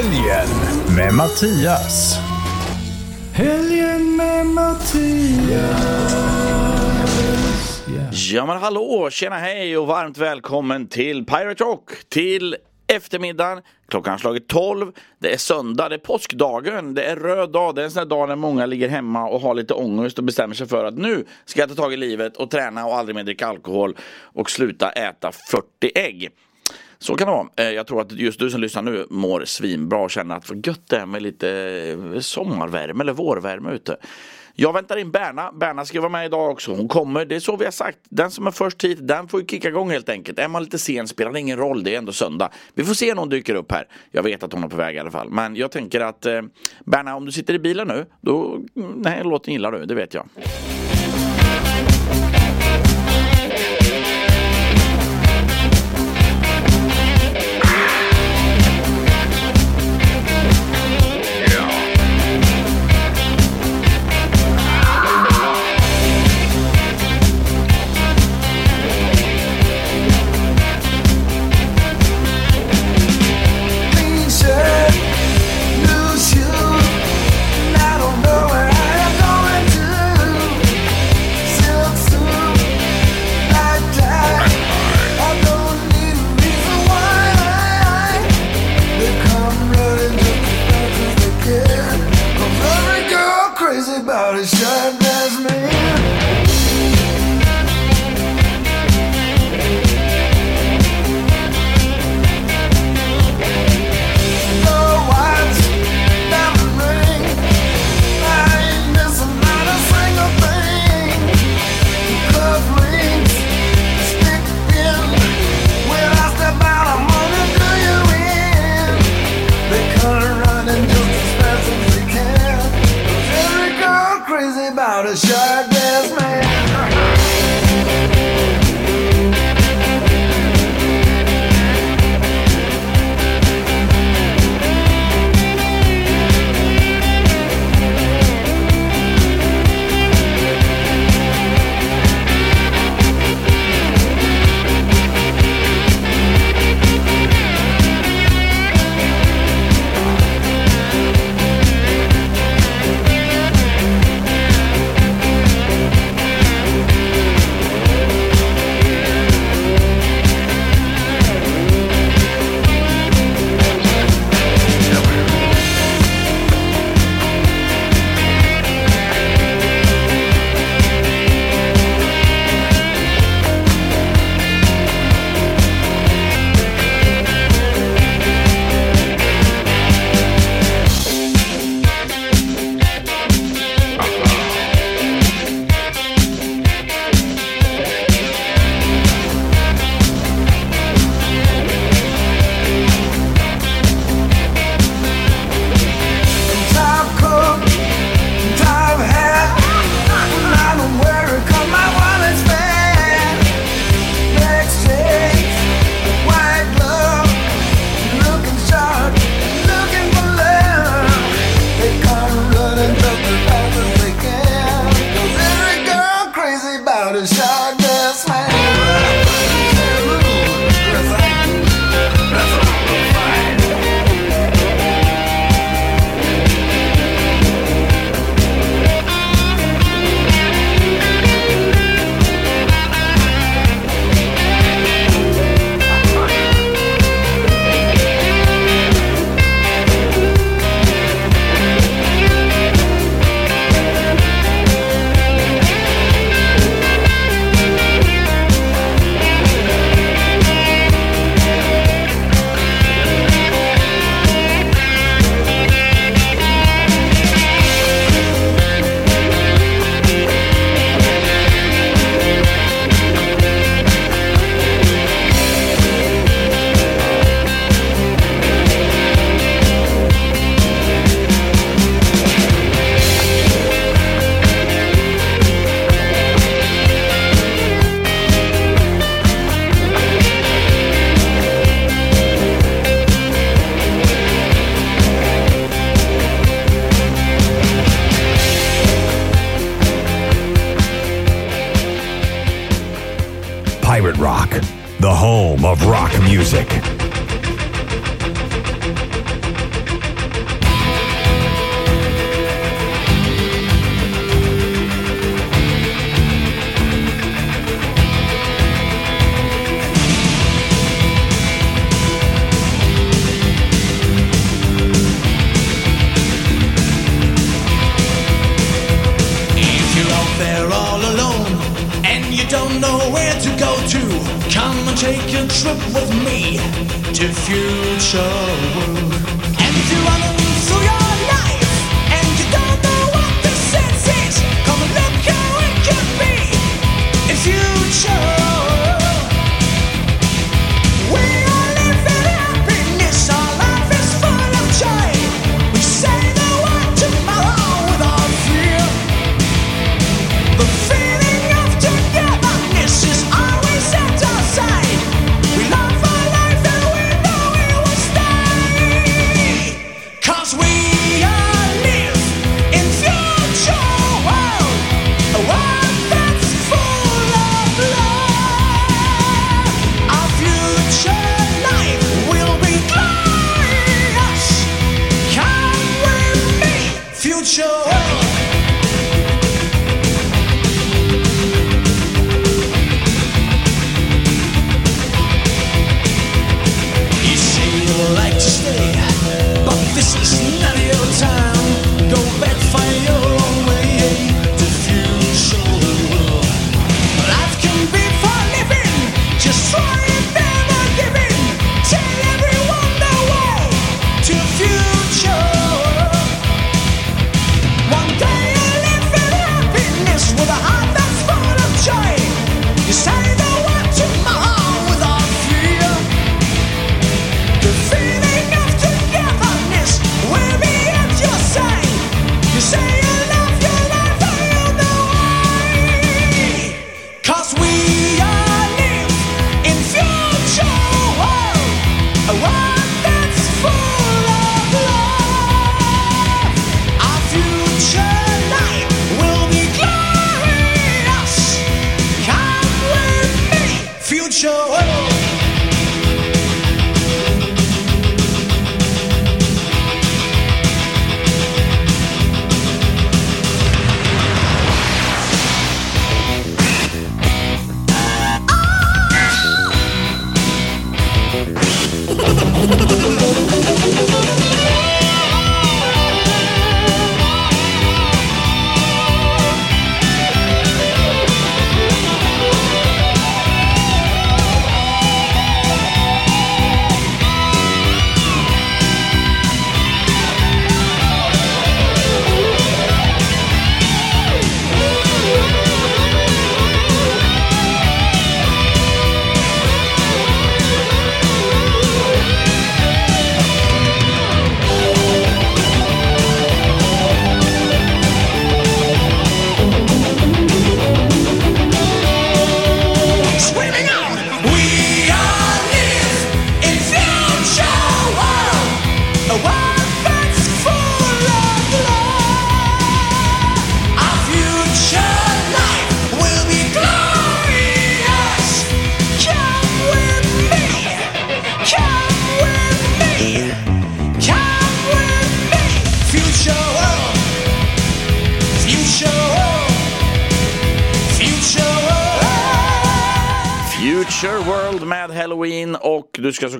Helgen med Mattias. Helgen med Mattias. Ja men hallå, tjena hej och varmt välkommen till Pirate Rock till eftermiddagen. Klockan har slagit 12. Det är söndag, det är påskdagen, det är röd dag. Det är en sån här dag när många ligger hemma och har lite ångest och bestämmer sig för att nu ska jag ta tag i livet och träna och aldrig mer dricka alkohol och sluta äta 40 ägg. Så kan det vara. Eh, jag tror att just du som lyssnar nu mår svinbra och känner att vad gött det är med lite eh, sommarvärme eller vårvärme ute. Jag väntar in Berna. Berna ska vara med idag också. Hon kommer. Det är så vi har sagt. Den som är först hit, den får ju kicka igång helt enkelt. Är man lite sen spelar det ingen roll. Det är ändå söndag. Vi får se när hon dyker upp här. Jag vet att hon är på väg i alla fall. Men jag tänker att eh, Berna, om du sitter i bilen nu, då, mm, nej, låten gillar du. Det vet jag.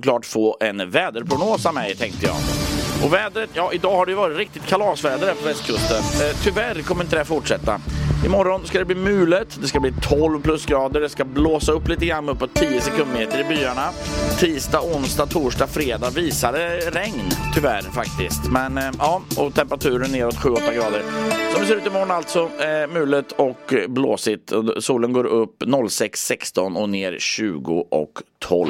såklart få en väderprognos av mig tänkte jag. Och vädret, ja idag har det ju varit riktigt kalasväder här på västkusten. Eh, tyvärr kommer inte det här fortsätta. Imorgon ska det bli mulet, det ska bli 12 plusgrader, det ska blåsa upp lite grann uppåt 10 sekundmeter i byarna. Tisdag, onsdag, torsdag, fredag visar det regn, tyvärr faktiskt. Men eh, ja, och temperaturen neråt 7-8 grader. Som det ser ut imorgon alltså, eh, mulet och blåsigt. Solen går upp 06.16 och ner 20 och 12.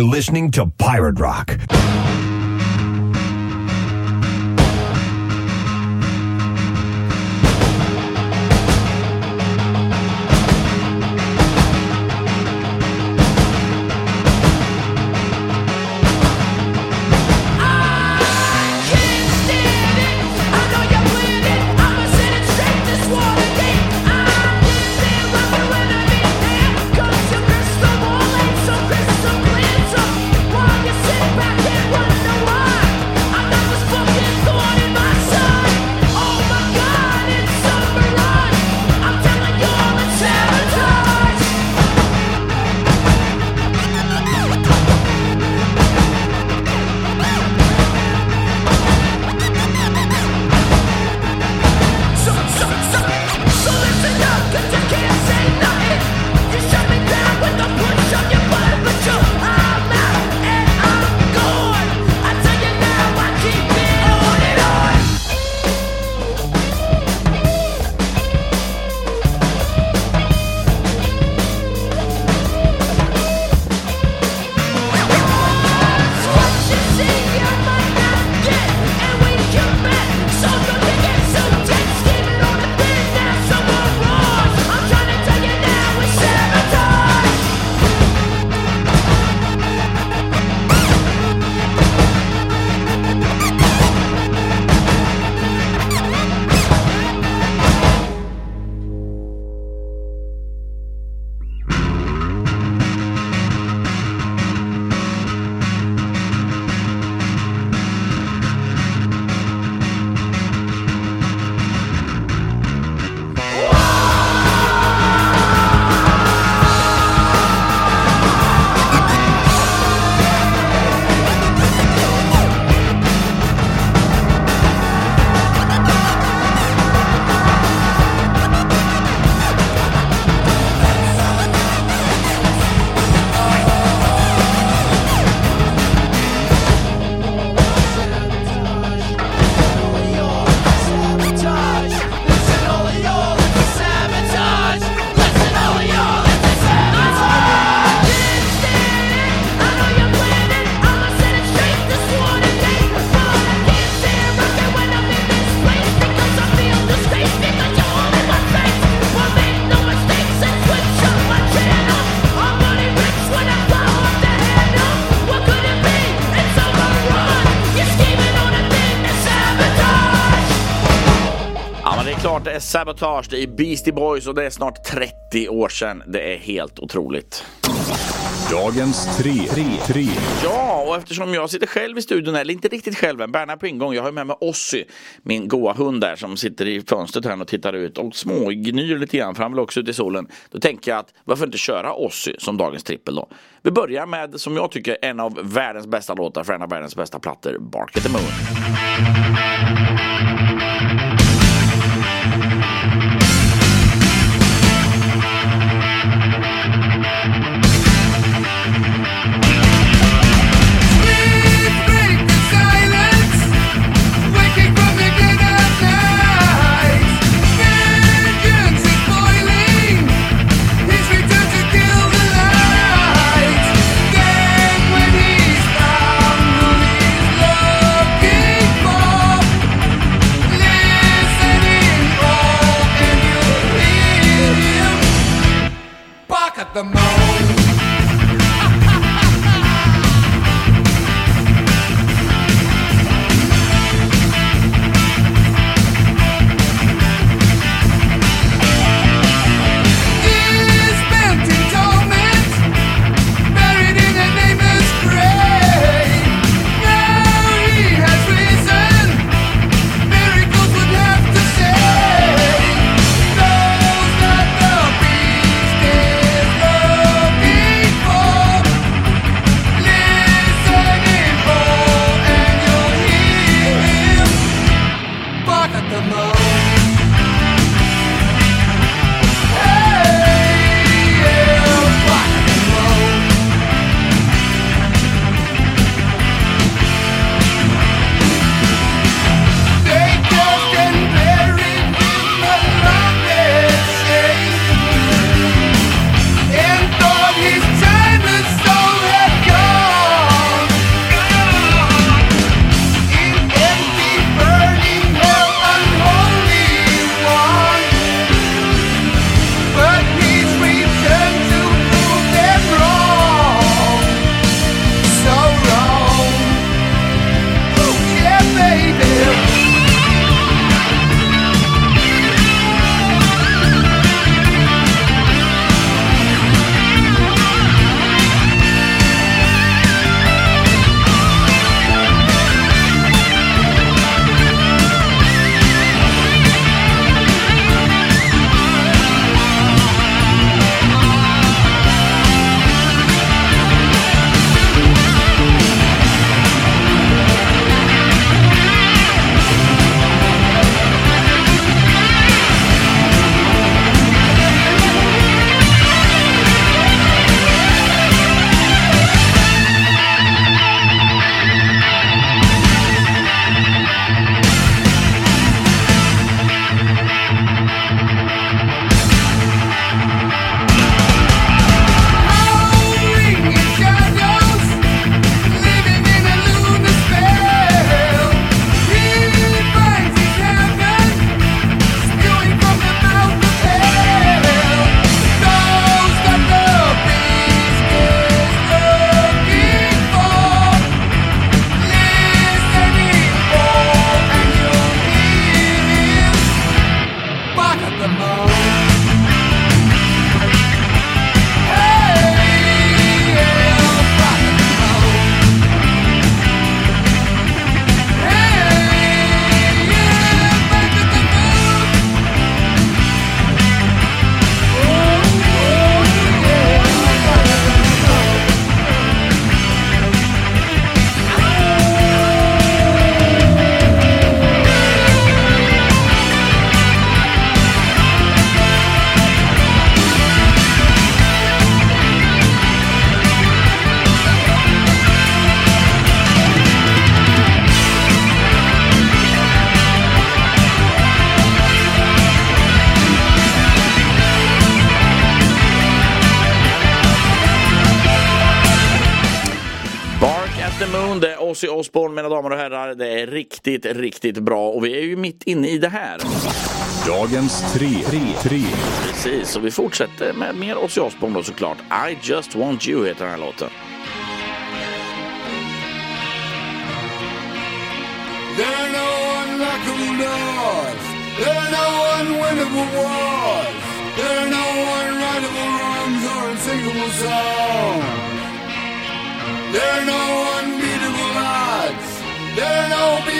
Are listening to Pirate Rock. Är Sabotage, det är Beastie Boys och det är snart 30 år sedan. Det är helt otroligt. Dagens tre. Tre. Tre. Ja, och eftersom jag sitter själv i studion, eller inte riktigt själv än, Berna på ingång. Jag har med mig Ossi, min goa hund där som sitter i fönstret här och tittar ut och smågnyr lite grann för han vill också ut i solen. Då tänker jag att varför inte köra Ossi som dagens trippel då? Vi börjar med, som jag tycker, en av världens bästa låtar för en av världens bästa plattor, Bark at the Moon. riktigt, riktigt bra och vi är ju mitt inne i det här. Dagens tre. tre. tre. Precis, och vi fortsätter med mer Ozzy Osbourne då såklart. I just want you heter den här låten. There no one like a Rudolph There no one winnable wars There are no one writable wrongs or unsingable songs There are no unbeatable odds There are no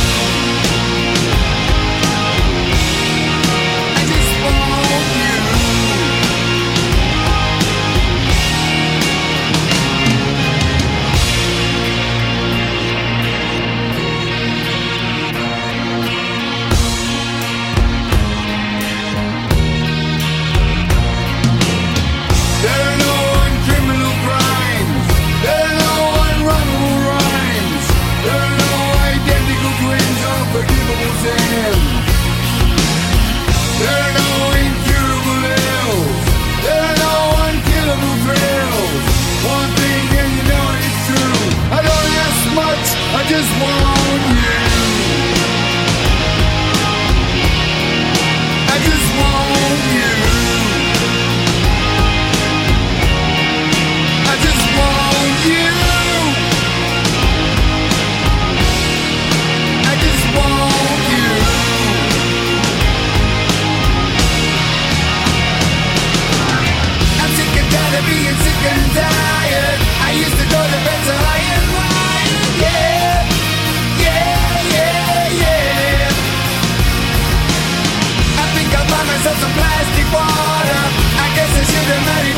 I just want Te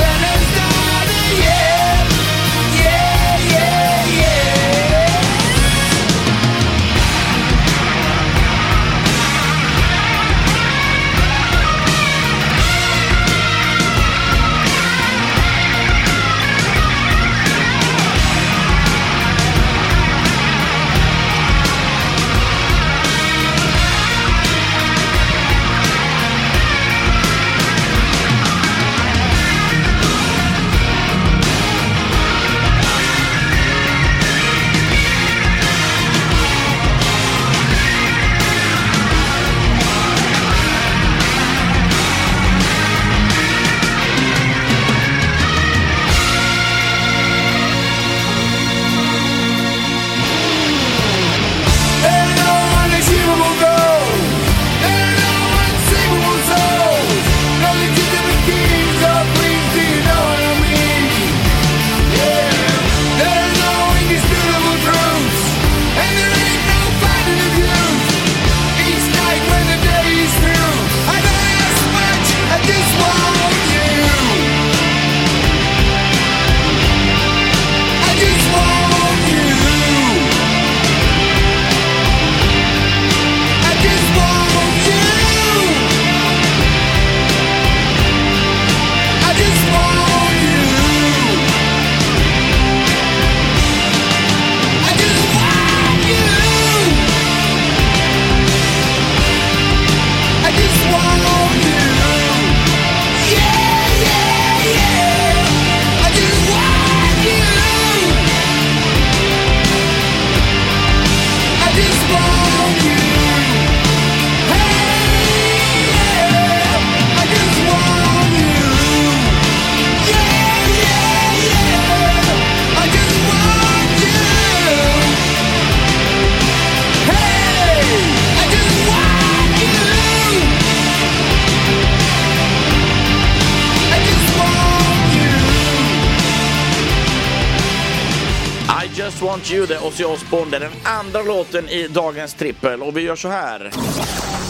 Bonde, den andra låten i dagens trippel. Och vi gör så här.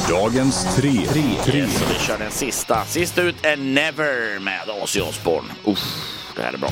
Dagens tre. tre. tre. Yes, vi kör den sista. Sist ut är Never med Ozzy Osbourne. Uff, det här är bra.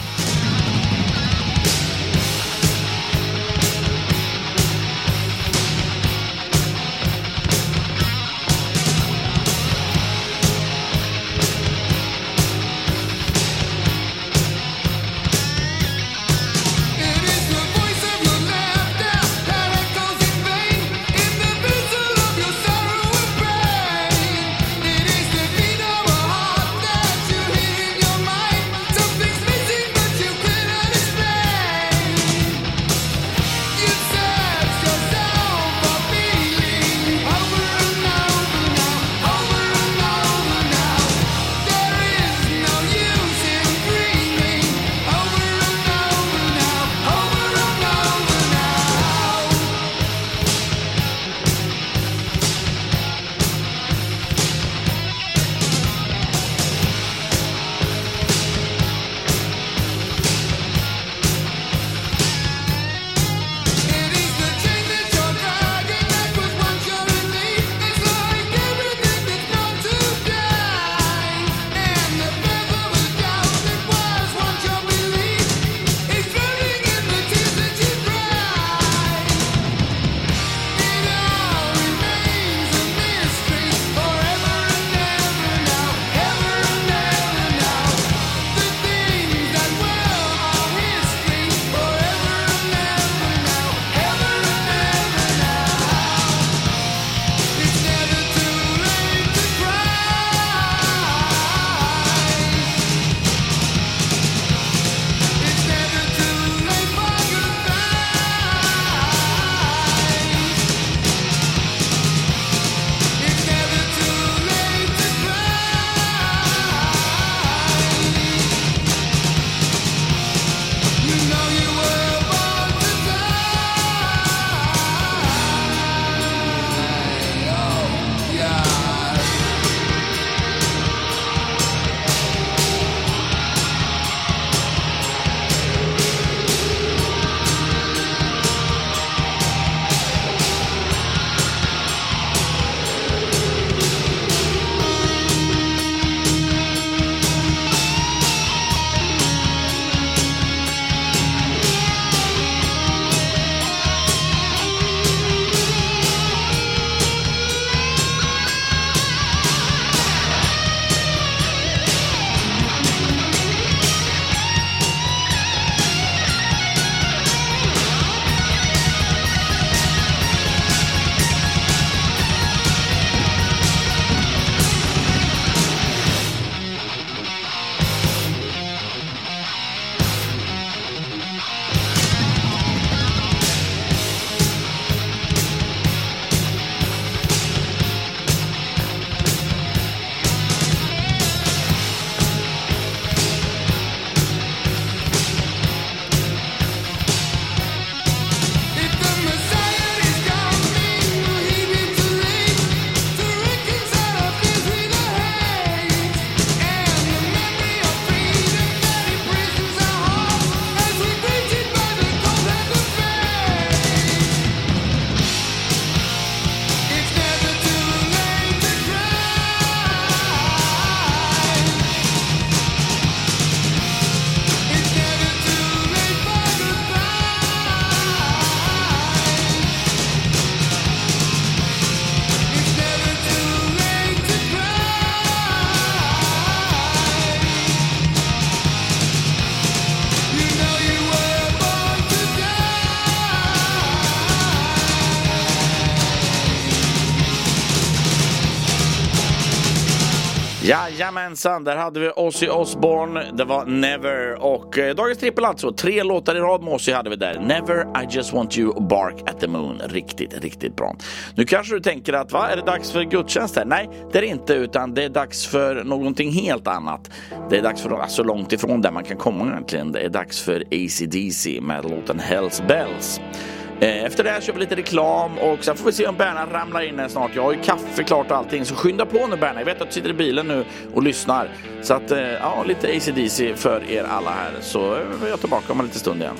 Jajamensan, där hade vi Ozzy Osbourne, det var Never och eh, dagens trippel alltså, tre låtar i rad med Ozzy hade vi där. Never, I just want you, Bark at the Moon. Riktigt, riktigt bra. Nu kanske du tänker att va, är det dags för gudstjänst här? Nej, det är det inte utan det är dags för någonting helt annat. Det är dags för något så långt ifrån där man kan komma egentligen. Det är dags för AC/DC med låten Hells Bells. Eh, efter det här kör vi lite reklam och sen får vi se om Berna ramlar in här snart. Jag har ju kaffe klart och allting så skynda på nu Berna. Jag vet att du sitter i bilen nu och lyssnar. Så att, eh, ja, lite AC/DC för er alla här. Så eh, är jag tillbaka om en liten stund igen.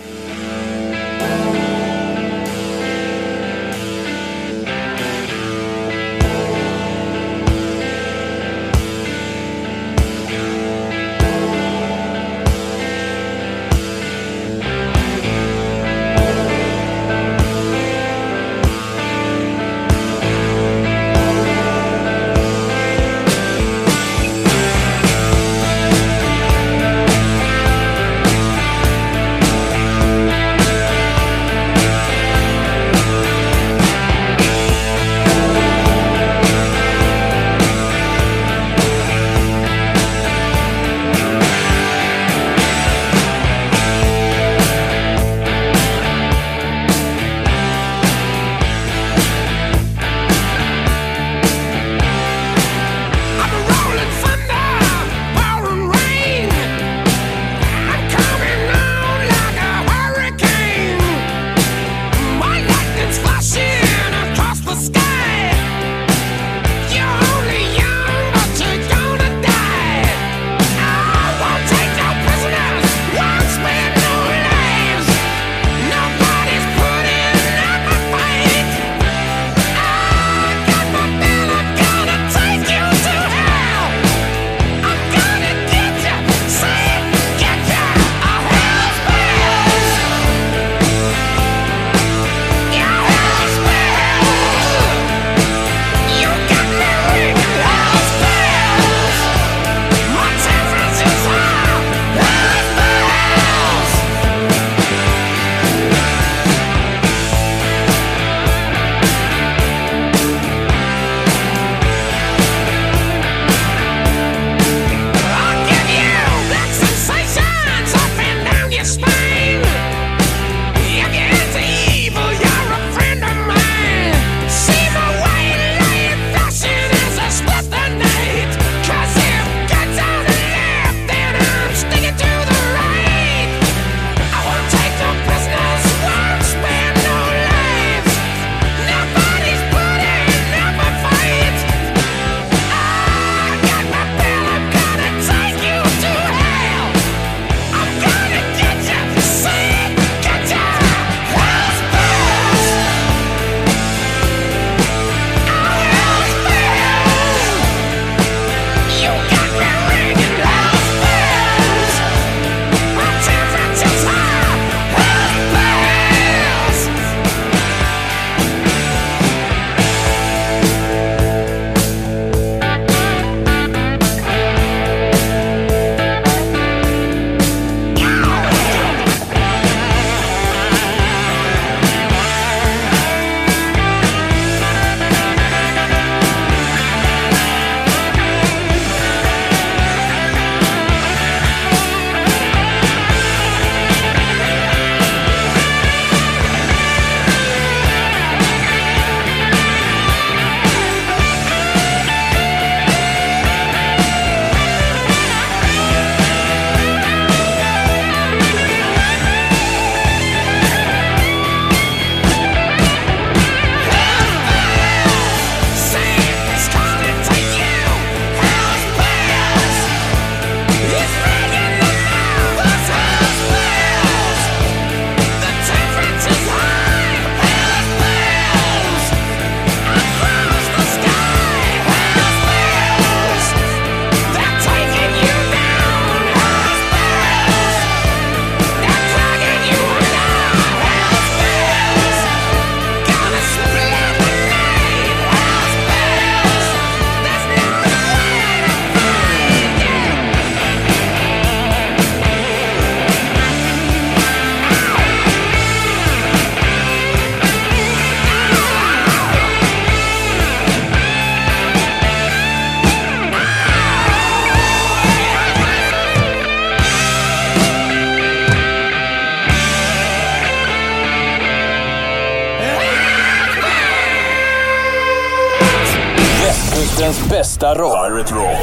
Pirate Rock.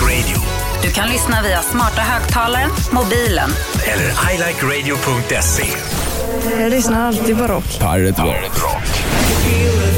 Radio. Du kan lyssna via smarta högtalaren, mobilen eller ilikeradio.se. Jag lyssnar alltid på rock. Pirate Rock. Pirate rock.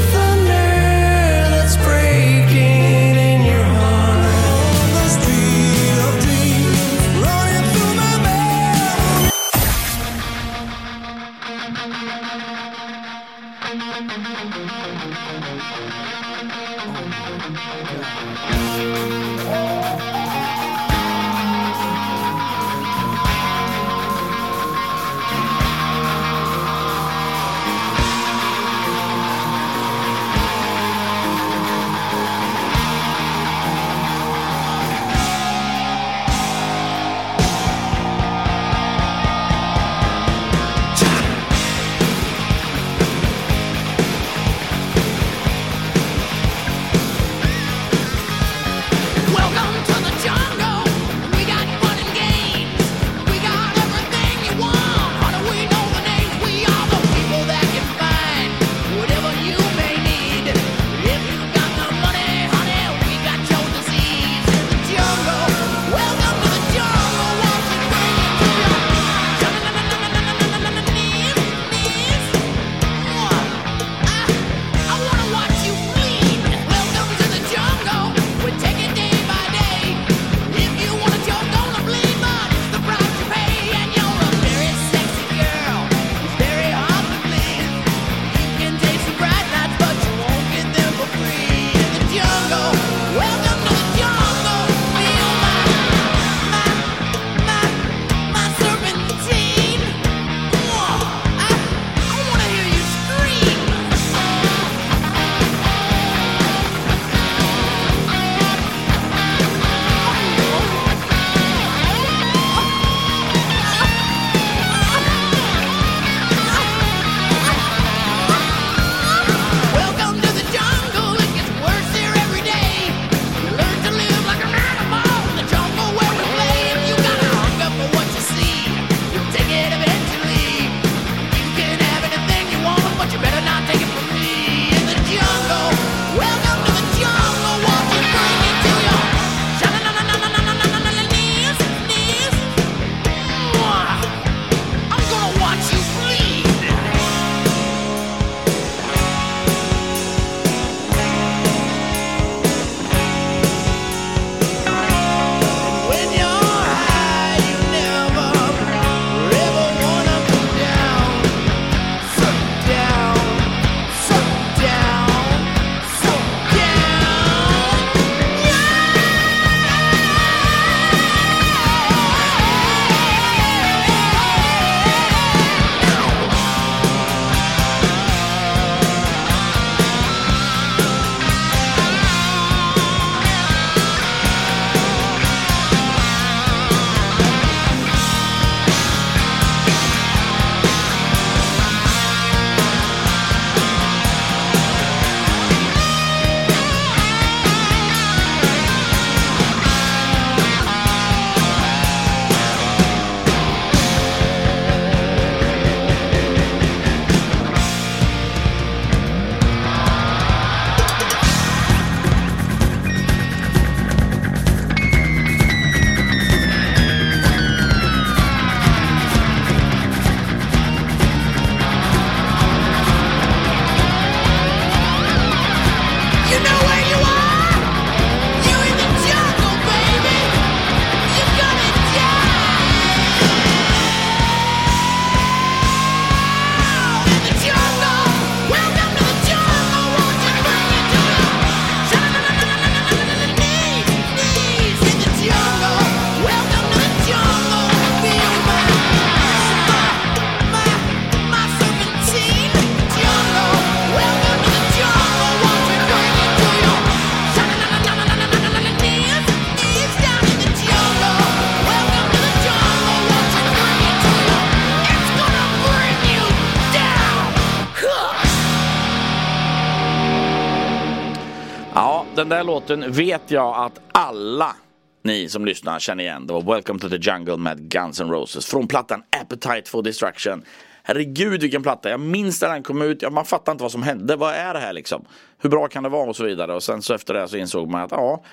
där låten vet jag att alla ni som lyssnar känner igen. Det var Welcome to the Jungle med Guns N' Roses från plattan Appetite for Destruction. Herregud vilken platta, jag minns när den kom ut, ja, man fattar inte vad som hände, vad är det här liksom? Hur bra kan det vara och så vidare och sen så efter det så insåg man att ja,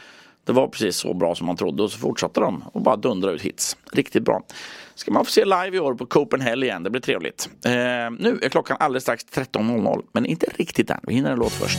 det var precis så bra som man trodde och så fortsatte de och bara dundra ut hits. Riktigt bra. Ska man få se live i år på Copenhagen igen, det blir trevligt. Eh, nu är klockan alldeles strax 13.00 men inte riktigt än, vi hinner en låt först.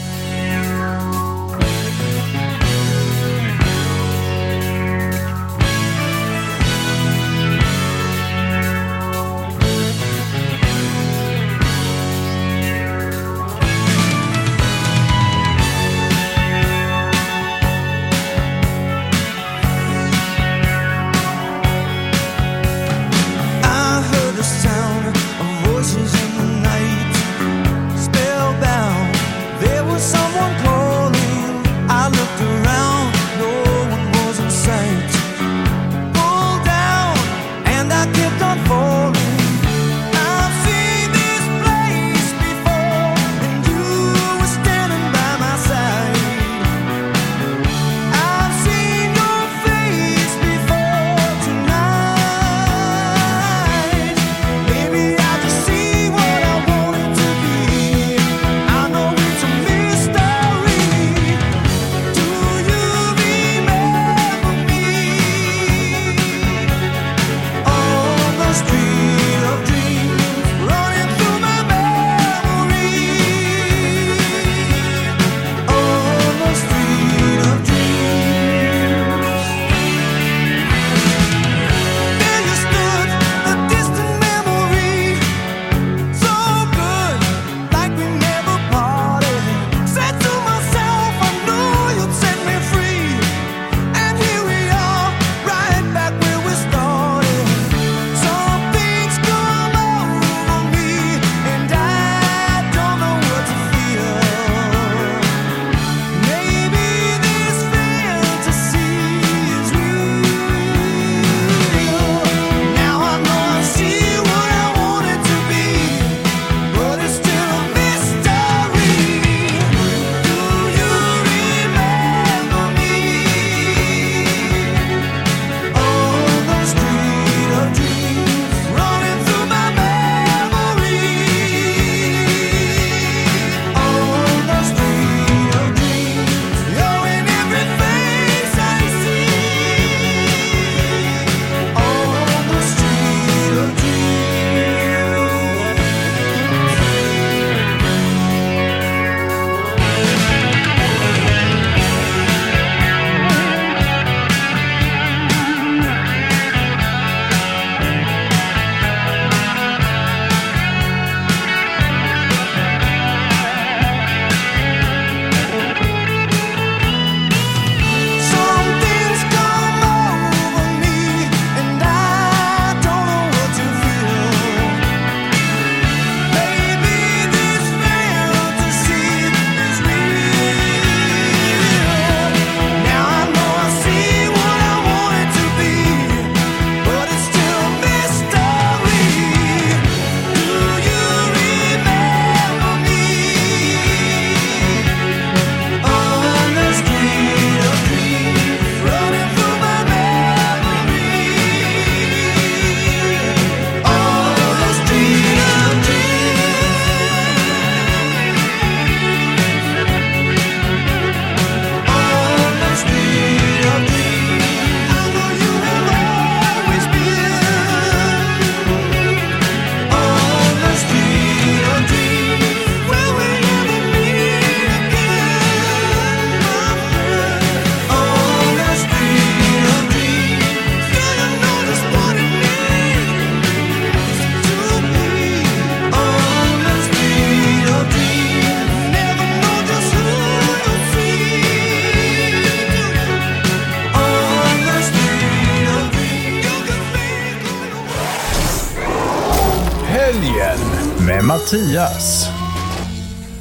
Mattias.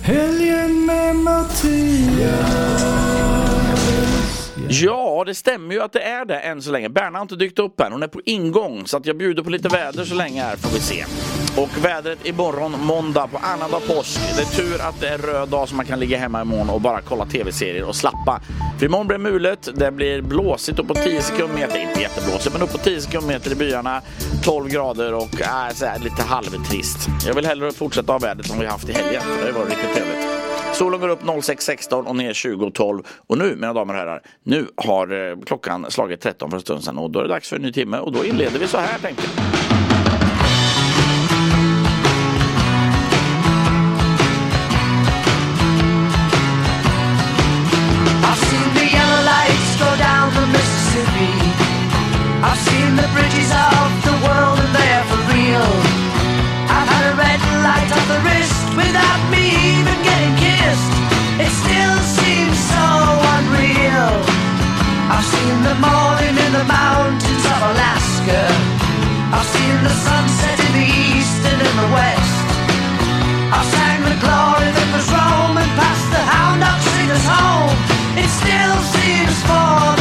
Helgen med Mattias. Ja, det stämmer ju att det är det än så länge. Berna har inte dykt upp än. Hon är på ingång. Så att jag bjuder på lite väder så länge här får vi se. Och vädret imorgon, måndag på annandag påsk. Det är tur att det är röd dag så man kan ligga hemma imorgon och bara kolla tv-serier och slappa. För imorgon blir det mulet, det blir blåsigt uppåt 10 sekundmeter. Inte jätteblåsigt, men uppåt 10 sekundmeter i byarna. 12 grader och äh, så här lite halvtrist. Jag vill hellre fortsätta ha vädret som vi haft i helgen. Det var riktigt trevligt. Solen går upp 06.16 och ner 20.12. Och nu, mina damer och herrar, nu har eh, klockan slagit 13 för en stund sedan och då är det dags för en ny timme och då inleder vi så här tänkte jag. I've seen the seen the morning in the mountains of Alaska. I've seen the sunset in the east and in the west. I sang the glory that was Rome and past the hound dog singers home. It still seems for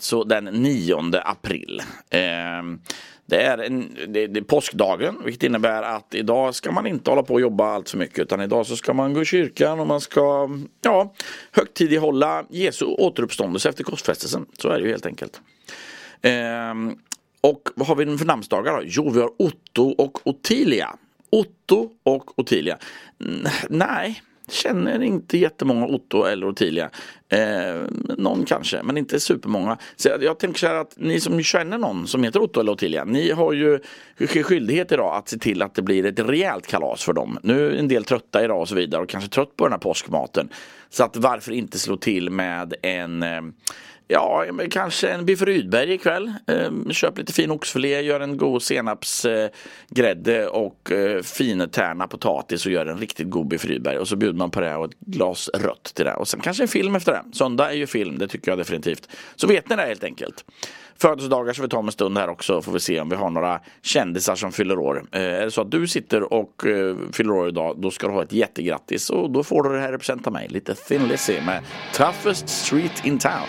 alltså den 9 april. Ehm, det är, en, det, det är påskdagen vilket innebär att idag ska man inte hålla på och jobba allt för mycket utan idag så ska man gå i kyrkan och man ska ja, högtidlighålla Jesu återuppståndelse efter korsfästelsen. Så är det ju helt enkelt. Ehm, och vad har vi för namnsdagar då? Jo, vi har Otto och Ottilia. Otto och Ottilia. N- nej, känner inte jättemånga Otto eller Ottilia. Eh, någon kanske, men inte supermånga. Så jag, jag tänker så här att ni som känner någon som heter Otto eller Ottilia, ni har ju skyldighet idag att se till att det blir ett rejält kalas för dem. Nu är en del trötta idag och så vidare och kanske trött på den här påskmaten. Så att varför inte slå till med en eh, Ja, men kanske en biff Rydberg ikväll. Ehm, köp lite fin oxfilé, gör en god senapsgrädde eh, och eh, fintärna potatis och gör en riktigt god biff Rydberg. Och så bjuder man på det och ett glas rött till det. Och sen kanske en film efter det. Söndag är ju film, det tycker jag definitivt. Så vet ni det helt enkelt. Födelsedagar ska vi ta om en stund här också får vi se om vi har några kändisar som fyller år. Eh, är det så att du sitter och eh, fyller år idag då ska du ha ett jättegrattis och då får du det här representa mig. Lite Thin Lizzy med Toughest Street in Town.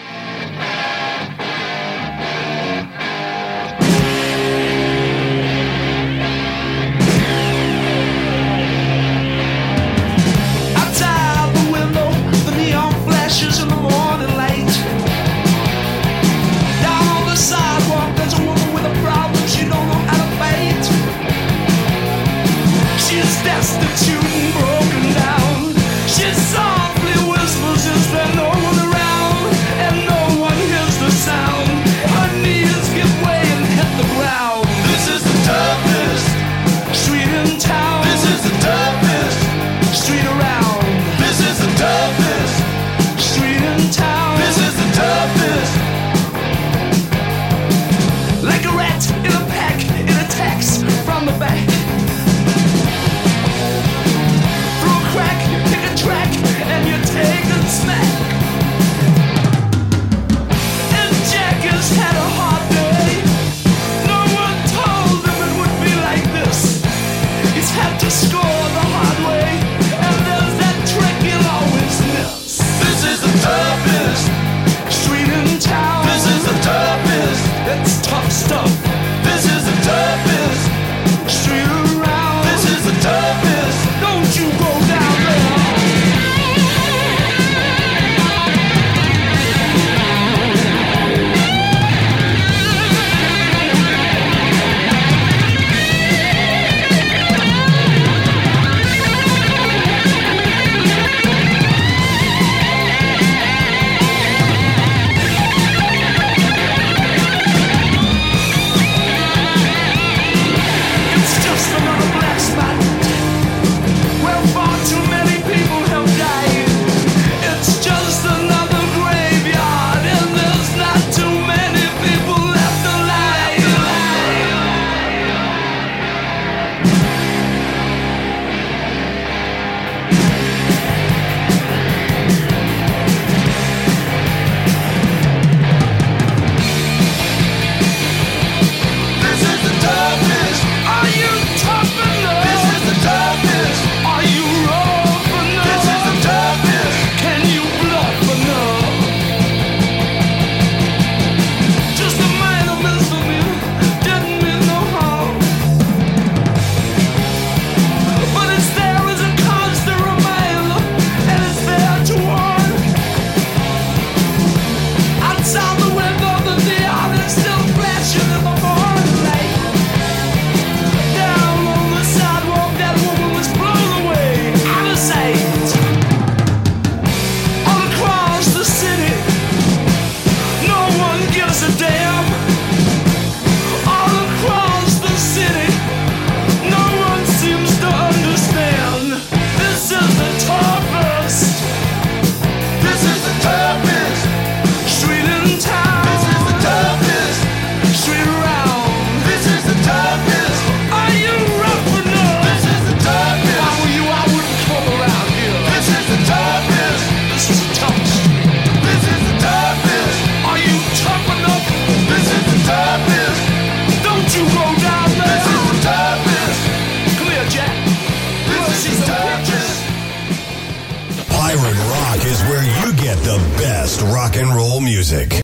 Get the best rock and roll music.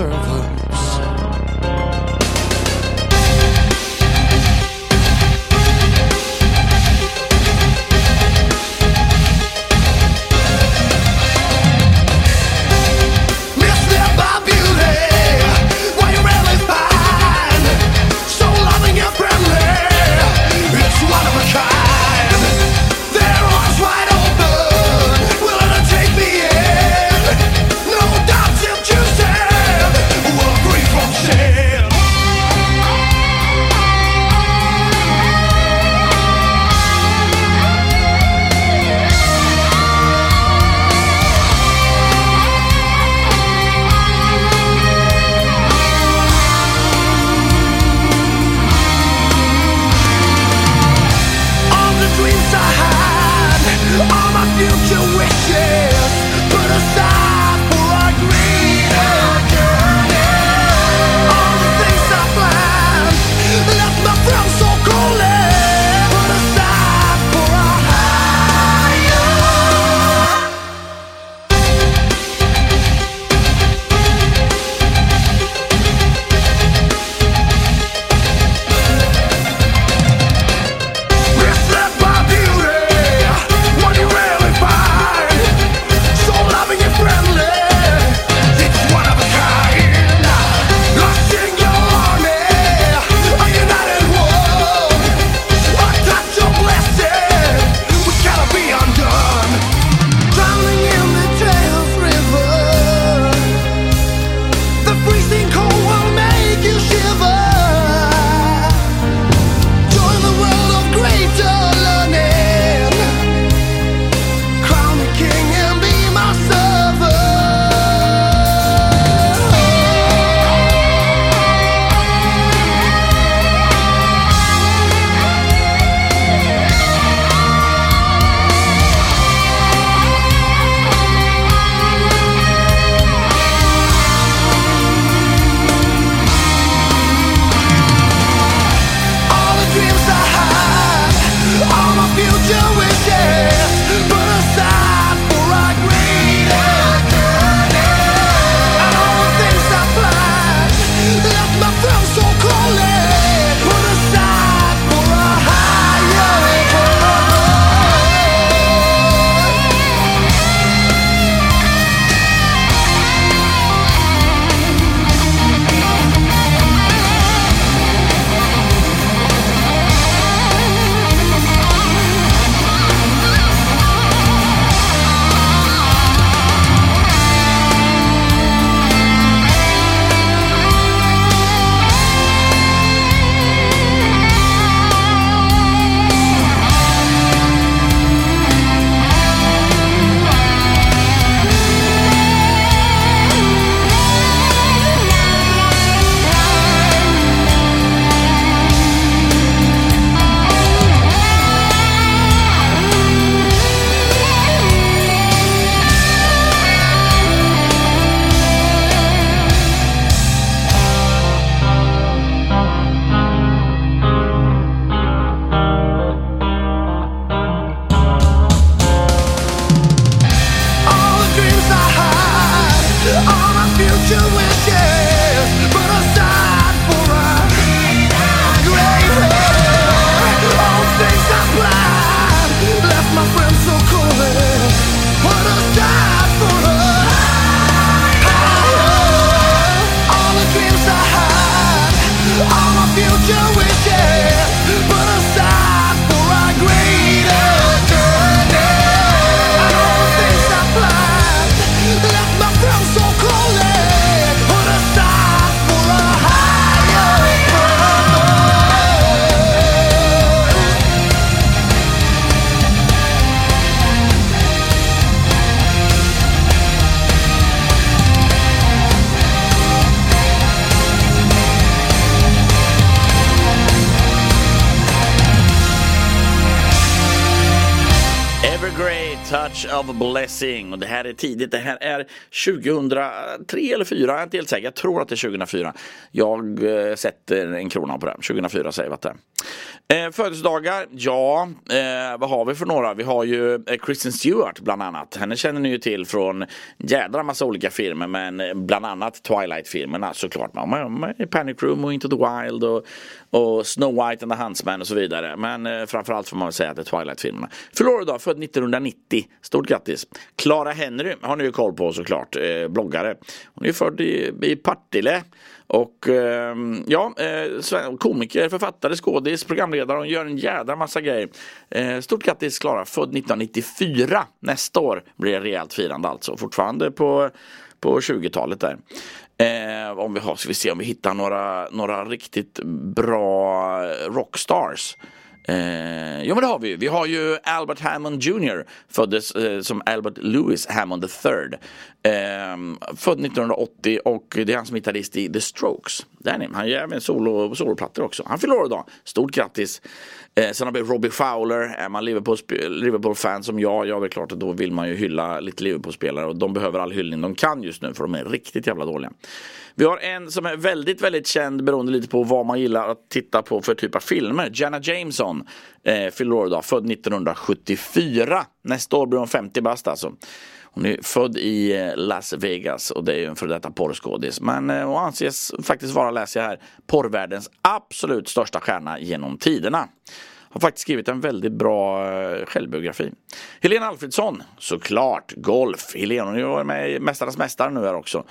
And seeing. Och det här är tidigt. Det här är 2003 eller 2004. Jag är inte helt säker. Jag tror att det är 2004. Jag eh, sätter en krona på det. 2004 säger vi att det är. Eh, födelsedagar, ja, eh, vad har vi för några? Vi har ju eh, Kristen Stewart bland annat. Henne känner ni ju till från jädra massa olika filmer, men eh, bland annat Twilight-filmerna såklart. Man Panic Room och Into the Wild och, och Snow White and the Huntsman och så vidare. Men eh, framförallt får man väl säga att det är Twilight-filmerna. Förlorad idag, född 1990. Stort grattis! Clara Henry har ni ju koll på såklart, eh, bloggare. Hon är ju född i, i Partille. Och eh, ja, eh, komiker, författare, skådis, programledare. Hon gör en jädra massa grejer. Eh, stort grattis Klara, född 1994. Nästa år blir det rejält firande alltså. Fortfarande på, på 20-talet där. Eh, om vi har, ska vi se om vi hittar några, några riktigt bra eh, rockstars. Eh, jo men det har vi ju. Vi har ju Albert Hammond Jr. Föddes eh, som Albert Lewis Hammond III. Eh, född 1980 och det är han som är gitarrist i The Strokes. Där är ni. Han gör även solo, soloplattor också. Han fyller år idag. Stort grattis! Eh, sen har vi Robbie Fowler. Är man Liverpool- Liverpool-fan som jag, ja det är klart att då vill man ju hylla lite Liverpool-spelare och de behöver all hyllning de kan just nu för de är riktigt jävla dåliga. Vi har en som är väldigt, väldigt känd beroende lite på vad man gillar att titta på för typ av filmer. Jana Jameson eh, fyller år idag, född 1974. Nästa år blir hon 50 bast alltså. Hon är född i eh, Las Vegas och det är ju en före detta porrskådis. Men eh, hon anses faktiskt vara, läser jag här, porrvärldens absolut största stjärna genom tiderna. Har faktiskt skrivit en väldigt bra eh, självbiografi. Helena Alfredsson, såklart, golf. Helena hon har ju varit med i Mästarnas Mästare nu här också.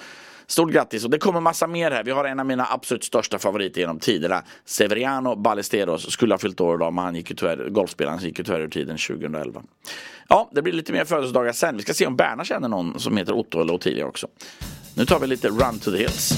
Stort grattis och det kommer massa mer här. Vi har en av mina absolut största favoriter genom tiderna. Severiano Ballesteros skulle ha fyllt år idag men han gick ju tyvärr, golfspelaren gick ju tyvärr ur tiden 2011. Ja, det blir lite mer födelsedagar sen. Vi ska se om Berna känner någon som heter Otto eller Ottilia också. Nu tar vi lite Run to the Hills.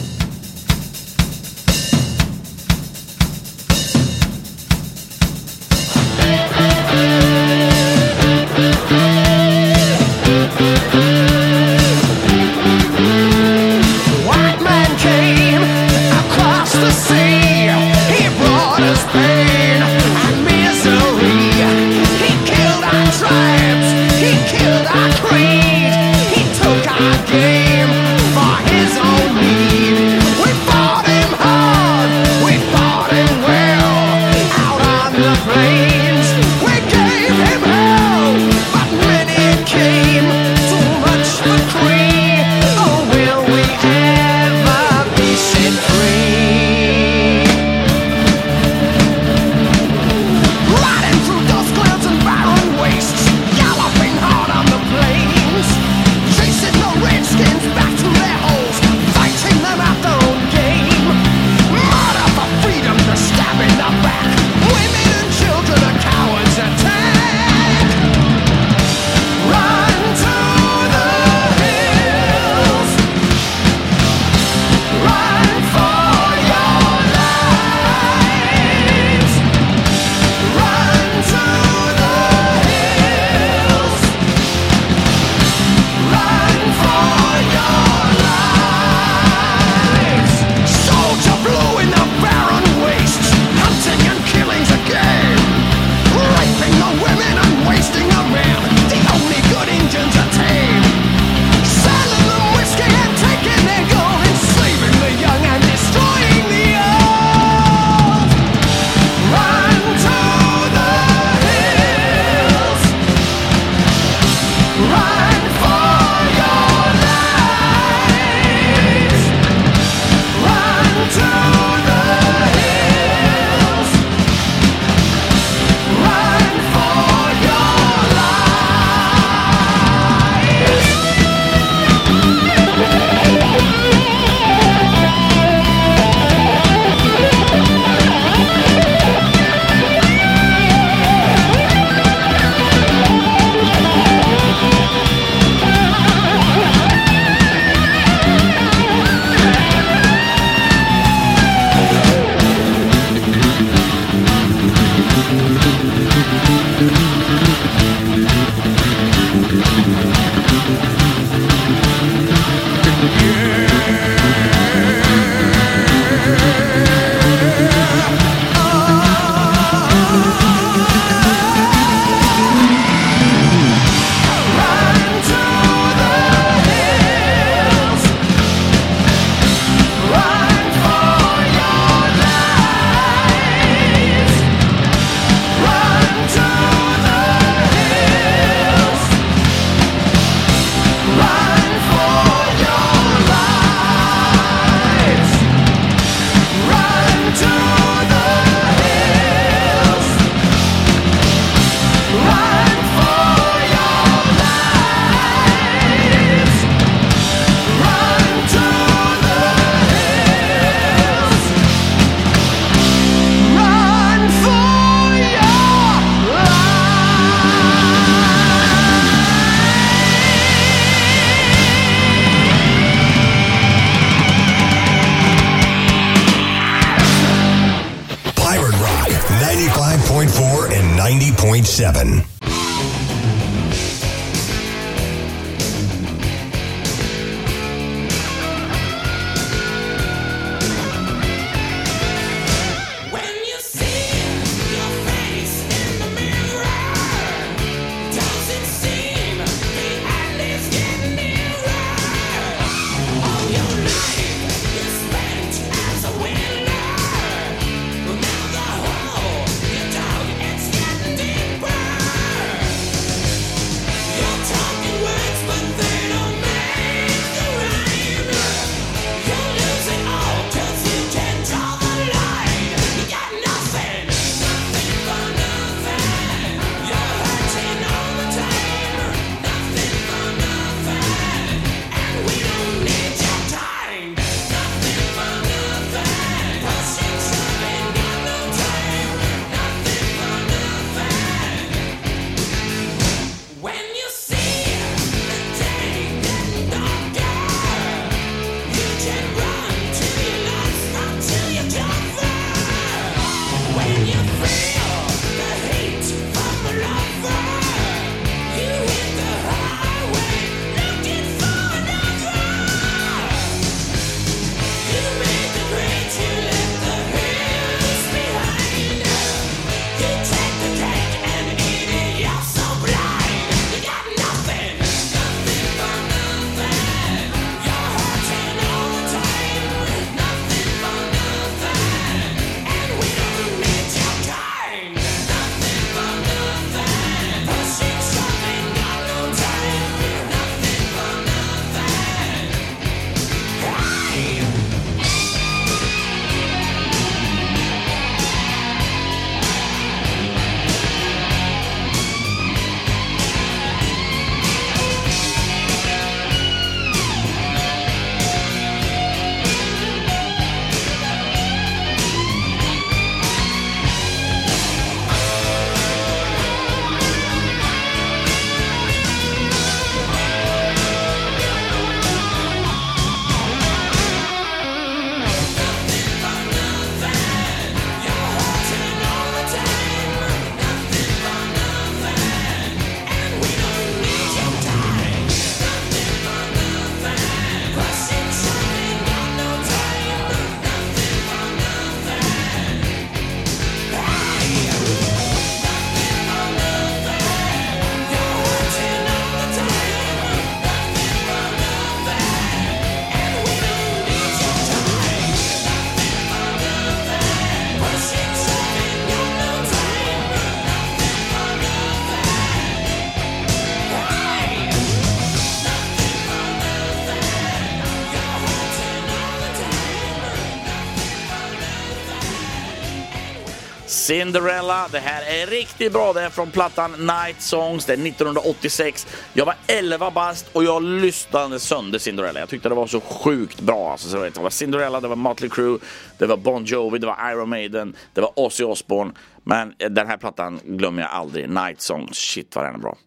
Cinderella, det här är riktigt bra. Det är från plattan Night Songs, det är 1986. Jag var 11 bast och jag lyssnade sönder Cinderella. Jag tyckte det var så sjukt bra. Alltså, det var Cinderella, det var Motley Crue, det var Bon Jovi, det var Iron Maiden, det var Ozzy Osbourne. Men eh, den här plattan glömmer jag aldrig. Night Songs, shit vad den är bra.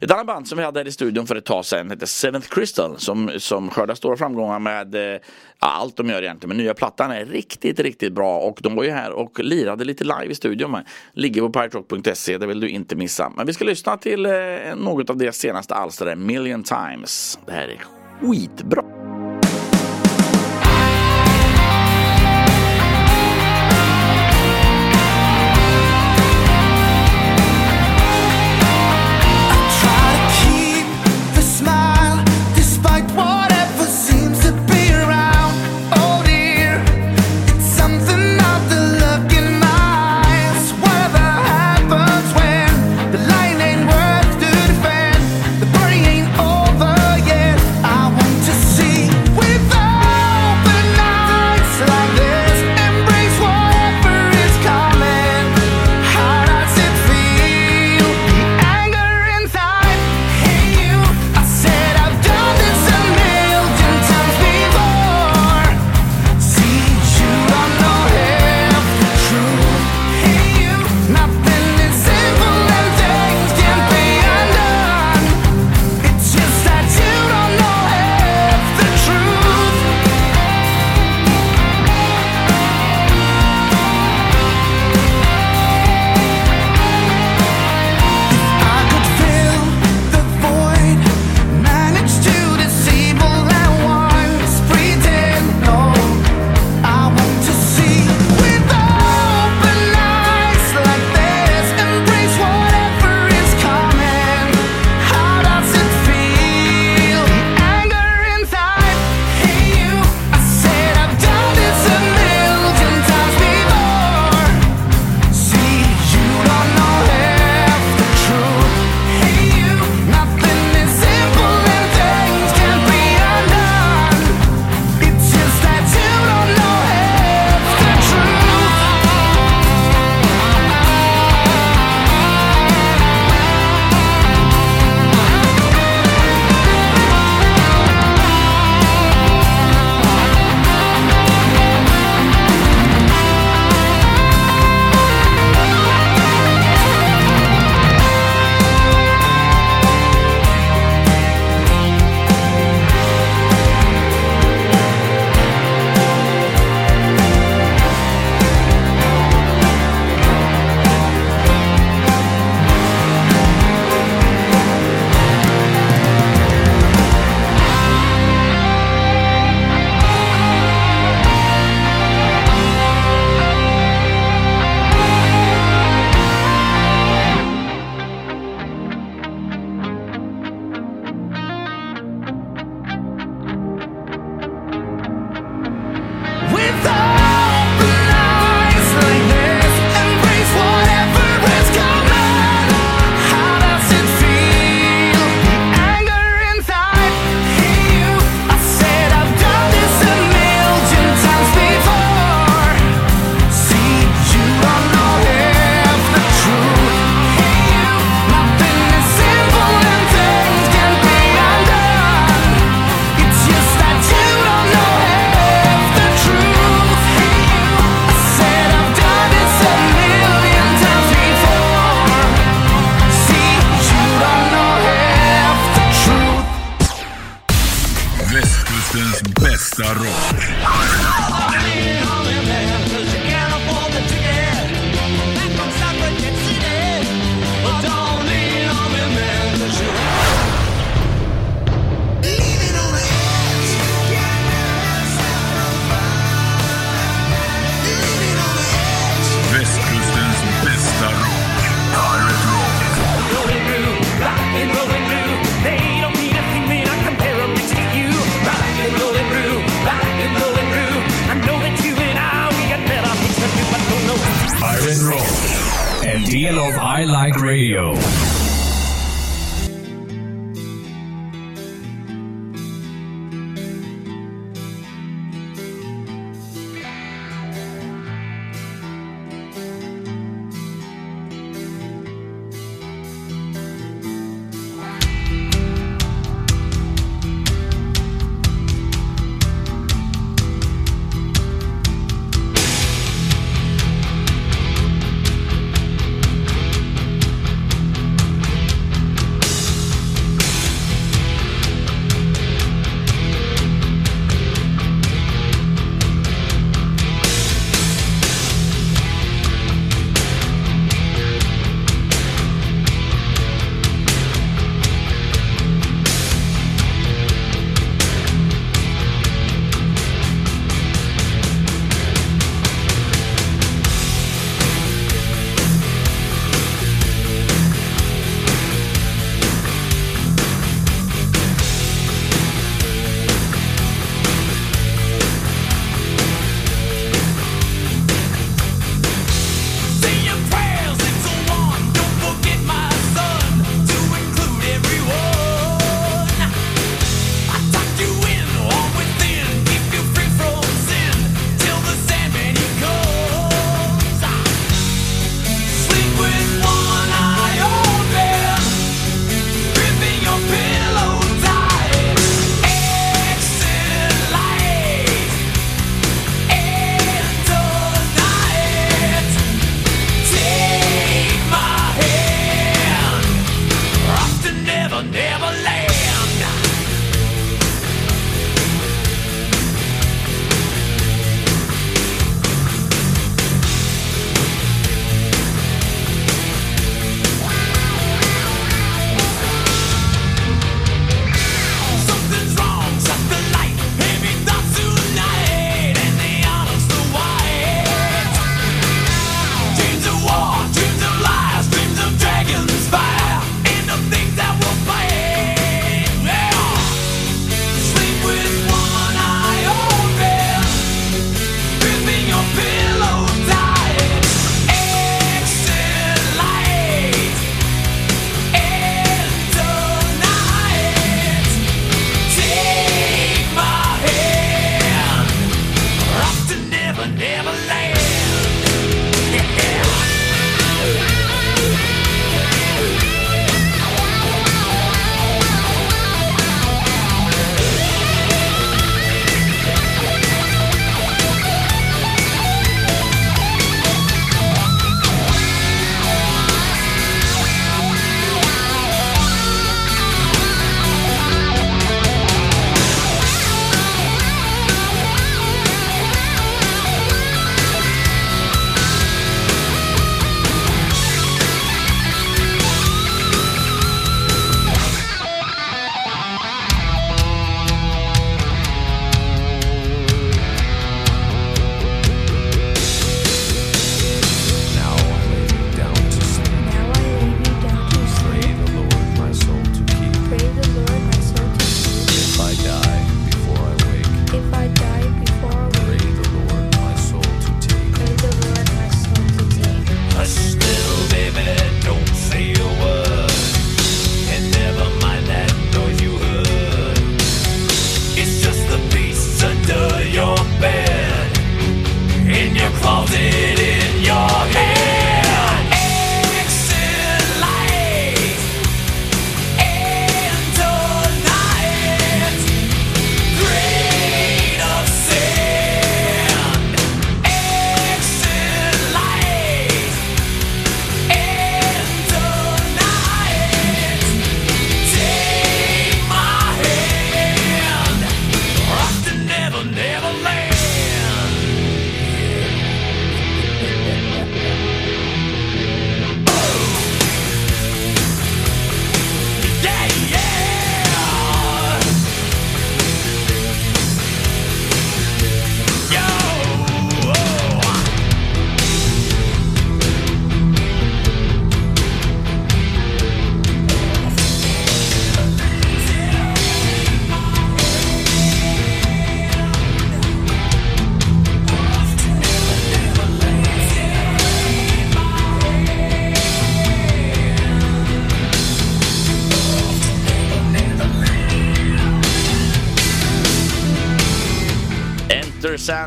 Ett annat band som vi hade här i studion för ett tag sedan hette Seventh Crystal som, som skördar stora framgångar med eh, allt de gör egentligen. Men nya plattan är riktigt, riktigt bra och de var ju här och lirade lite live i studion med. Ligger på piratrock.se, det vill du inte missa. Men vi ska lyssna till eh, något av deras senaste alster, Million Times. Det här är skitbra.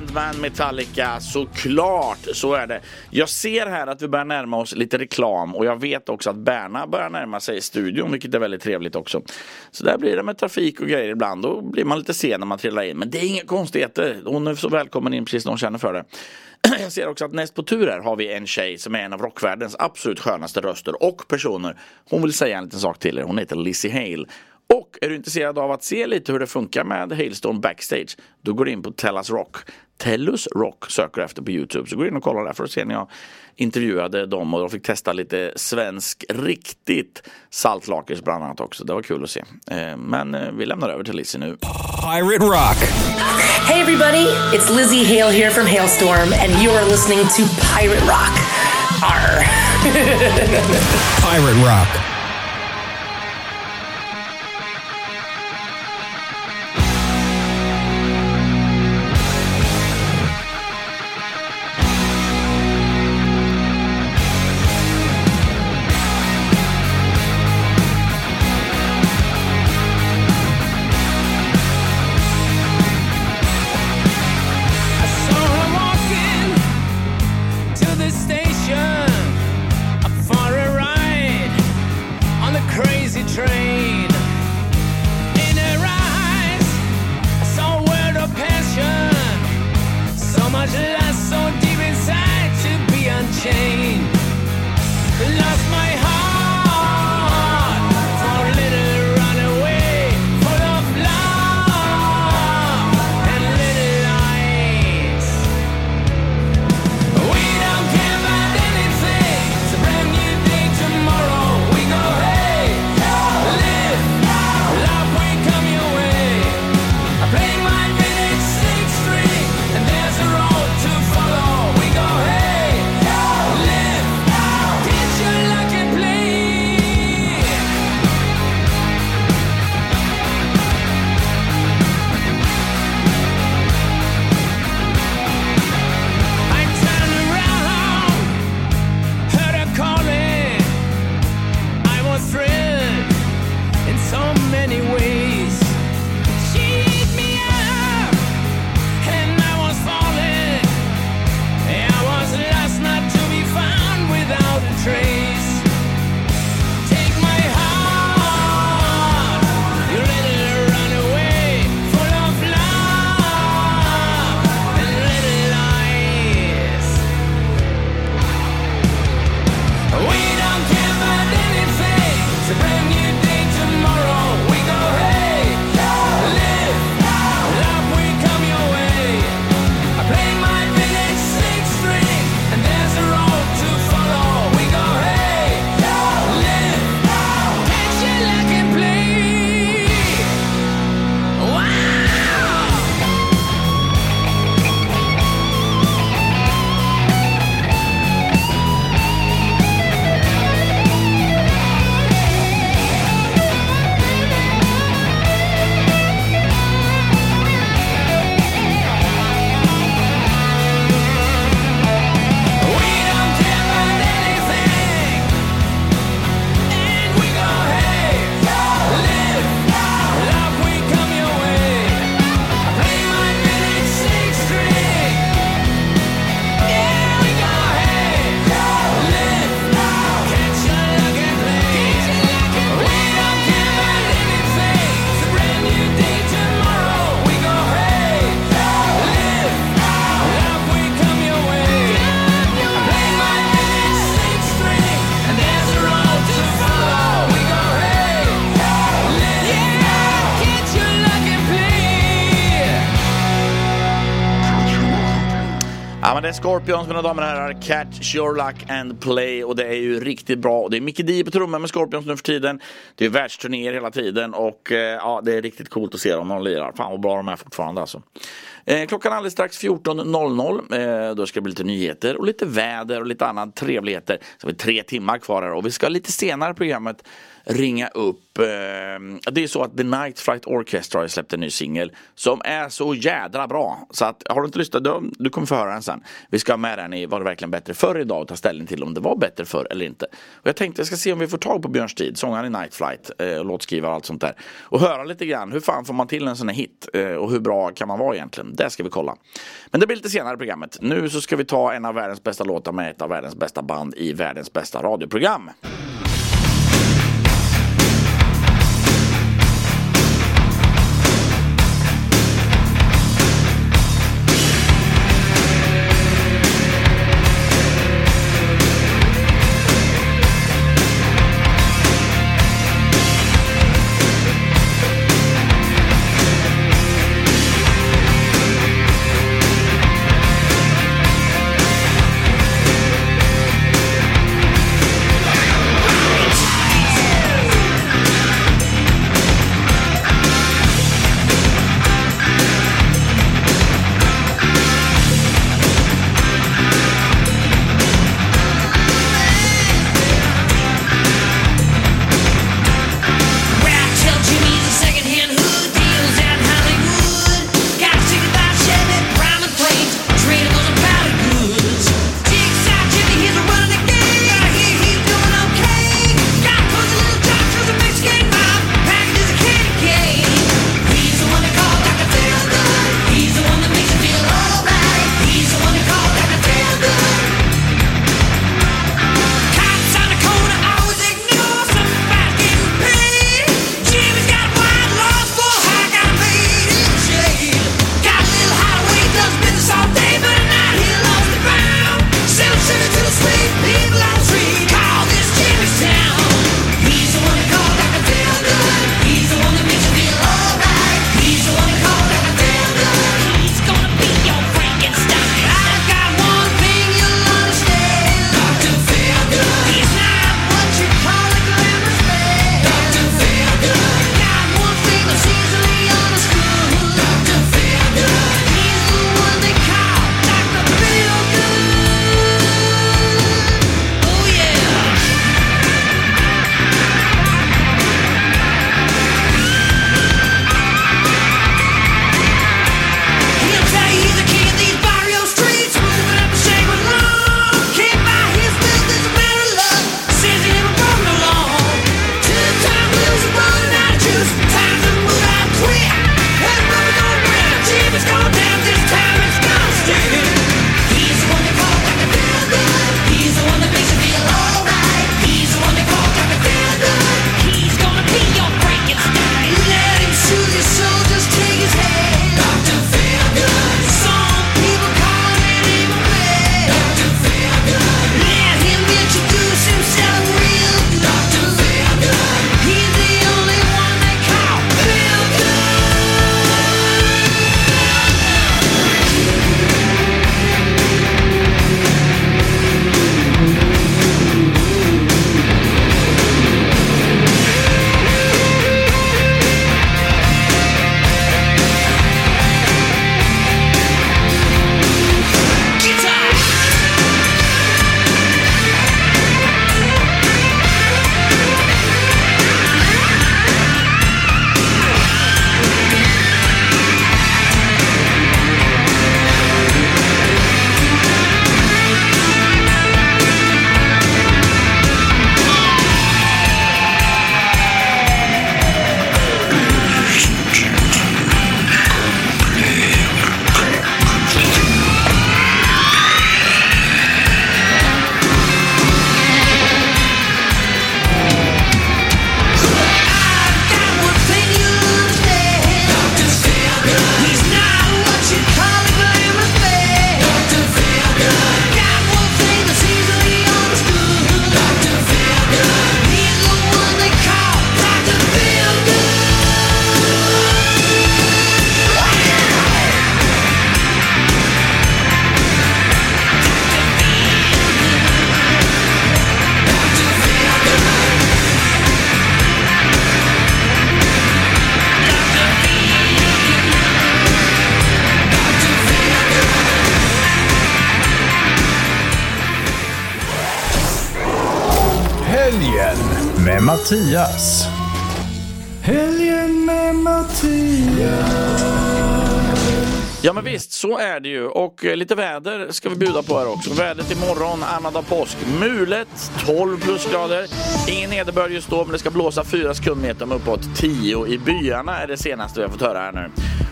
Sandman Metallica, såklart, så är det. Jag ser här att vi börjar närma oss lite reklam och jag vet också att Berna börjar närma sig studion, vilket är väldigt trevligt också. Så där blir det med trafik och grejer ibland, då blir man lite sen när man trillar in. Men det är inga konstigheter, hon är så välkommen in precis när hon känner för det. Jag ser också att näst på tur här har vi en tjej som är en av rockvärldens absolut skönaste röster och personer. Hon vill säga en liten sak till er. Hon heter Lizzie Hale. Och är du intresserad av att se lite hur det funkar med Hailstone Backstage då går du in på Tellus Rock. Tellus Rock söker du efter på Youtube. Så gå in och kolla där för att se när jag intervjuade dem och de fick testa lite svensk riktigt saltlakers bland annat också. Det var kul att se. Eh, Men eh, vi lämnar över till Lizzie nu. Pirate Rock. Hey everybody, it's Lizzie Hale here from Hailstorm, and you are listening to Pirate Rock. Arr. Pirate Rock. The Scorpions mina damer och herrar, Catch Your Luck and Play och det är ju riktigt bra. Och det är Micke Di på trummor med Scorpions nu för tiden. Det är världsturnéer hela tiden och eh, ja det är riktigt coolt att se dem när de lirar. Fan vad bra de är fortfarande alltså. Eh, klockan är alldeles strax 14.00. Eh, då ska det bli lite nyheter och lite väder och lite annat trevligheter. Så har vi tre timmar kvar här och vi ska lite senare i programmet ringa upp. Eh, det är så att The Night Flight Orchestra har släppt en ny singel som är så jädra bra. Så att har du inte lyssnat, du, du kommer få höra den sen. Vi ska ha med den i Var det verkligen bättre förr idag och ta ställning till om det var bättre förr eller inte. Och jag tänkte jag ska se om vi får tag på Björn Strid, sångaren i Night Flight eh, och låtskrivare och allt sånt där. Och höra lite grann, hur fan får man till en sån här hit? Eh, och hur bra kan man vara egentligen? Det ska vi kolla. Men det blir lite senare i programmet. Nu så ska vi ta en av världens bästa låtar med ett av världens bästa band i världens bästa radioprogram. Mattias. Helgen med Mattias. Ja men visst, så är det ju. Och eh, lite väder ska vi bjuda på här också. Vädret imorgon, annandag påsk. Mulet, 12 plusgrader. Ingen nederbörd just då, men det ska blåsa 4 sekundmeter med uppåt 10 i byarna är det senaste vi har fått höra här nu.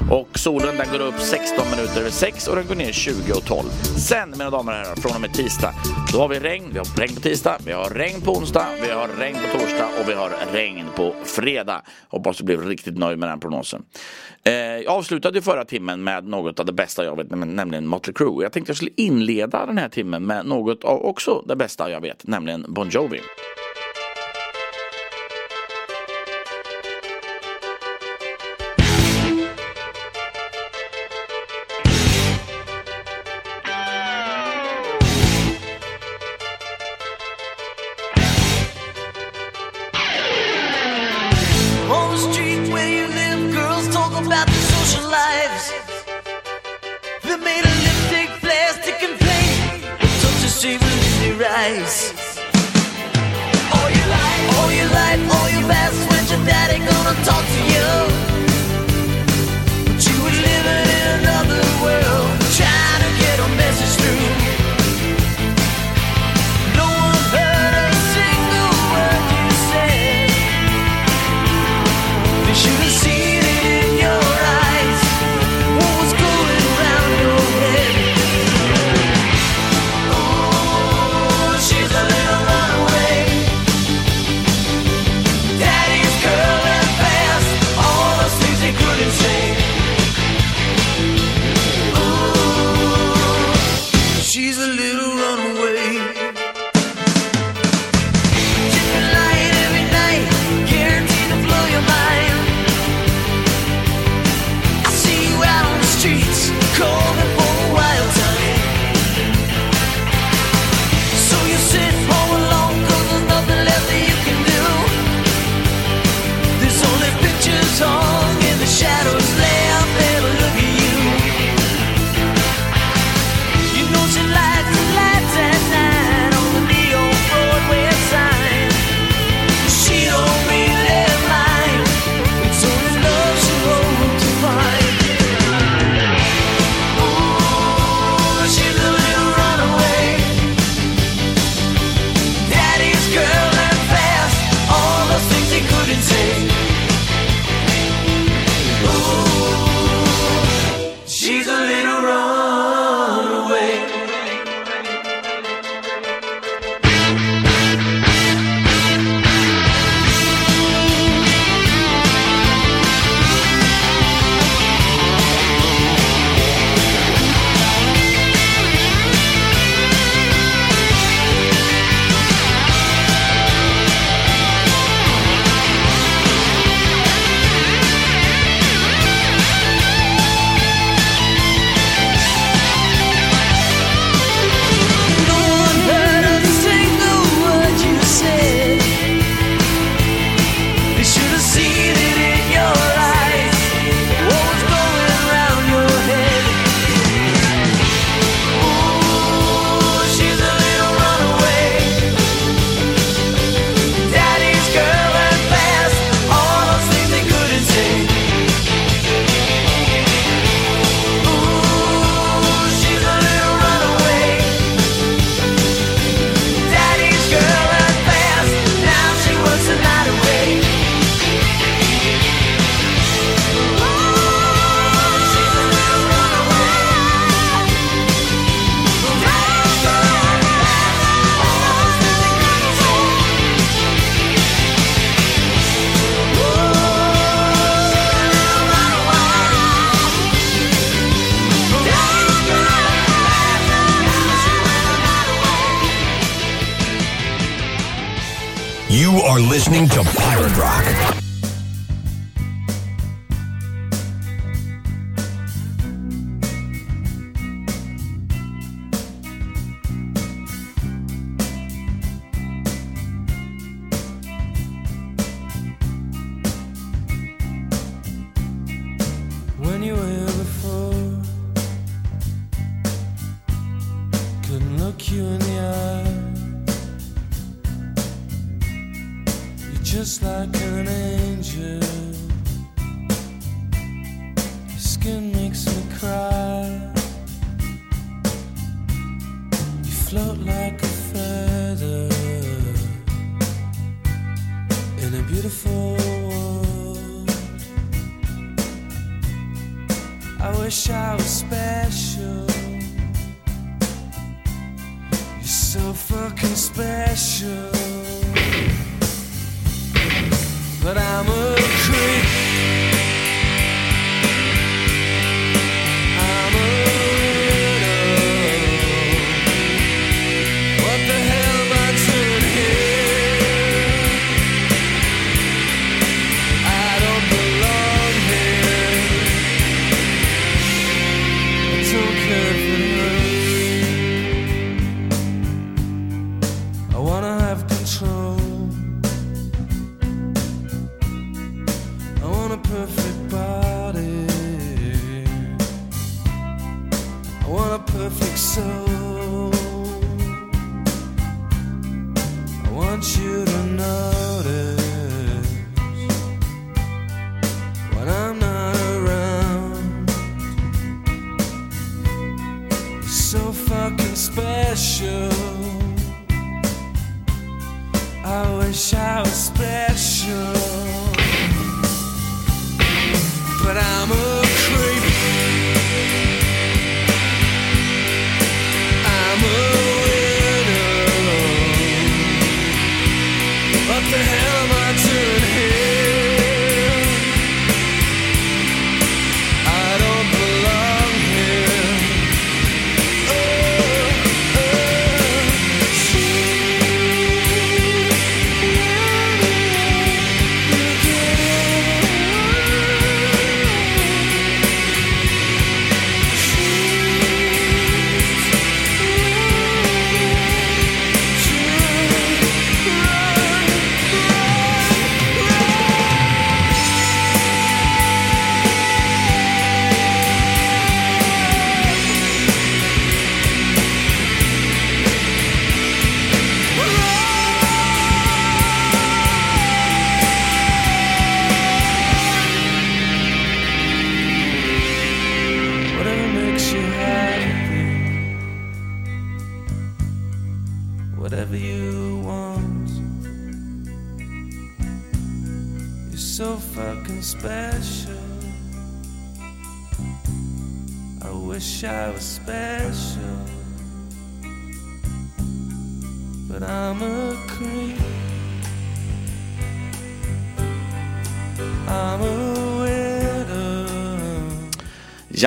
Och solen den går upp 16 minuter över 6 och den går ner 20 och 12. Sen mina damer och herrar, från och med tisdag då har vi regn, vi har regn på tisdag, vi har regn på onsdag, vi har regn på torsdag och vi har regn på fredag. Hoppas du blev riktigt nöjd med den prognosen. Eh, jag avslutade ju förra timmen med något av det bästa jag vet, nämligen Motley Crue. Jag tänkte jag skulle inleda den här timmen med något av också det bästa jag vet, nämligen Bon Jovi.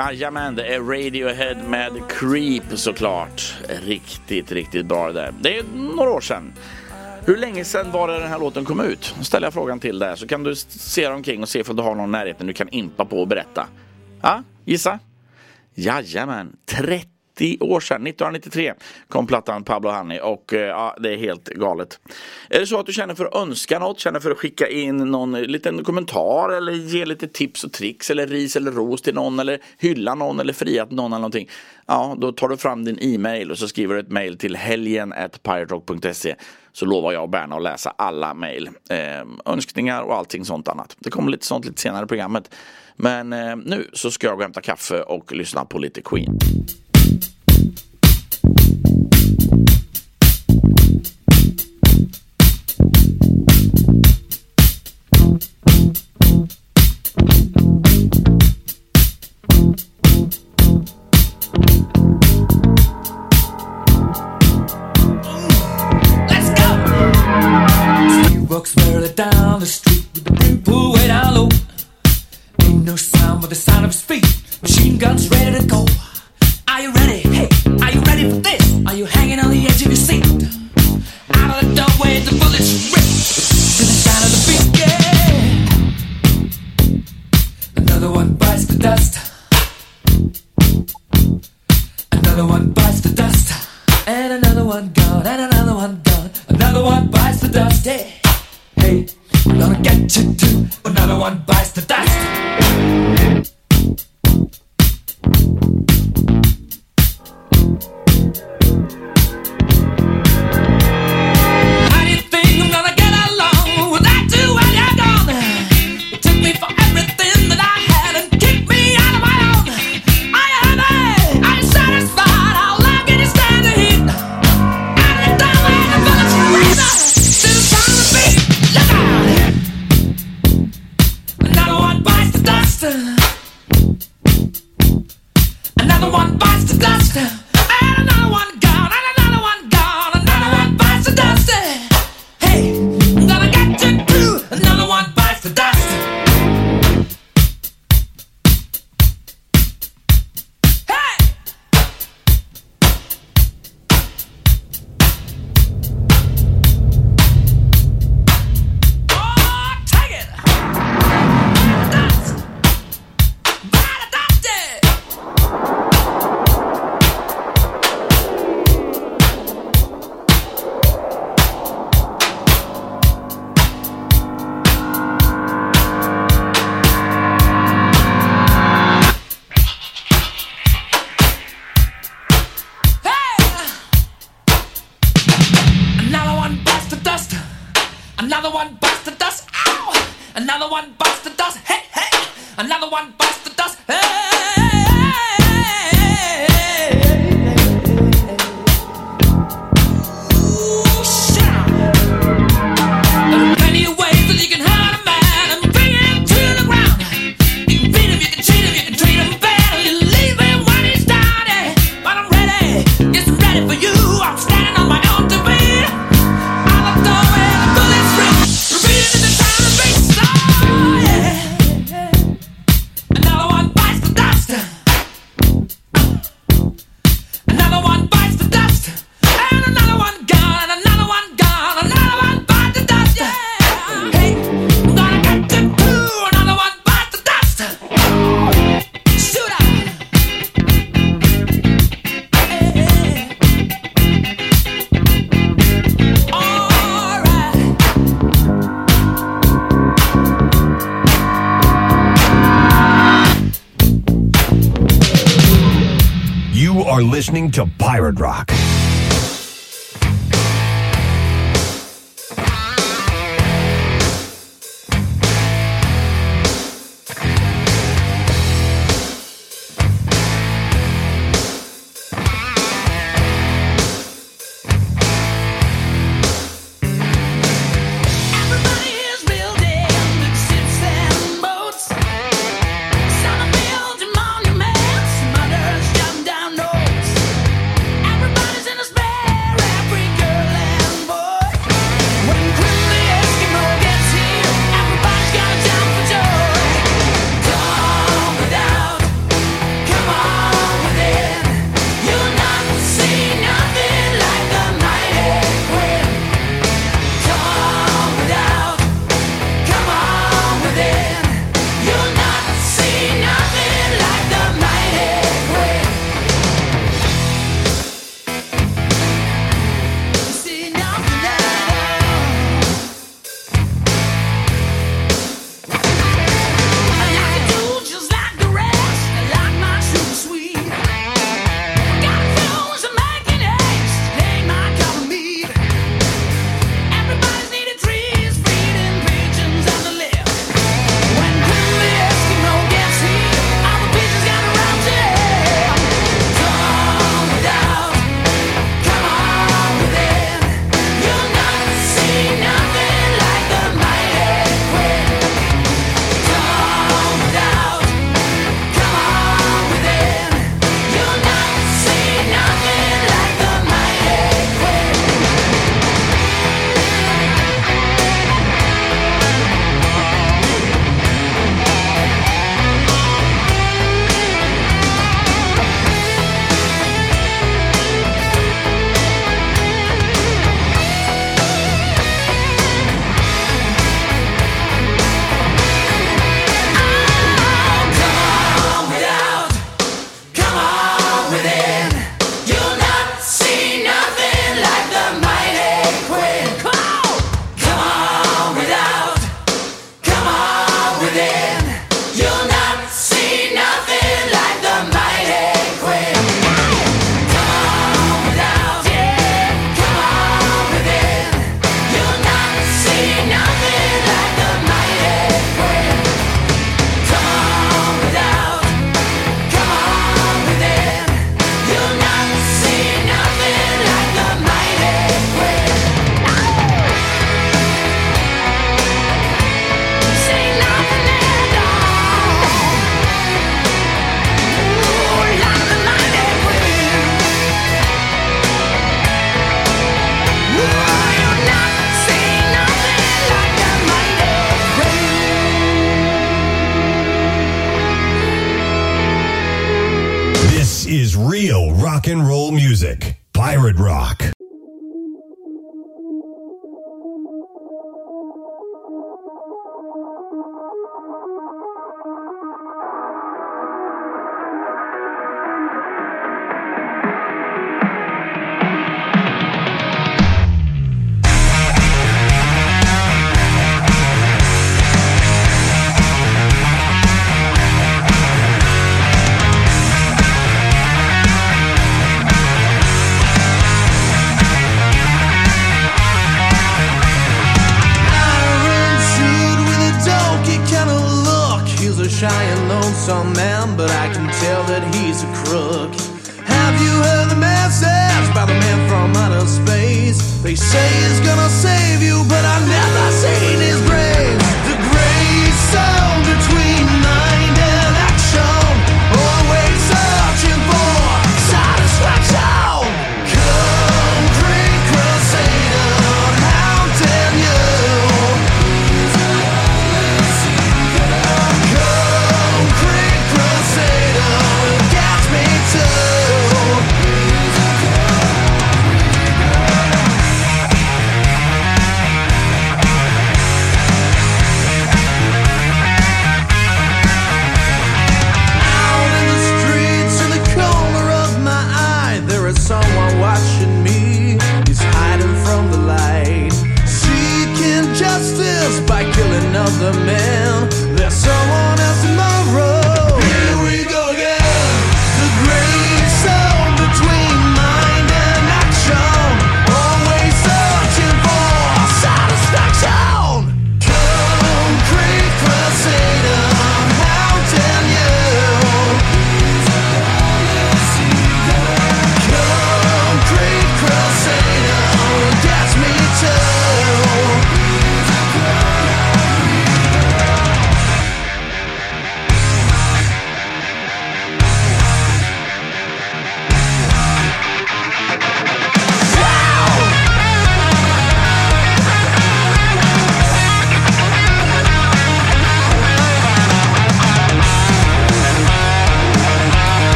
Jajamän, det är Radiohead med Creep såklart. Riktigt, riktigt bra det där. Det är några år sedan. Hur länge sedan var det den här låten kom ut? Då ställer jag frågan till dig så kan du se dig omkring och se om du har någon i närheten du kan impa på och berätta. Ja, gissa? Jajamän, 30 år sedan, 1993 kom plattan Pablo Honey och eh, ja, det är helt galet. Är det så att du känner för att önska något, känner för att skicka in någon liten kommentar eller ge lite tips och tricks eller ris eller ros till någon eller hylla någon eller fria till någon eller någonting. Ja, då tar du fram din e-mail och så skriver du ett mail till helgen piratrock.se så lovar jag och Berna att läsa alla mail, eh, önskningar och allting sånt annat. Det kommer lite sånt lite senare i programmet. Men eh, nu så ska jag gå och hämta kaffe och lyssna på lite Queen. Another one listening to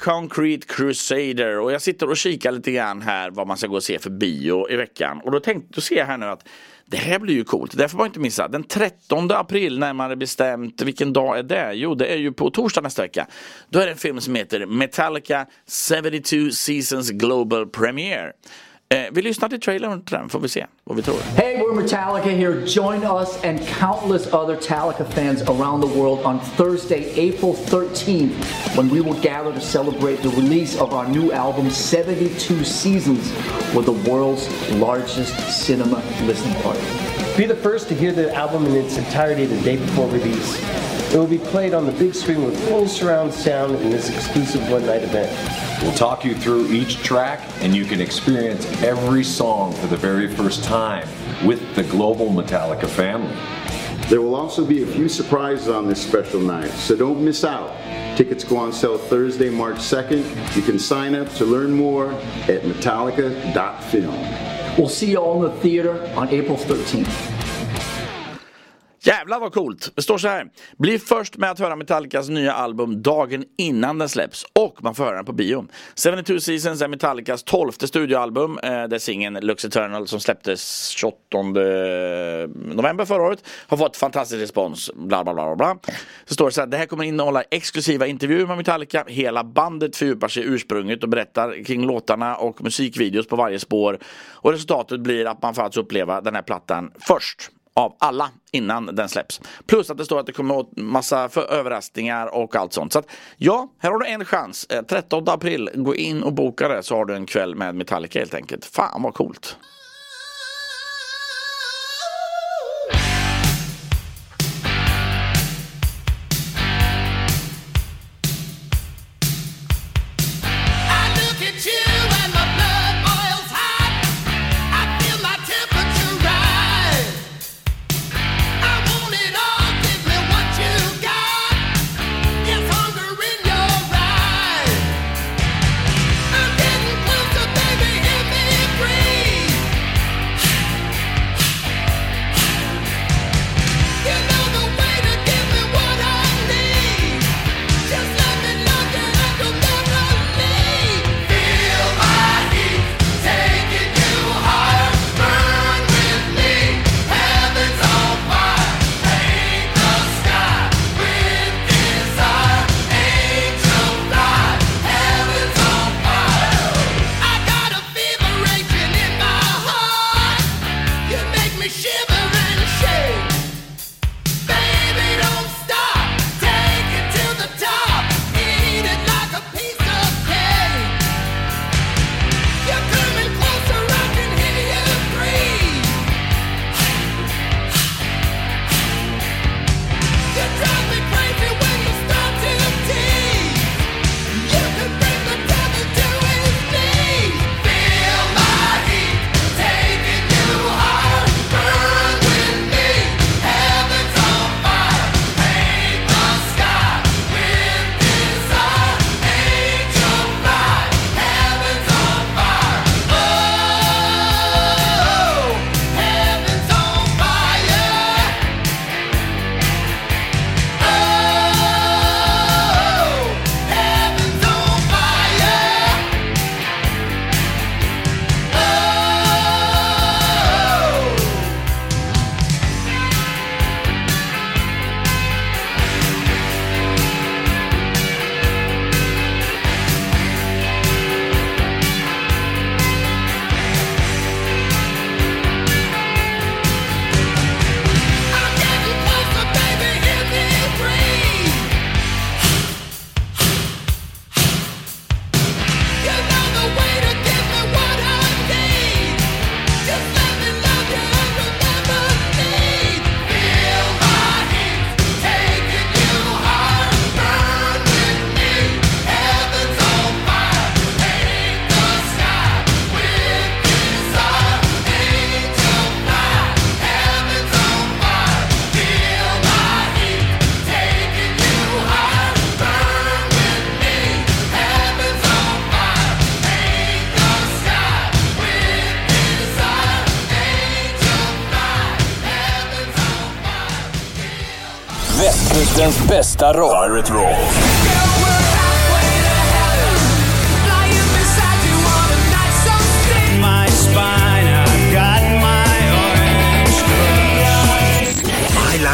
Concrete Crusader och jag sitter och kikar lite grann här vad man ska gå och se för bio i veckan och då tänkte jag se här nu att det här blir ju coolt, det får man inte missa. Den 13 april närmare bestämt, vilken dag är det? Jo, det är ju på torsdag nästa vecka. Då är det en film som heter Metallica 72 Seasons Global Premiere. Eh, vi lyssnar till trailern till den får vi se vad vi tror. Hey, we're Metallica here. Join us and countless other Metallica fans around the world on Thursday, April 13th, when we will gather to celebrate the release of our new album, 72 Seasons, with the world's largest cinema listening party. Be the first to hear the album in its entirety the day before release. It will be played on the big screen with full surround sound in this exclusive one night event. We'll talk you through each track, and you can experience every song for the very first time with the global Metallica family. There will also be a few surprises on this special night, so don't miss out. Tickets go on sale Thursday, March 2nd. You can sign up to learn more at metallica.film. We'll see you all in the theater on April 13th. Jävlar vad coolt! Det står så här. Bli först med att höra Metallicas nya album dagen innan den släpps och man får höra den på bio. 72 Seasons är Metallicas 12 studioalbum eh, där singeln Lux Eternal som släpptes 28 november förra året har fått fantastisk respons. Bla bla bla bla. Så står det så här. Det här kommer innehålla exklusiva intervjuer med Metallica. Hela bandet fördjupar sig i ursprunget och berättar kring låtarna och musikvideos på varje spår. Och resultatet blir att man får alltså uppleva den här plattan först av alla innan den släpps. Plus att det står att det kommer åt massa för överraskningar och allt sånt. Så att ja, här har du en chans. Eh, 13 april, gå in och boka det så har du en kväll med Metallica helt enkelt. Fan vad coolt.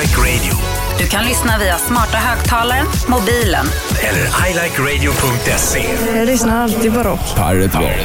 Like radio. Du kan lyssna via smarta högtalaren, mobilen Eller ilikeradio.se. Jag lyssnar alltid på rock. Pirate Rock.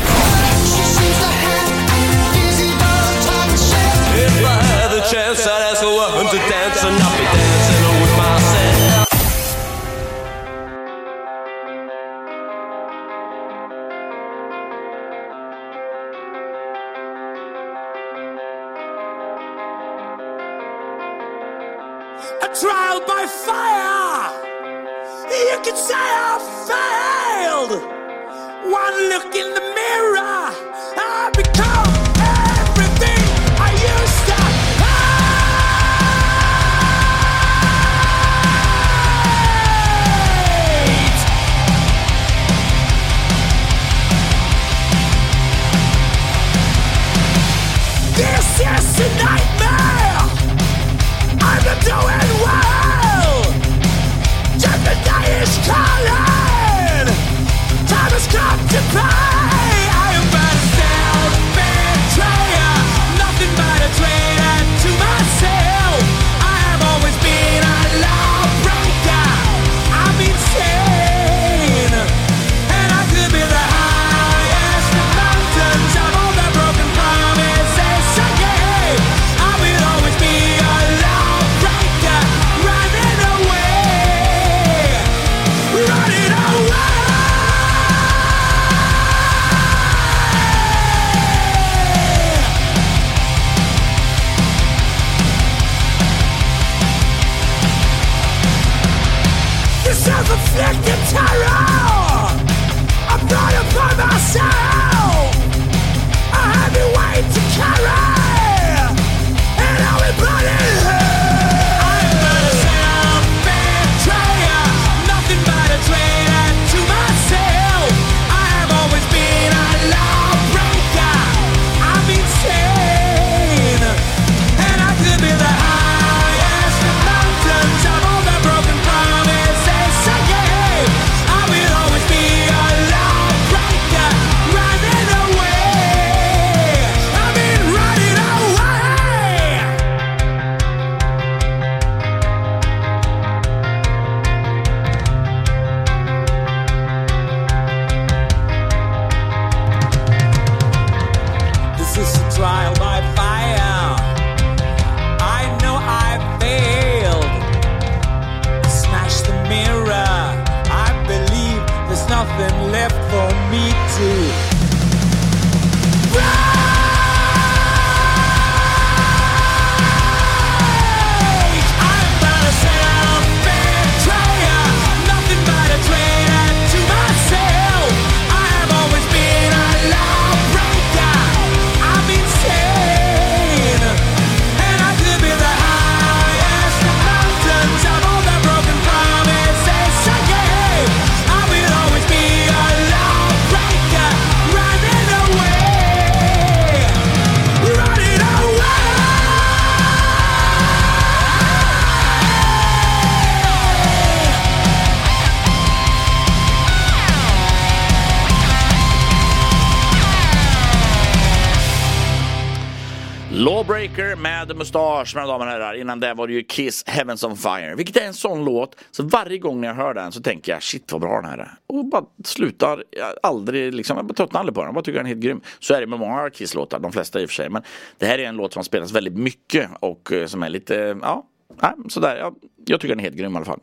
Mustasch, mina damer och herrar. Innan det var det ju Kiss Heavens on Fire. Vilket är en sån låt, så varje gång när jag hör den så tänker jag shit vad bra den här är. Och bara slutar jag aldrig, liksom, jag tröttnar aldrig på den. Jag bara tycker den är helt grym. Så är det med många Kiss-låtar, de flesta i och för sig. Men det här är en låt som spelas väldigt mycket och eh, som är lite, ja, nej, sådär. Jag, jag tycker den är helt grym i alla fall.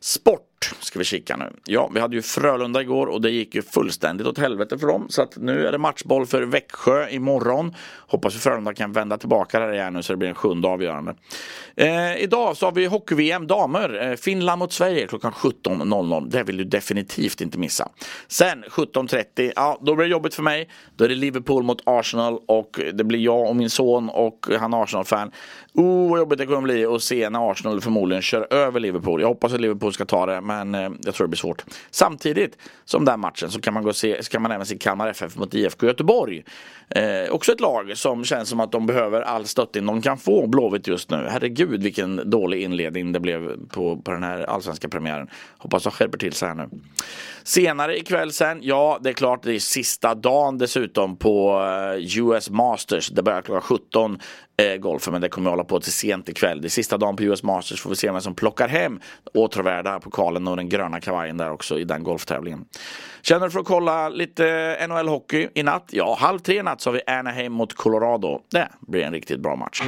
Sport ska vi kika nu. Ja, vi hade ju Frölunda igår och det gick ju fullständigt åt helvete för dem. Så att nu är det matchboll för Växjö imorgon. Hoppas att Frölunda kan vända tillbaka där igen nu så det blir en sjunde avgörande. Eh, idag så har vi hockey-VM damer. Eh, Finland mot Sverige klockan 17.00. Det vill du definitivt inte missa. Sen 17.30, ja då blir det jobbigt för mig. Då är det Liverpool mot Arsenal och det blir jag och min son och han Arsenal-fan. Oh vad jobbigt det kommer bli att se när Arsenal förmodligen kör över Liverpool. Jag hoppas att Liverpool ska ta det, men eh, jag tror det blir svårt. Samtidigt som den matchen så kan man, gå och se, så kan man även se Kalmar FF mot IFK Göteborg. Eh, också ett lag som känns som att de behöver all stöttning de kan få, Blåvitt just nu. Herregud vilken dålig inledning det blev på, på den här allsvenska premiären. Hoppas de skärper till sig här nu. Senare ikväll sen, ja det är klart det är sista dagen dessutom på eh, US Masters. Det börjar klockan 17 eh, golfen men det kommer jag hålla på till sent ikväll. Det är sista dagen på US Masters får vi se vem som plockar hem åtråvärda pokalen och den gröna kavajen där också i den golftävlingen. Känner du för att kolla lite eh, NHL-hockey i natt? Ja, halv tre i natt så har vi Anaheim mot Colorado. Det blir en riktigt bra match.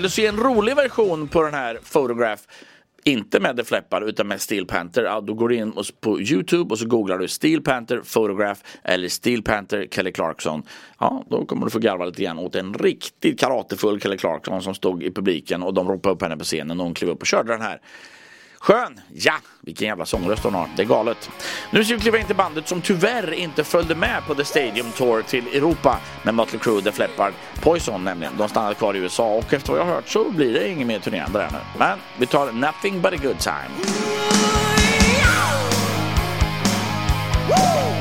Vill du se en rolig version på den här Photograph inte med The Leppard utan med Steel Panther, ja, då går du in på Youtube och så googlar du Steel Panther Photograph eller Steel Panther Kelly Clarkson. Ja, då kommer du få garva lite grann åt en riktigt karatefull Kelly Clarkson som stod i publiken och de ropade upp henne på scenen och hon klev upp och körde den här. Skön! Ja, vilken jävla sångröst hon har. Det är galet. Nu ska vi kliva in till bandet som tyvärr inte följde med på The Stadium Tour till Europa med Mötley Crüe, The Flappard. Poison nämligen. De stannade kvar i USA och efter vad jag har hört så blir det ingen mer turnerande där nu. Men vi tar Nothing But A Good Time. Woo!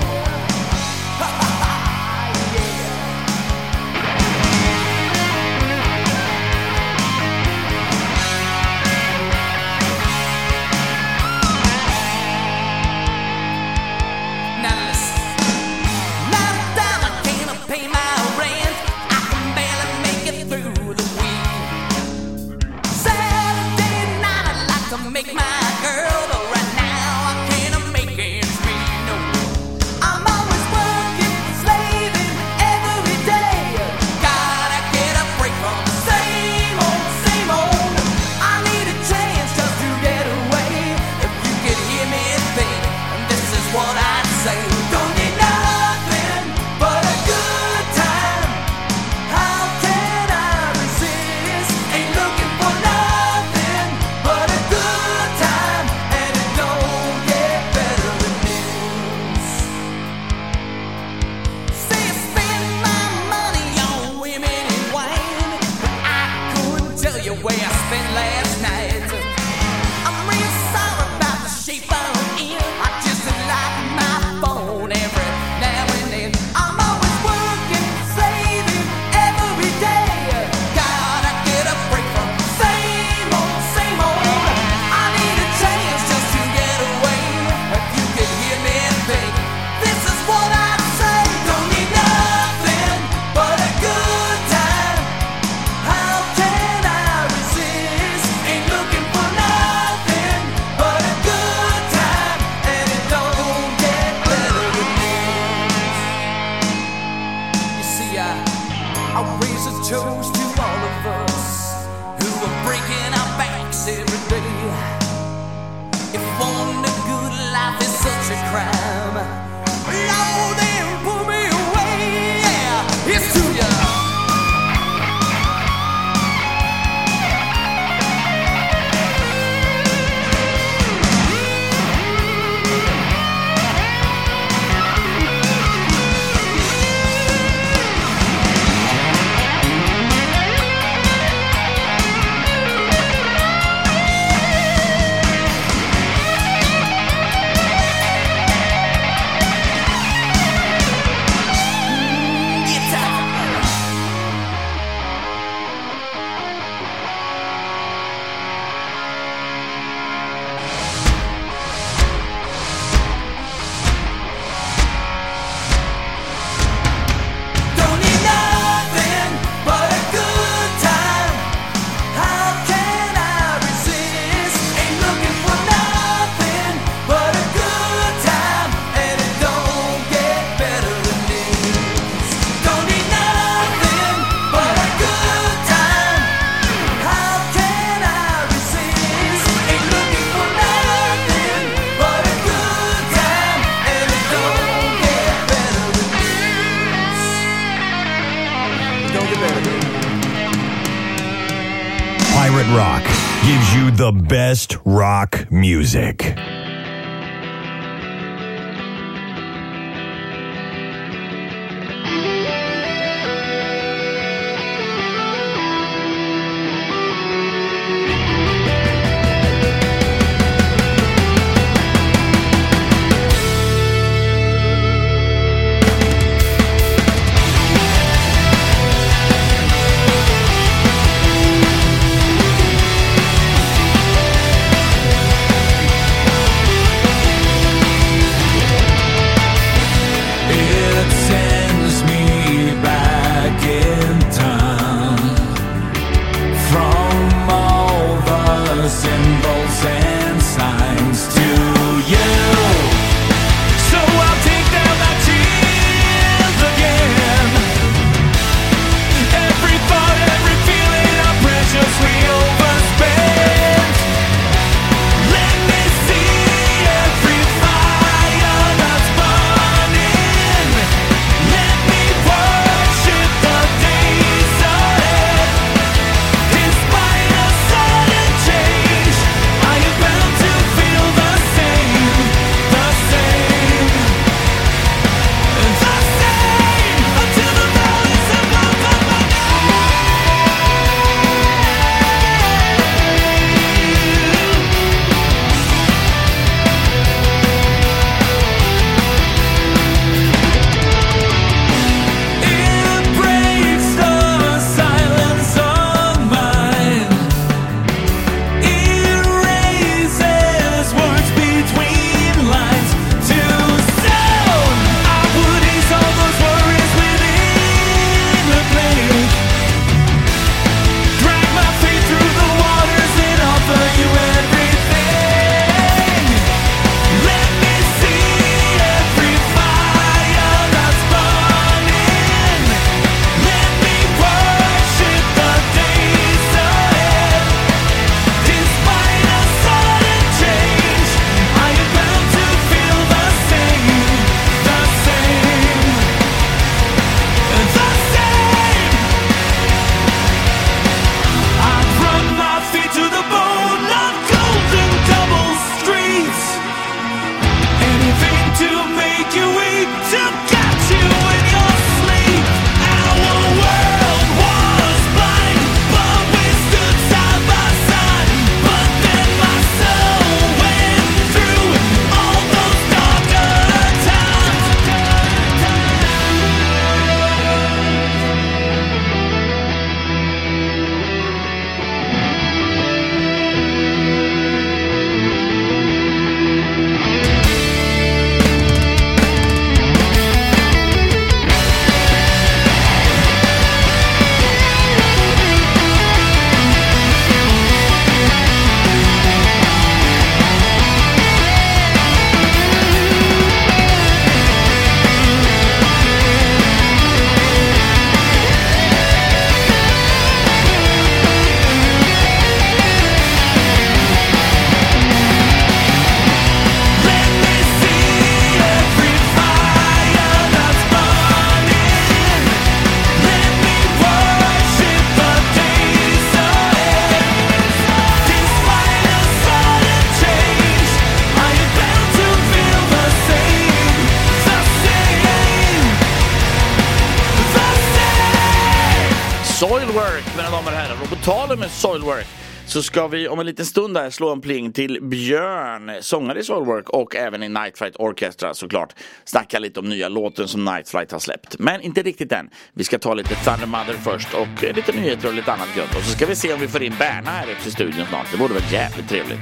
Så ska vi om en liten stund här slå en pling till Björn, sångare i Soulwork och även i Night Flight Orchestra såklart. Snacka lite om nya låten som Night Flight har släppt. Men inte riktigt än. Vi ska ta lite Thunder Mother först och eh, lite nyheter och lite annat gött. Och så ska vi se om vi får in Berna här till studion snart. Det vore väl jävligt trevligt.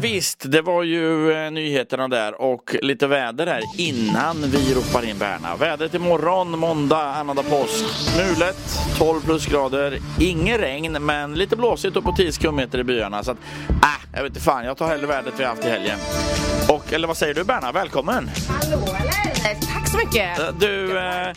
Visst, det var ju nyheterna där och lite väder här innan vi ropar in Berna. Vädret imorgon, måndag, annandag påsk. Mulet, 12 plusgrader, inget regn men lite blåsigt upp på 10 kilometer i byarna. Så att, äh, jag vet inte fan, jag tar hellre vädret vi har haft i helgen. Och, eller vad säger du Berna? Välkommen! Hallå eller? Tack så mycket! Eh, Du, eh,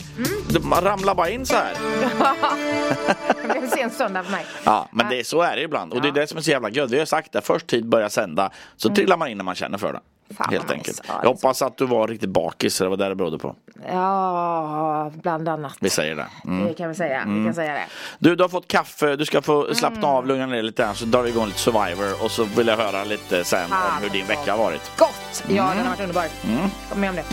du man ramlar bara in så här. det blev en sen söndag för mig. Ja, men det, är- så är det ibland. Och det är det som är så jävla gött. Vi har sagt det, först tid börjar sända så Mm. trillar man in när man känner för det. Fan, Helt enkelt. Jag hoppas att du var riktigt bakis, det var det det berodde på. Ja, bland annat. Vi säger det. Mm. Det kan vi säga. Vi Mm. kan säga det. Du, du har fått kaffe, du ska få slappna Mm. av, lugna ner lite grann så drar vi igång lite Survivor och så vill jag höra lite sen om hur din vecka har varit. Gott! Ja, Mm. den har varit underbar. Mm. Kom med om det.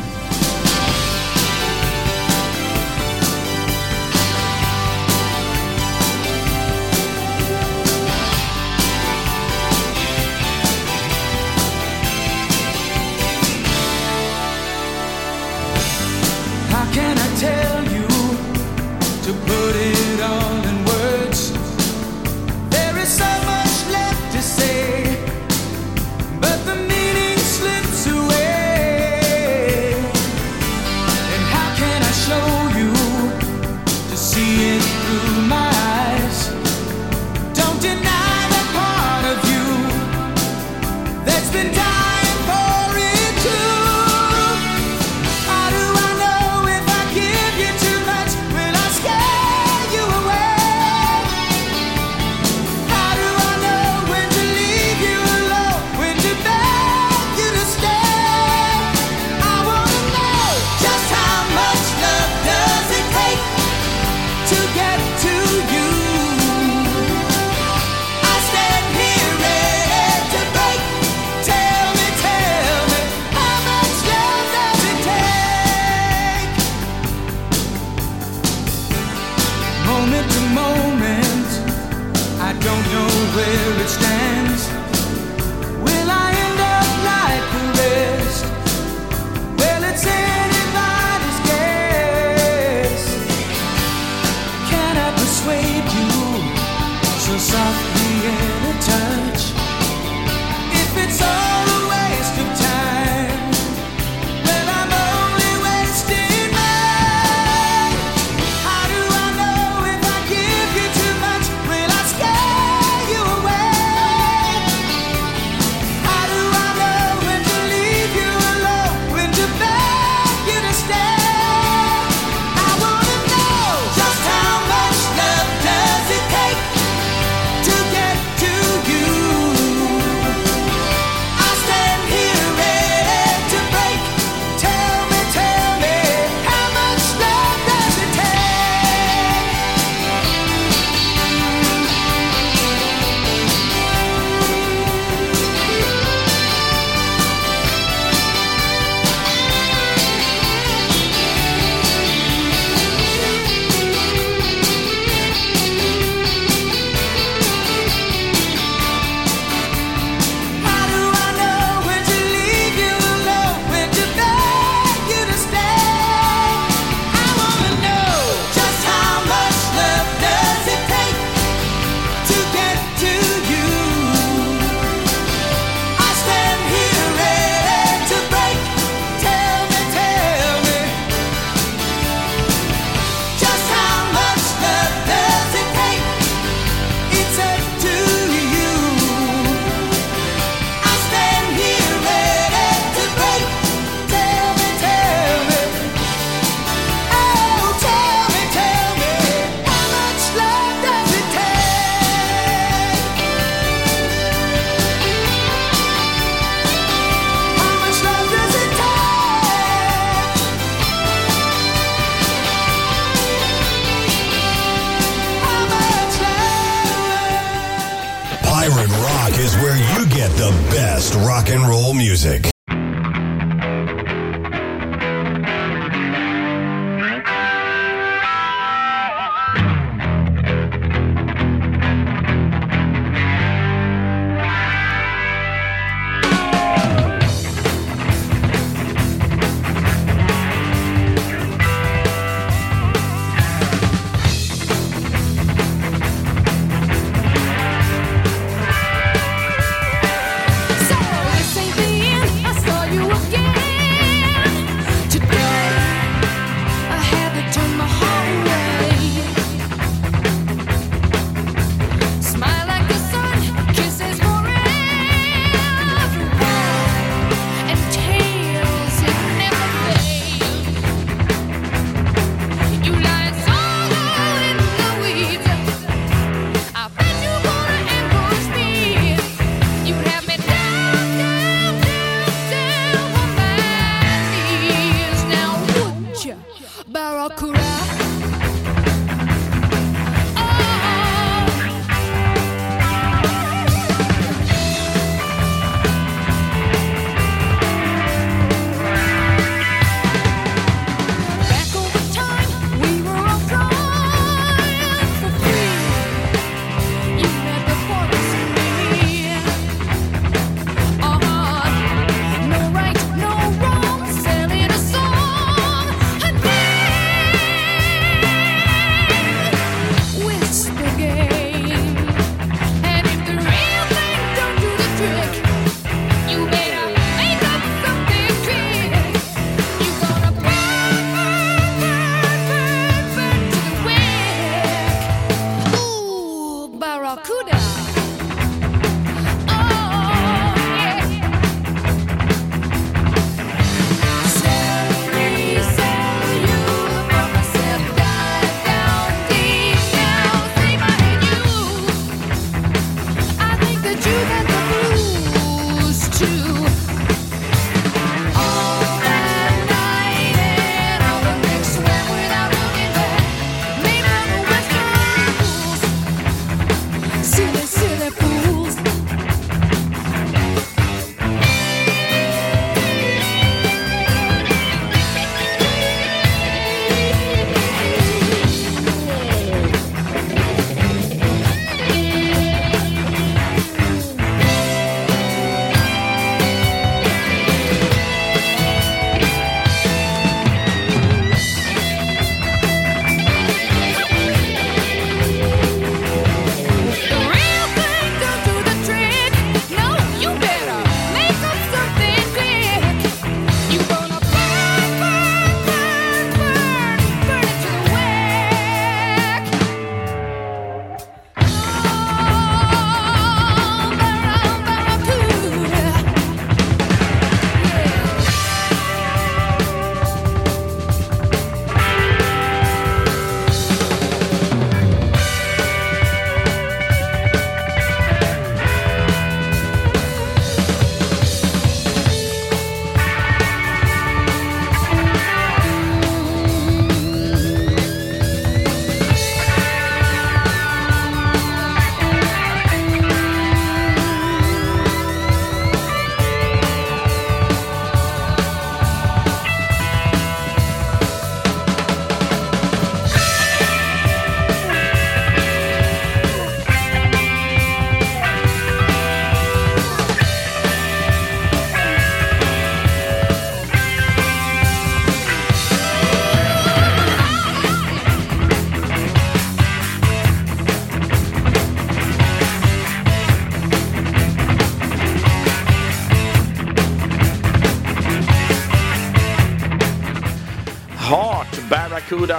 that you can't.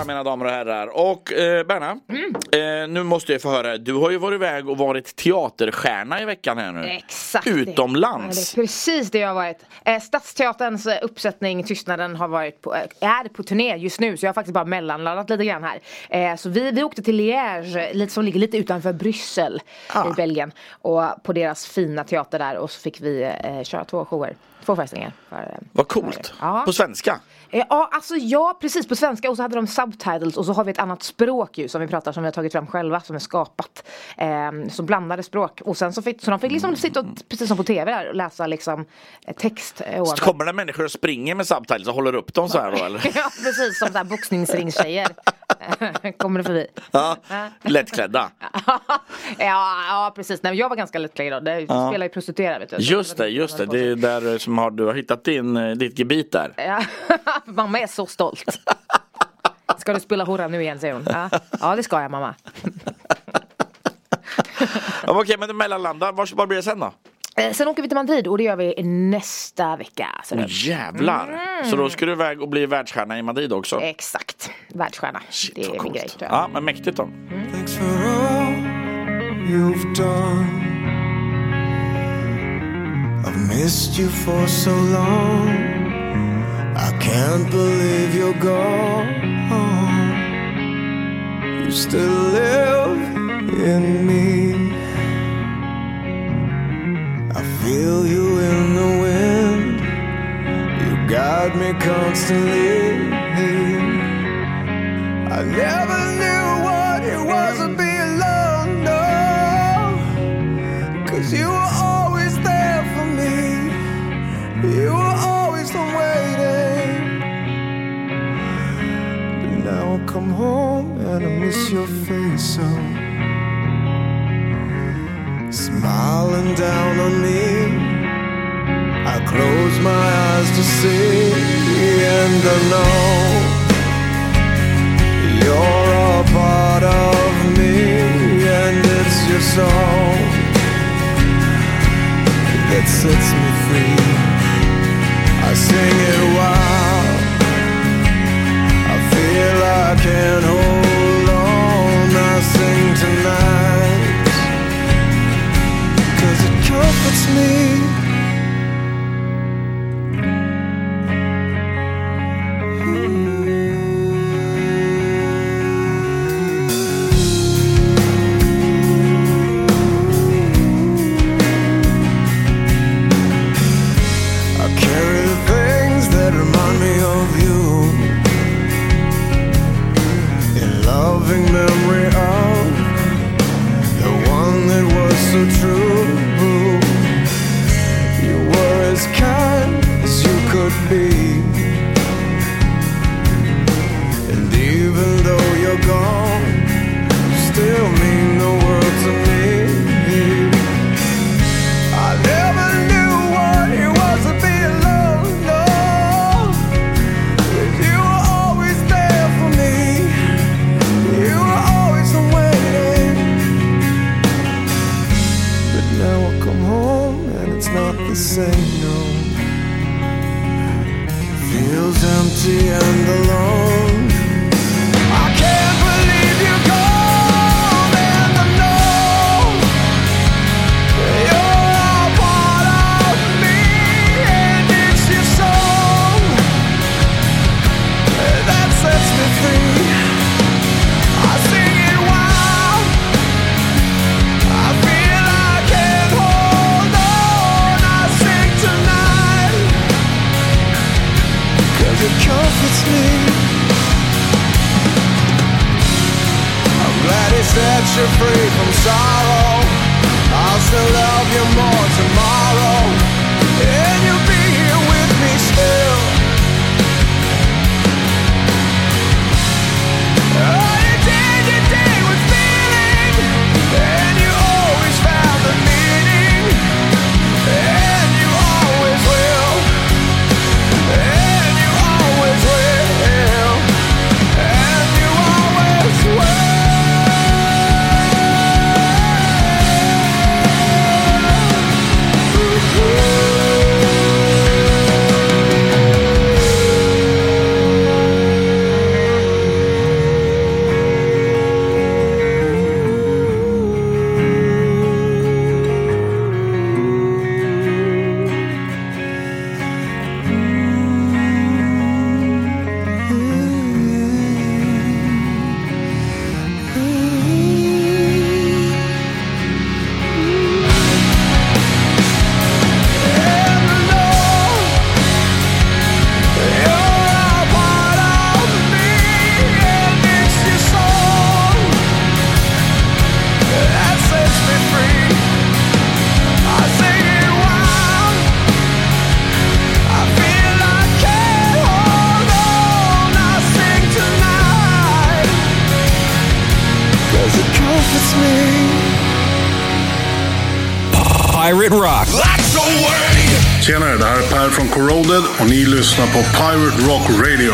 Där mina damer och herrar. Och eh, Berna, Mm. eh, nu måste jag få höra. Du har ju varit iväg och varit teaterstjärna i veckan här nu. Exakt. Utomlands. Ja, det är precis det jag har varit. Eh, Stadsteaterns eh, uppsättning Tystnaden har varit på, eh, är på turné just nu så jag har faktiskt bara mellanlandat lite grann här. Eh, så vi, vi åkte till Liège, lite, som ligger lite utanför Bryssel Ah. i Belgien. Och på deras fina teater där och så fick vi eh, köra två shower. Två föreställningar. För, Vad coolt. Ja. På svenska. Eh, Ja, alltså ja, precis på svenska och så hade de subtitles och så har vi ett annat språk ju som vi pratar som vi har tagit fram själva som är skapat. Ehm, så blandade språk och sen så fick, så de fick liksom sitta och, precis som på tv där och läsa liksom eh, text eh, Så kommer det människor och springer med subtitles och håller upp dem så här då eller? Ja precis som där boxningsringstjejer kommer det förbi. Ja, lättklädda. Ja, ja precis, Nej, jag var ganska lättklädd då. Det Ja. spelar ju prostituerad vet du. Just det, just det. Det är där som har, du har hittat din, eh, ditt gebit där. Ja, mamma är så stolt. Ska du spela hora nu igen säger hon. Ja, ja det ska jag mamma. Ja, Okej, men mellanlanda, var, var blir det sen då? Eh, Sen åker vi till Madrid och det gör vi nästa vecka. Så det- Åh jävlar! Mm. Så då ska du iväg och bli världsstjärna i Madrid också? Exakt, världsstjärna. det är min grej tror jag. Ja, men mäktigt då. Thanks for all you've done. I've missed you for so long. I can't believe you're gone. You still live in me. I feel you in the wind. You guide me constantly. I never knew what it was to Come home and I miss your face so. Smiling down on me. I close my eyes to see, and I know. You're a part of me, and it's your song that sets me free. I sing it wild. I can't hold on. I sing tonight, cause it comforts me. Pirate Rock. Tjenare, det här är Per från Corroded och ni lyssnar på Pirate Rock Radio.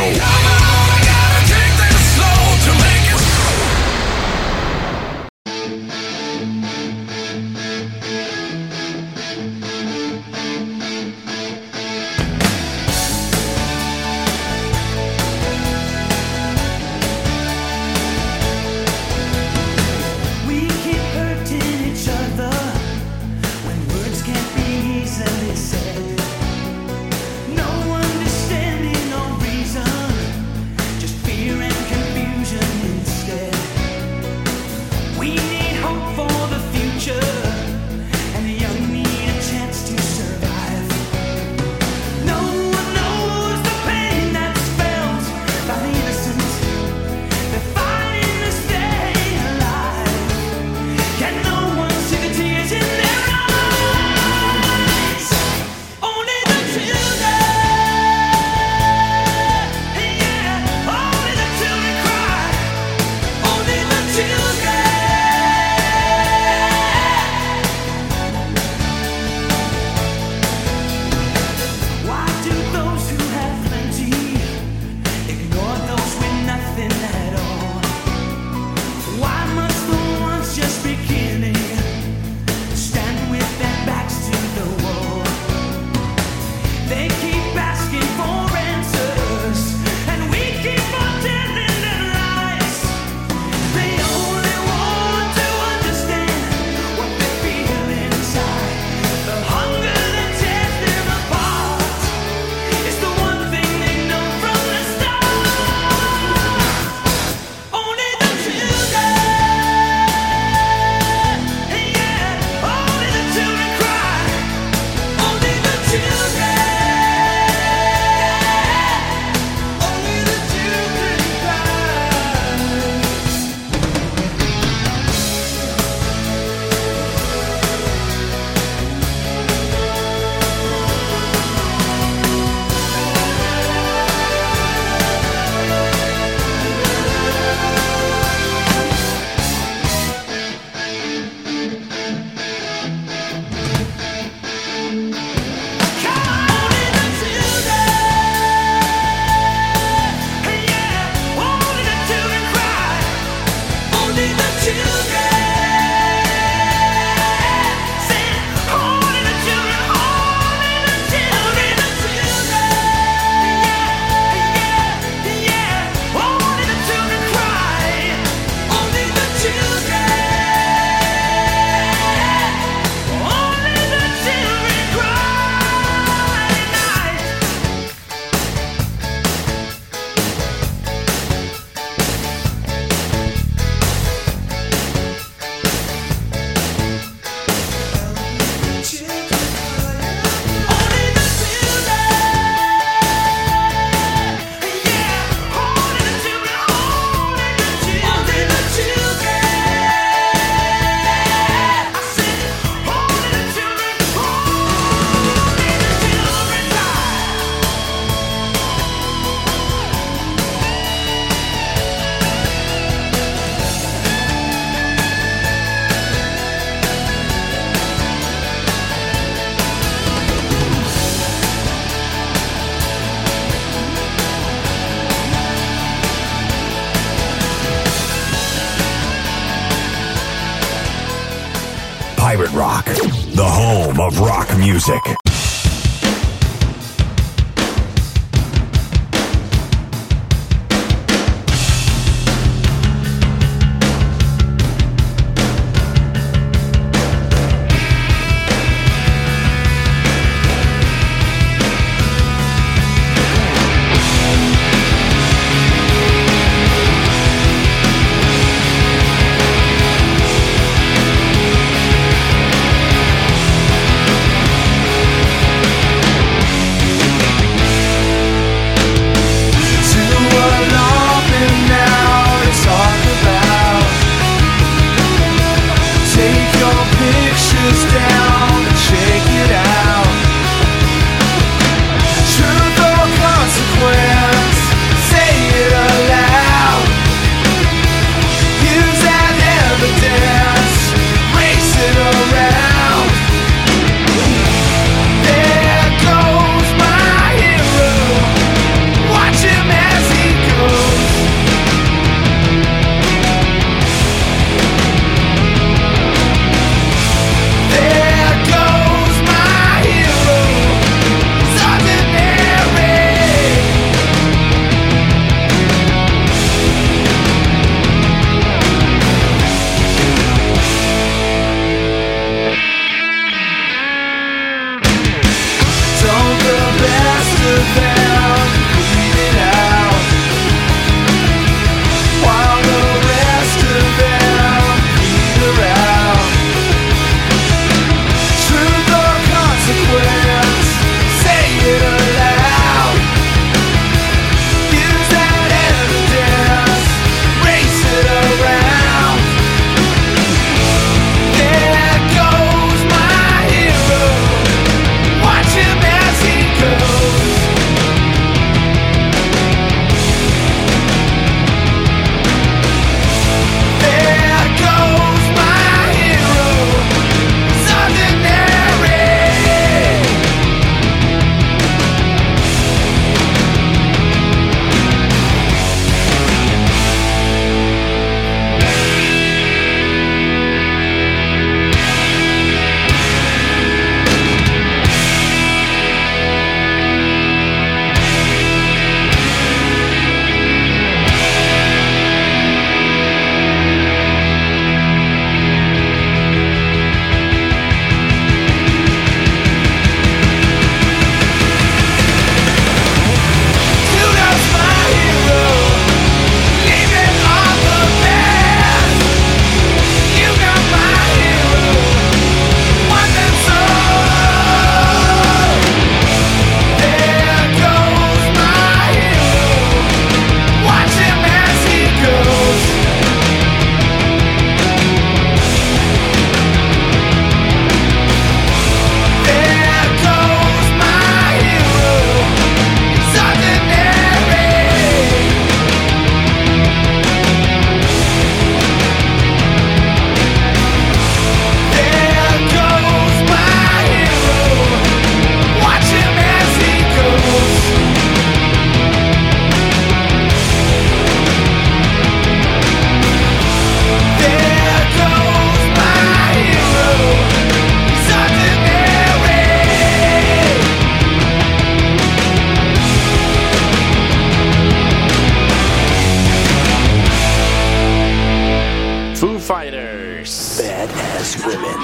Years. Badass women.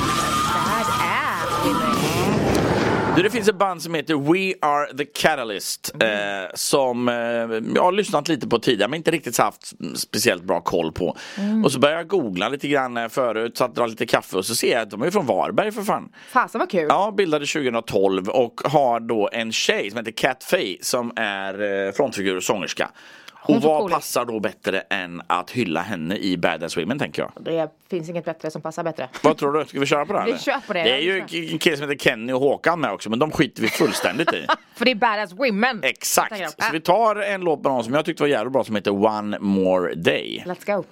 Du, det finns ett band som heter We Are The Catalyst eh, som eh, jag har lyssnat lite på tidigare men inte riktigt haft speciellt bra koll på. Mm. Och så började jag googla lite grann eh, förut, satt och lite kaffe och så ser jag att de är från Varberg för fan. Fasen vad kul. Ja, bildade 2012 och har då en tjej som heter Cat Faye som är eh, frontfigur och sångerska. Hon Och vad passar då bättre än att hylla henne i Badass Women tänker jag. Det finns inget bättre som passar bättre. Vad tror du? Ska vi köra på det här? Vi kör på det. Det är ju en kille som heter Kenny och Håkan med också men de skiter vi fullständigt i. För det är badass women. Exakt. Så vi tar en låt med någon som jag tyckte var jävligt bra som heter One More Day. Let's go.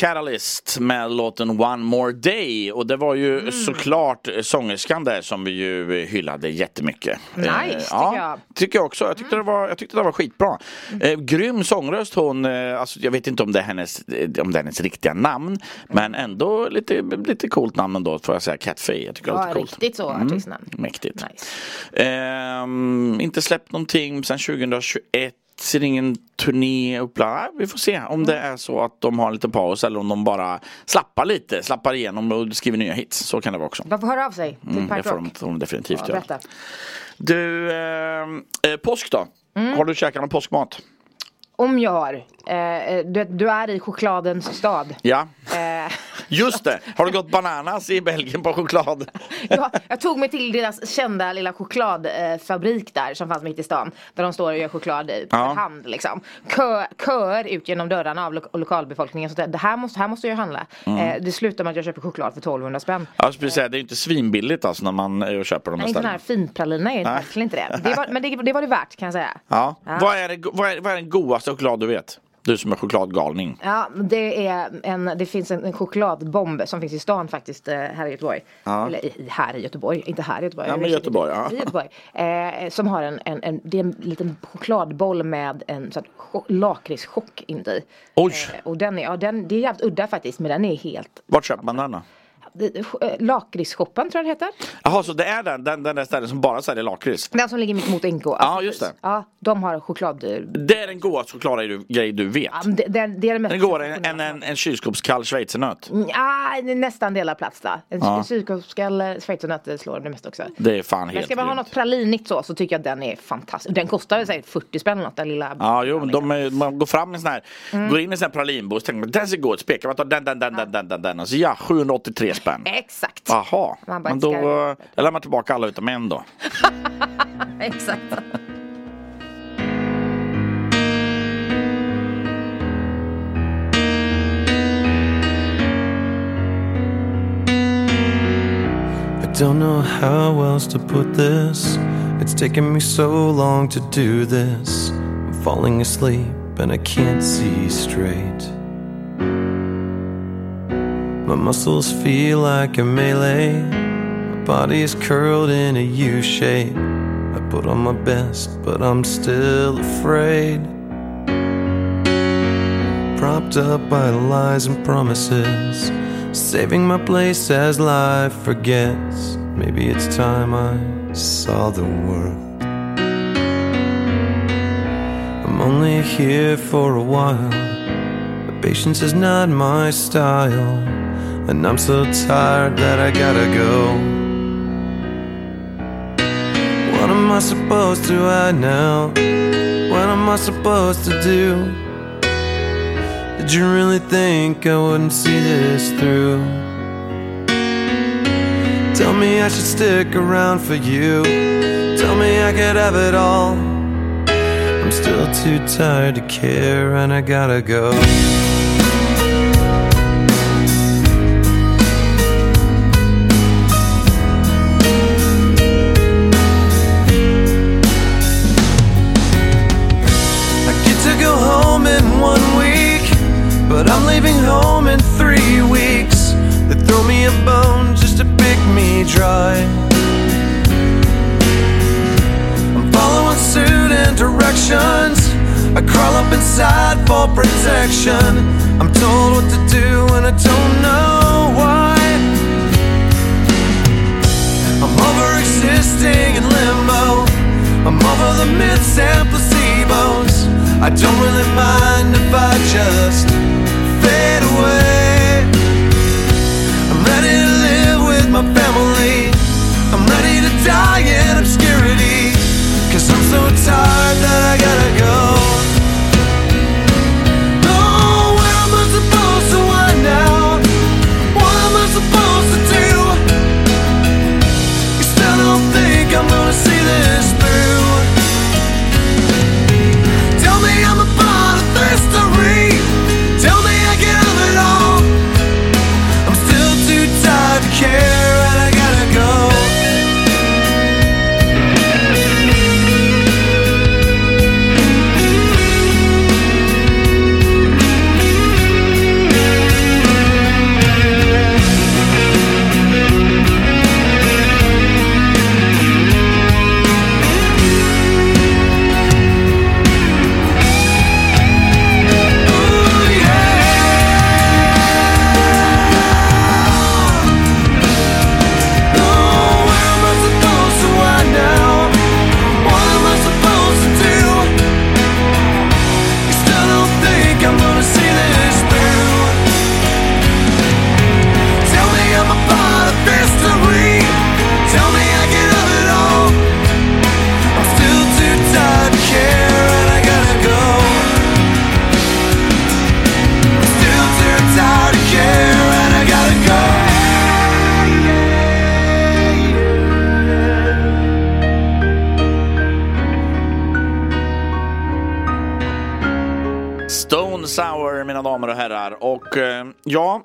Catalyst med låten One More Day och det var ju Mm. såklart sångerskan där som vi ju hyllade jättemycket. Nice, Eh, tycker ja, jag. Mm. Tycker jag också. Jag tyckte, det, var, jag tyckte det var skitbra. Eh, grym sångröst hon. Eh, alltså, jag vet inte om det är hennes, eh, om det är hennes riktiga namn. Men ändå lite, lite coolt namn ändå får jag säga. Cat Faye. Jag tycker det Ja, är lite coolt. riktigt så artistnamn. Mäktigt. Ehm, inte släppt någonting sedan 2021. Ser ingen turné upplagd. Vi får se om det är så att de har lite paus eller om de bara slappar lite, slappar igenom och skriver nya hits. Så kan det vara också. De får höra av sig till Mm, det Pirate får de, de definitivt Ja, göra. Du, ehm, eh, påsk då? Mm. Har du käkat någon påskmat? Om jag har. Eh, du, du är i chokladens stad. Ja. Eh, Just det, har du gått bananas i Belgien på choklad? jag, jag tog mig till deras kända lilla chokladfabrik där som fanns mitt i stan. Där de står och gör choklad på Ja. hand liksom. Kö, köer ut genom dörrarna av lo- lokalbefolkningen. Så det, här måste, här måste jag handla. Mm. Eh, det slutar med att jag köper choklad för 1200 spänn. Jag skulle säga, det är ju inte svinbilligt alltså när man är och köper de här Nej, inte den här ställena. finpralinerna är verkligen inte det. det var, men det, det var det värt kan jag säga. Ja. Ja. Vad, är det, vad, är, vad är den godaste choklad du vet? Du som är chokladgalning. Ja, det, är en, det finns en, en chokladbomb som finns i stan faktiskt eh, här i Göteborg. Ja. Eller i, i- här i Göteborg, inte här i Göteborg. Ja, men Göteborg, ja. I Göteborg. Eh, som har en, en, en, det är en liten chokladboll med en lakritschock inuti. Oj! Eh, och den är, ja, den, det är jävligt udda faktiskt men den är helt Vart köper man den då? Eh, Lakritsshoppen tror jag det heter. Jaha, så det är den, den, den där stället som bara säljer lakrits? Den som ligger mitt mot NK. Ja, just det. Ja, de har choklad. Det är den godaste chokladgrej du, vet. Ja, men det, det, det är det mest Den går en, en, en, en kylskåpskall schweizernöt. Mm, Ja, nästan delar plats där. En Ja. ja. psykoskall, schweizernötter slår det mest också. Det är fan Men helt ska man ha något pralinigt så, så tycker jag den är fantastisk. Den kostar väl säkert 40 spänn eller något, den lilla. Ja, jo, men de är, man går fram med sån här, Mm. går in i en sån här pralinbuss, tänker man den ser god ut, spekar man tar den, den, den, den, den, den, den, och så ja, 783 spänn. Exakt. Jaha, Man bara men då ska- jag lämnar tillbaka alla utom en då. Exakt. Don't know how else to put this. It's taken me so long to do this. I'm falling asleep and I can't see straight. My muscles feel like a melee. My body is curled in a U shape. I put on my best, but I'm still afraid. Propped up by lies and promises. Saving my place as life forgets. Maybe it's time I saw the world. I'm only here for a while. But patience is not my style. And I'm so tired that I gotta go. What am I supposed to hide now? What am I supposed to do? Did you really think I wouldn't see this through? Tell me I should stick around for you. Tell me I could have it all. I'm still too tired to care and I gotta go. Directions. I crawl up inside for protection. I'm told what to do and I don't know why. I'm over existing in limbo. I'm over the myths and placebos. I don't really mind if I just fade away. I'm ready to live with my family. I'm ready to die in obscurity. So tired that I gotta ja,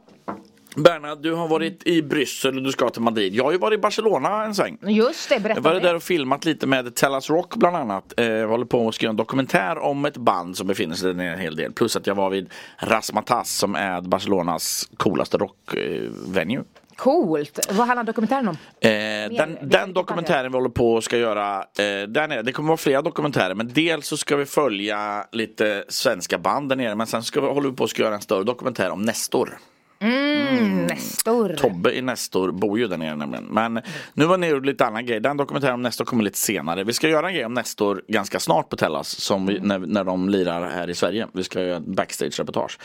Bernhard, du har varit i Bryssel och du ska till Madrid. Jag har ju varit i Barcelona en sväng. Just det, Jag berätta var om där det. och filmat lite med Tell Us Rock bland annat. Eh, jag håller på att skriva en dokumentär om ett band som befinner sig där en hel del. Plus att jag var vid Rasmatas som är Barcelonas coolaste rockvenue. Coolt. Vad handlar dokumentären om? Eh, den, den dokumentären vi håller på och ska göra eh, där nere, det kommer vara flera dokumentärer men dels så ska vi följa lite svenska band där nere men sen ska vi, håller vi på att göra en större dokumentär om Nestor. Mm, Nestor. Tobbe i Nestor bor ju där nere nämligen. Men nu var ni gjort lite annan grej. Den dokumentären om Nestor kommer lite senare. Vi ska göra en grej om Nestor ganska snart på Tellas. Som vi, när, när de lirar här i Sverige. Vi ska göra en backstage-reportage.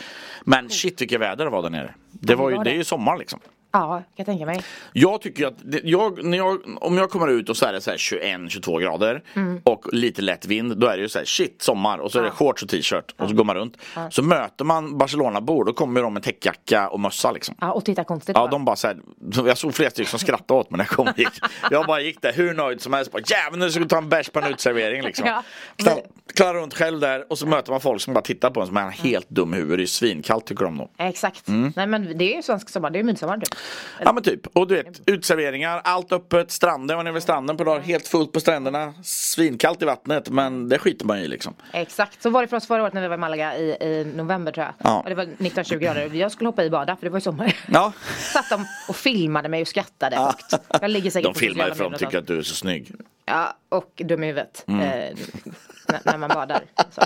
Men shit vilket väder det var där nere. Det, var ju, det är ju sommar liksom. Ja, kan jag tänka mig. Jag tycker att det, jag, när jag, om jag kommer ut och så är det så här 21-22 grader Mm. och lite lätt vind. Då är det ju så här shit sommar och så är det shorts och t-shirt och så går man runt. Ja. Så möter man Barcelona-bor då kommer de med täckjacka och mössa liksom. Ja, och titta konstigt Ja, de bara såhär, jag såg flera stycken som skrattade åt mig när jag kom hit. Jag bara gick där hur nöjd som helst. Jävlar nu ska vi ta en bärs på en uteservering liksom. Ja. Klar, klar runt själv där och så möter man folk som bara tittar på en som är helt dum i huvudet. Det är ju svinkallt tycker de nog. Exakt. Mm. Nej men det är ju svensk sommar, det är ju midsommar typ. Ja men typ, och du vet uteserveringar, allt öppet, stranden, var ni vid stranden på dagar, helt fullt på stränderna, svinkallt i vattnet men det skiter man i liksom. Exakt, så var det för oss förra året när vi var i Malaga i, i november tror jag. Ja. Och det var 19-20 grader och jag skulle hoppa i bada för det var ju sommar. Ja, Satt de och filmade mig och skrattade högt. Jag ligger säkert de filmar ju sociala för de tycker att du är så snygg. Ja, och dum i huvudet. Mm. Eh, när, när man badar. Så.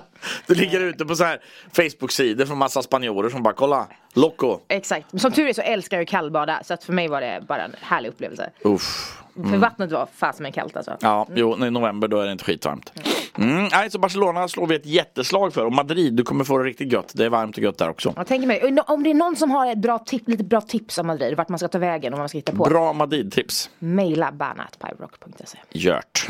Du ligger ute på så här Facebook-sidor från massa spanjorer som bara kolla, loco. Exakt, men som tur är så älskar jag kallbada så att för mig var det bara en härlig upplevelse. Uff. För Mm. vattnet var fasen med kallt alltså. Ja, jo, i november då är det inte skitvarmt. Mm, nej, så Barcelona slår vi ett jätteslag för och Madrid, du kommer få det riktigt gött. Det är varmt och gött där också. Jag tänker mig, om det är någon som har ett bra tip, lite bra tips om Madrid, vart man ska ta vägen och vad man ska hitta på. Bra Madrid-tips. Maila banatpirock.se Gjort.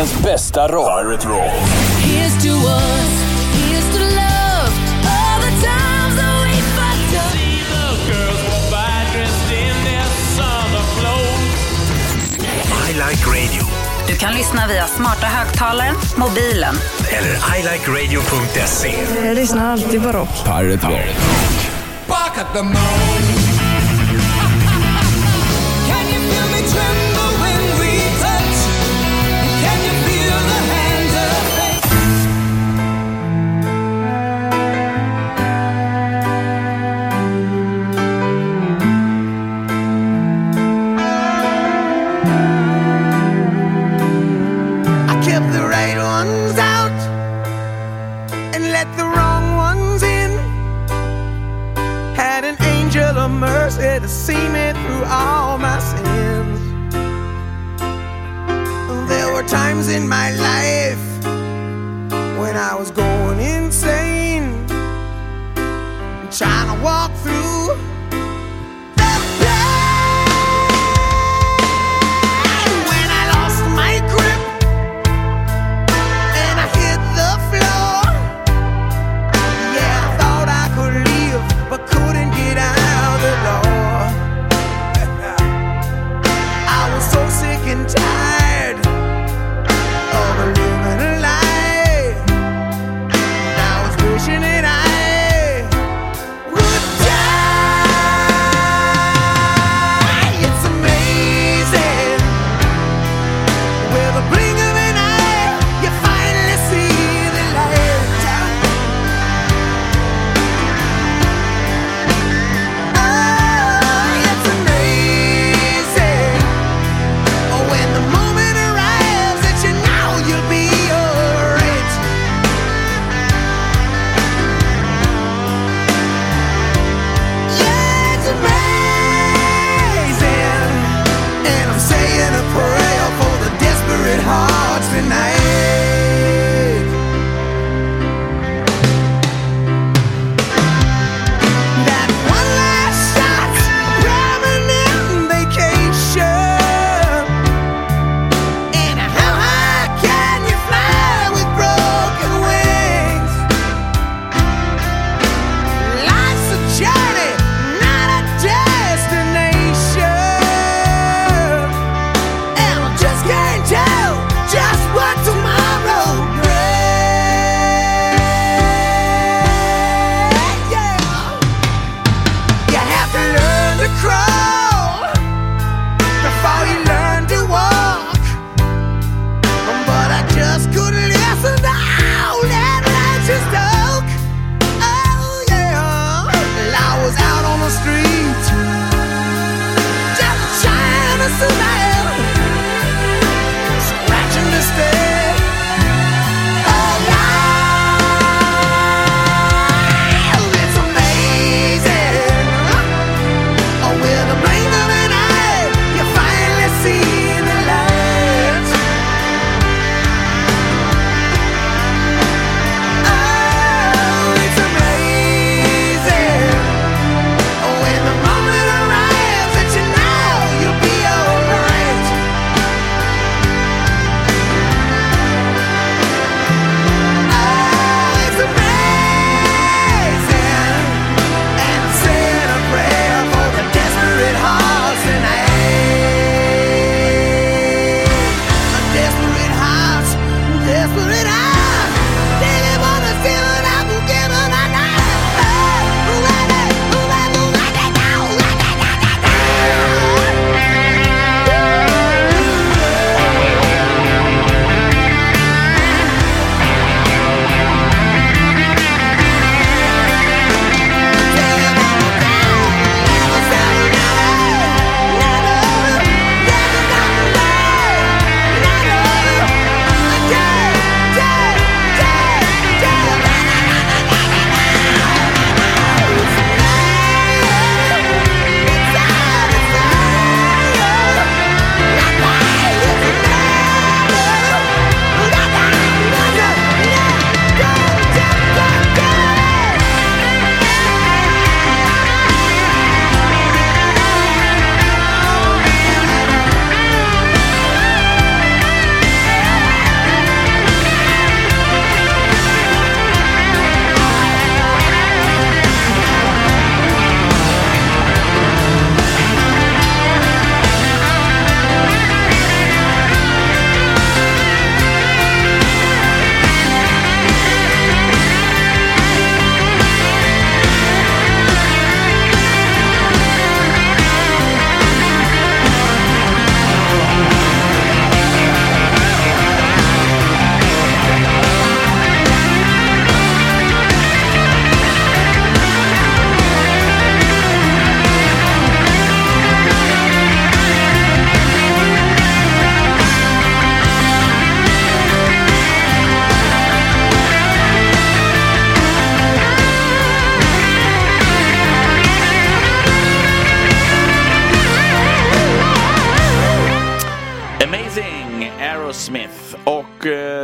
Världens bästa rock. Pirate Rock. Here's to us, radio. Du kan lyssna via smarta högtalaren, mobilen eller ilikeradio.se. Jag lyssnar alltid på rock. Pirate Rock. Back at.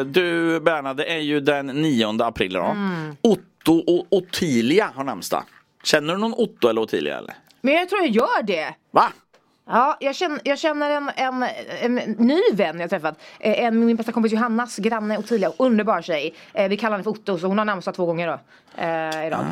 Du Berna, det är ju den 9 april idag. Mm. Otto och Ottilia har namnsdag. Känner du någon Otto eller Ottilia eller? Men jag tror jag gör det. Va? Ja, jag känner, jag känner en, en, en ny vän jag träffat. Eh, En, min bästa kompis Johannas granne Ottilia, underbar tjej. Eh, Vi kallar henne för Otto, så hon har namnsdag två gånger då. Eh, idag.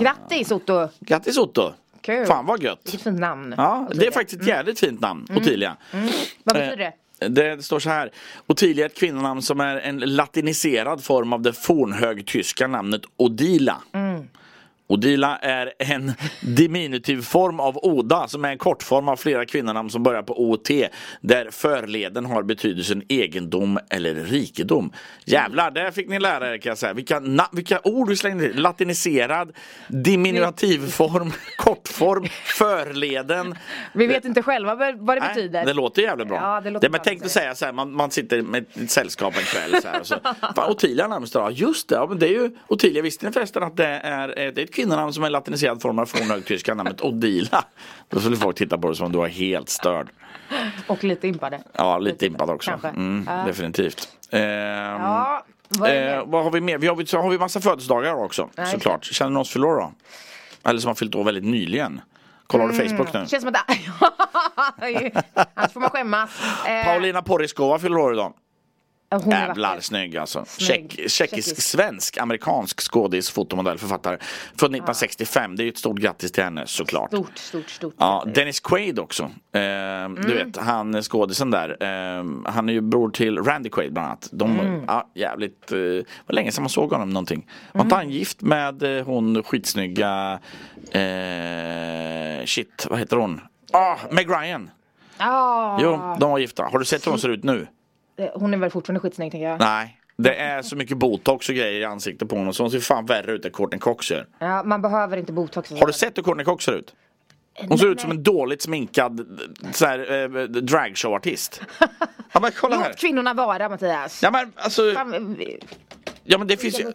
Grattis Otto! Grattis Otto! Kul! Fan vad gött! Vilket fint namn. Ja, det är Ottilia. faktiskt ett jävligt fint namn, Mm. Ottilia. Mm. Vad betyder? Eh, Det det står så här. Ottilia är ett kvinnonamn som är en latiniserad form av det fornhögtyska namnet Odila. Mm. Odila är en diminutiv form av Oda som är en kortform av flera kvinnonamn som börjar på OT där förleden har betydelsen egendom eller rikedom. Jävlar, där fick ni lära er kan jag säga. Vilka, na- vilka ord vi slängde in. Latiniserad, diminutivform, kortform, förleden. Vi vet inte själva vad det Nej, betyder. Det låter jävligt bra. Ja, det låter det, men tänk dig säga så här, man, man sitter med ett sällskap en kväll så här och så. Fan, Ottilia namnsdag, just det, ja, men det är ju Ottilia, visste ni förresten att det är, eh, det är ett kvinnonamn som är latiniserad form av fornhögtyska namnet Odila? Då skulle folk titta på det som om du var helt störd. Och lite impade. Ja, lite impad också. Kanske. Mm, Ja. Definitivt. Ehm, Ja, vad är det eh, vad har vi mer? Vi har, så har vi massa födelsedagar också Nej, såklart. Känner som fyller år då? Eller som har fyllt år väldigt nyligen? Kollar du Facebook nu? Mm. Känns som att Annars får man skämmas. Eh, Paulina Poriskova fyller år idag. Hon Jävlar snygg alltså. Snygg. Tjeck, tjeckisk, svensk, amerikansk skådis, fotomodell, författare. Född 1965. Det är ju ett stort grattis till henne såklart. Stort, stort, stort. Ja, Dennis Quaid också. Eh, Du vet, han skådisen där. Eh, han är ju bror till Randy Quaid bland annat. De, Mm. ja, jävligt, eh, var länge sedan man såg honom någonting. Var inte han gift med eh, hon skitsnygga, eh, shit, vad heter hon? Ah, Meg Ryan. Ah, Jo, de var gifta. Har du sett hur hon ser ut nu? Eh, Hon är väl fortfarande skitsnygg tänker jag. Nej. Det är så mycket botox och grejer i ansiktet på honom så hon ser fan värre ut än Courtney Cox gör. Ja, man behöver inte botox. Har du sett hur Courtney Cox ser ut? Hon ser ut som en dåligt sminkad så här, eh, dragshowartist. Ja men kolla här. Låt kvinnorna vara Mattias. Ja men alltså. Fan, Ja men det finns ju.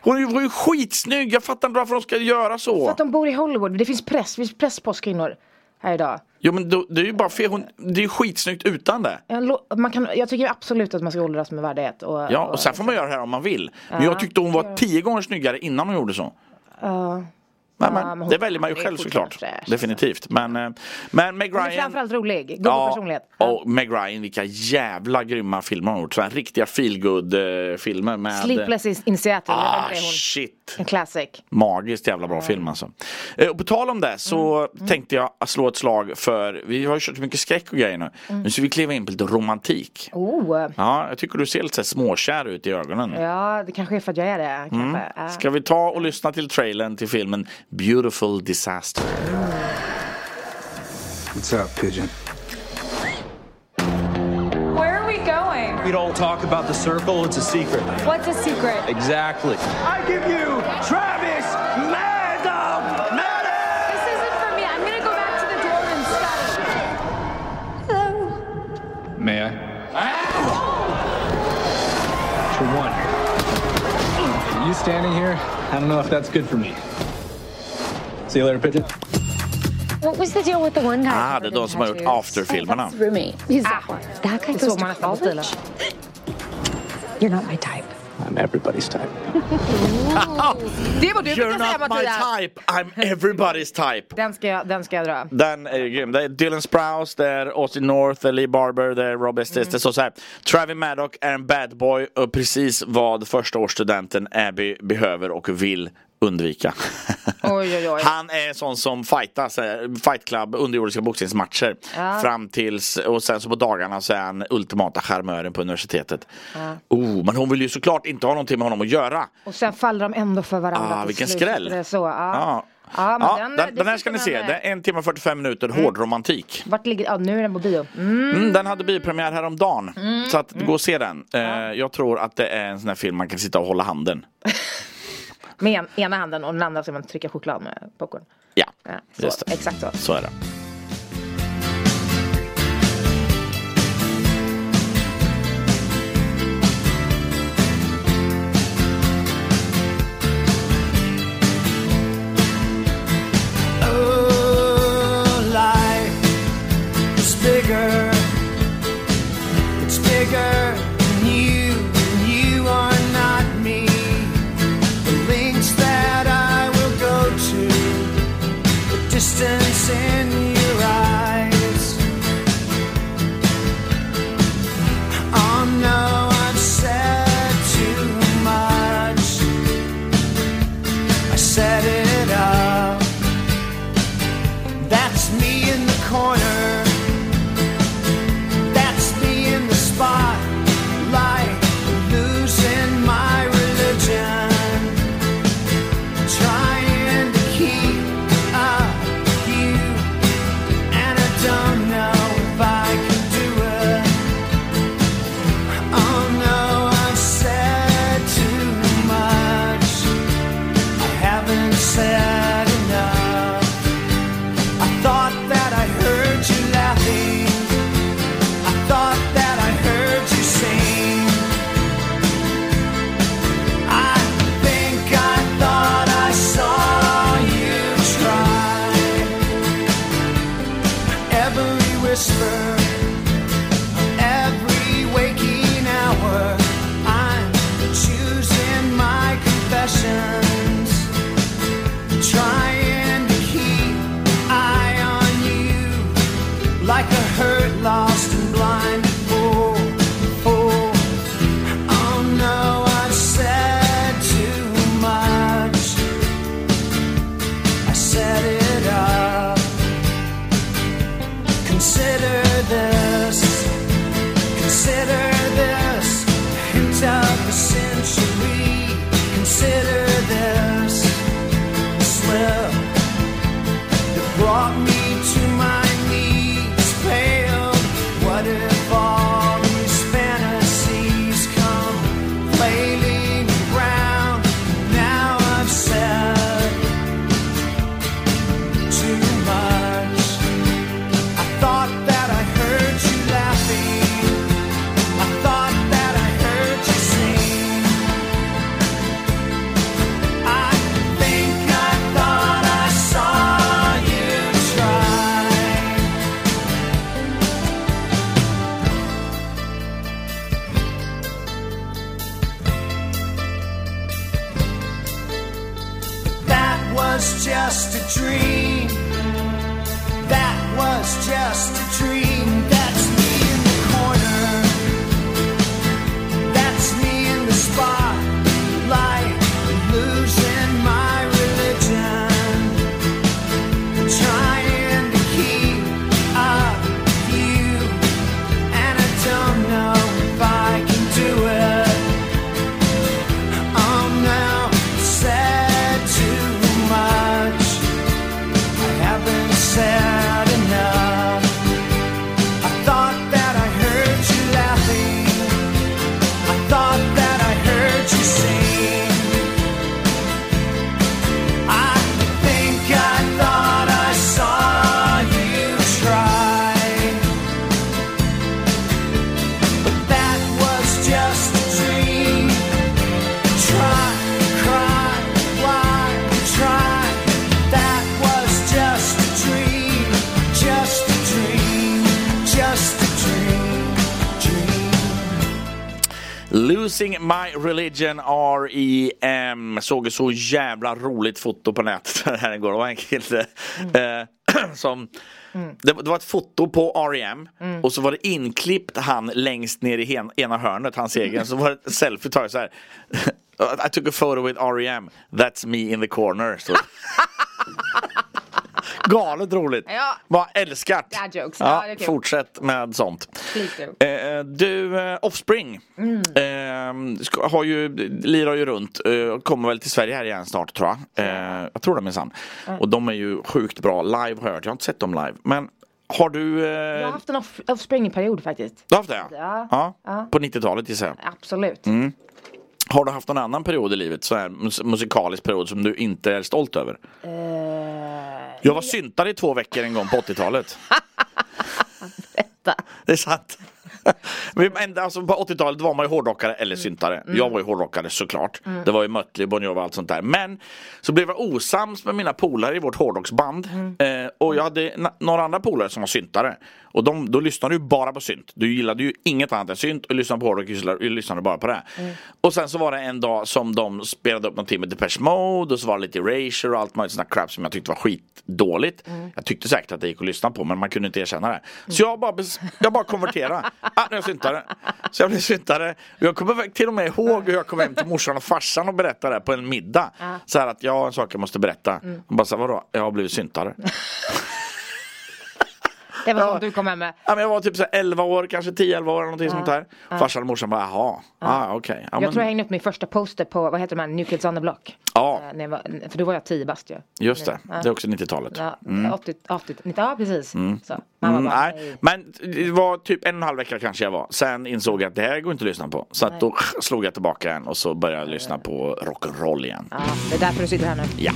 Hon är ju, skitsnygg. Jag fattar inte varför de ska göra För så. att de bor i Hollywood. Det finns press. Det finns press på oss kvinnor. Här idag. Jo men då, det är ju bara fel. Hon, det är ju skitsnyggt utan det. Man kan, jag tycker absolut att man ska åldras med värdighet. Och, Ja och sen får man göra det här om man vill. Men Ja. jag tyckte hon var tio gånger snyggare innan hon gjorde så. Ja. Ja, men, men hon- det väljer man ju själv såklart. fräsch. Definitivt. Men, eh, men Meg Hon är Ryan. framförallt rolig. God personlighet. och Meg Ryan, vilka jävla grymma filmer hon har gjort. Sådana riktiga feelgood eh, filmer med Sleepless in, Seattle. Ah, shit. En classic. Magiskt jävla bra film alltså. Eh, Och på tal om det så Mm. tänkte jag slå ett slag för, vi har ju kört mycket skräck och grejer nu. Mm. Nu ska vi kliva in på lite romantik. Oh. Ja, jag tycker du ser lite småkär ut i ögonen. Ja, det kanske är för att jag är det. Kanske. Mm. Ja. Ska vi ta och lyssna till trailern till filmen Beautiful Disaster? What's up, Pigeon? Where are we going? We don't talk about the circle, it's a secret. What's a secret? Exactly. I give you Travis Maddow! This isn't for me. I'm gonna go back to the dorm and study. May I? For one, you standing here, I don't know if that's good for me. See you later, Pigeon. What was the deal with the one guy? Ah, det är de som har gjort After-filmerna. Roommate. He's that one. That guy Det goes to college? You're not my type. I'm everybody's type. Det var du You're brukar säga not my type, I'm everybody's type. Den ska, jag, den ska jag dra. Den är ju grym. Det är Dylan Sprouse, det är Austin North, det är Lee Barber, det är Rob Estes. Mm. Det står så här. Travis Maddock är en bad boy och precis vad första årsstudenten Abby behöver och vill undvika. Oj, oj, oj. Han är en sån som fightas, fight club, underjordiska boxningsmatcher. Ja. Fram tills, och sen så på dagarna så är han ultimata charmören på universitetet. Ja. Oh, men hon vill ju såklart inte ha någonting med honom att göra. Och sen faller de ändå för varandra Ah, vilken slut. skräll. Det är så, ja. Ja. Ja, Ja, den, den, den här ska ni se. Det är en timme och 45 minuter hård romantik. Vart ligger, ja nu är den på bio. Mm. Mm, den hade biopremiär häromdagen. Mm. Så att gå och se den. Eh, jag tror att det är en sån här film man kan sitta och hålla handen. Med en, ena handen och den andra ska man trycka choklad med popcorn. Ja, så, just det. Exakt så. Så är det. My Religion R.E.M. Såg ett så jävla roligt foto på nätet här igår. Det var en kille eh, som det, var- det var ett foto på R.E.M. Mm. och så var det inklippt han längst ner i ena hörnet, hans egen. Så var det ett selfie taget så här. I took a photo with R.E.M. That's me in the corner. Galet roligt. Ja. Bara älskat. Dad jokes. Ja, Ja, fortsätt med sånt. Do. Eh, du, eh, Offspring Mm. eh, har ju, lirar ju runt, eh, kommer väl till Sverige här igen snart tror jag. Eh, jag tror det minsann. Mm. Och de är ju sjukt bra live har jag hört. Jag har inte sett dem live. Men har du... Eh, Jag har haft en off- Offspring-period faktiskt. du har haft det? Ja. ja. Ja. På 90-talet gissar jag. Absolut. Mm. Har du haft någon annan period i livet, så här mus- musikalisk period som du inte är stolt över? Eh, Jag var syntare i två veckor en gång på 80-talet. Det är sant. Men alltså på 80-talet var man ju hårdrockare eller syntare. Jag var ju hårdrockare såklart. Mm. Det var ju Mötley, Bon Jovi och allt sånt där. Men så blev jag osams med mina polare i vårt hårdrocksband. Mm. Eh, och jag hade några andra polare som var syntare. Och de, då lyssnade du bara på synt. Du gillade ju inget annat än synt och lyssnade på hårdrock och lyssnade- bara på det. Mm. Och sen så var det en dag som de spelade upp någonting med Depeche Mode och så var det lite Erasure och allt möjligt sånt där crap som jag tyckte var skitdåligt. Mm. Jag tyckte säkert att det gick att lyssna på men man kunde inte erkänna det. Så jag bara, jag bara konverterade. Ah, nu är jag syntare. Så jag blev syntare. Jag kommer till och med ihåg hur jag kom hem till morsan och farsan och berättade det på en middag. Så här att jag har en sak jag måste berätta. Mm. Och bara så här, vadå? Jag har blivit syntare. Det var som du kom hem med. Ja, men jag var typ så här 11 år, kanske 10-11 år någonting Ja. sånt där. Ja. Farsan och morsan bara, jaha, ah, okej. Ja, jag men- tror jag hängde upp min första poster på, vad heter de här, New Kids on the Block. Ja. Eh, var, för då var jag 10 bast ju. Just det, Ja. det är också 90-talet. Ja, Mm. 80, 80, 90, ja precis. Mm. Så, man var Mm, bara, nej, nej. men det var typ en och en halv vecka kanske jag var. Sen insåg jag att det här går inte att lyssna på. Så att då slog jag tillbaka igen och så började jag lyssna på rock'n'roll igen. Ja, det är därför du sitter här nu. Ja.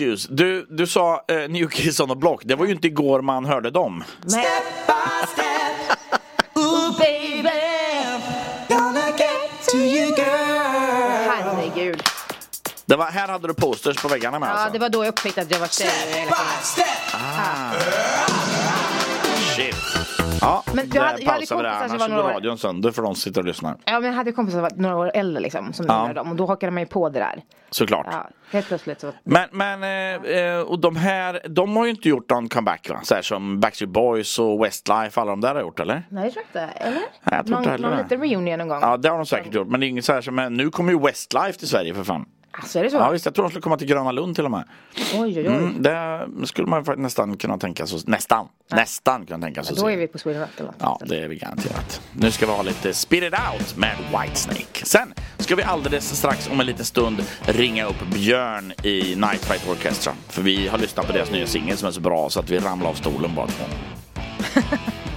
Issues. Du, du sa eh, New Kids on the Block. Det var ju inte igår man hörde dem. Step by step, ooh baby, gonna get to you girl. Herregud. Det var, här hade du posters på väggarna med Ja, alltså? det var då jag upptäckte att jag var tjej. Step by step. Ah. Shit. Ja, men jag hade, jag hade kompisar det. Annars var några går år- radion sönder för de sitter och lyssnar. Ja men jag hade kompisar som var några år äldre liksom som Ja. ja. dem och då hakade man ju på det där. Såklart. Ja, helt plötsligt så. Men, men eh, eh, och de här, de har ju inte gjort någon comeback va? Så här som Backstreet Boys och Westlife, alla de där har gjort eller? Nej, det tror jag inte. Eller? Nej, jag tror någon, inte heller någon det. liten reunion någon gång. Ja, det har de säkert gjort. Men det är inget så här som, nu kommer ju Westlife till Sverige för fan. Alltså är det så? Ja visst, jag tror de skulle komma till Gröna Lund till och med. Oj, oj, oj. Mm, det skulle man faktiskt nästan kunna tänka sig, nästan, nästan kunna tänka sig Ja, då är vi på Sweden Rock något. Ja, det är vi garanterat. Nu ska vi ha lite Spit It Out med Whitesnake. Sen ska vi alldeles strax om en liten stund ringa upp Björn i Night Fight Orchestra. För vi har lyssnat på deras nya singel som är så bra så att vi ramlar av stolen bara två.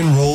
and roll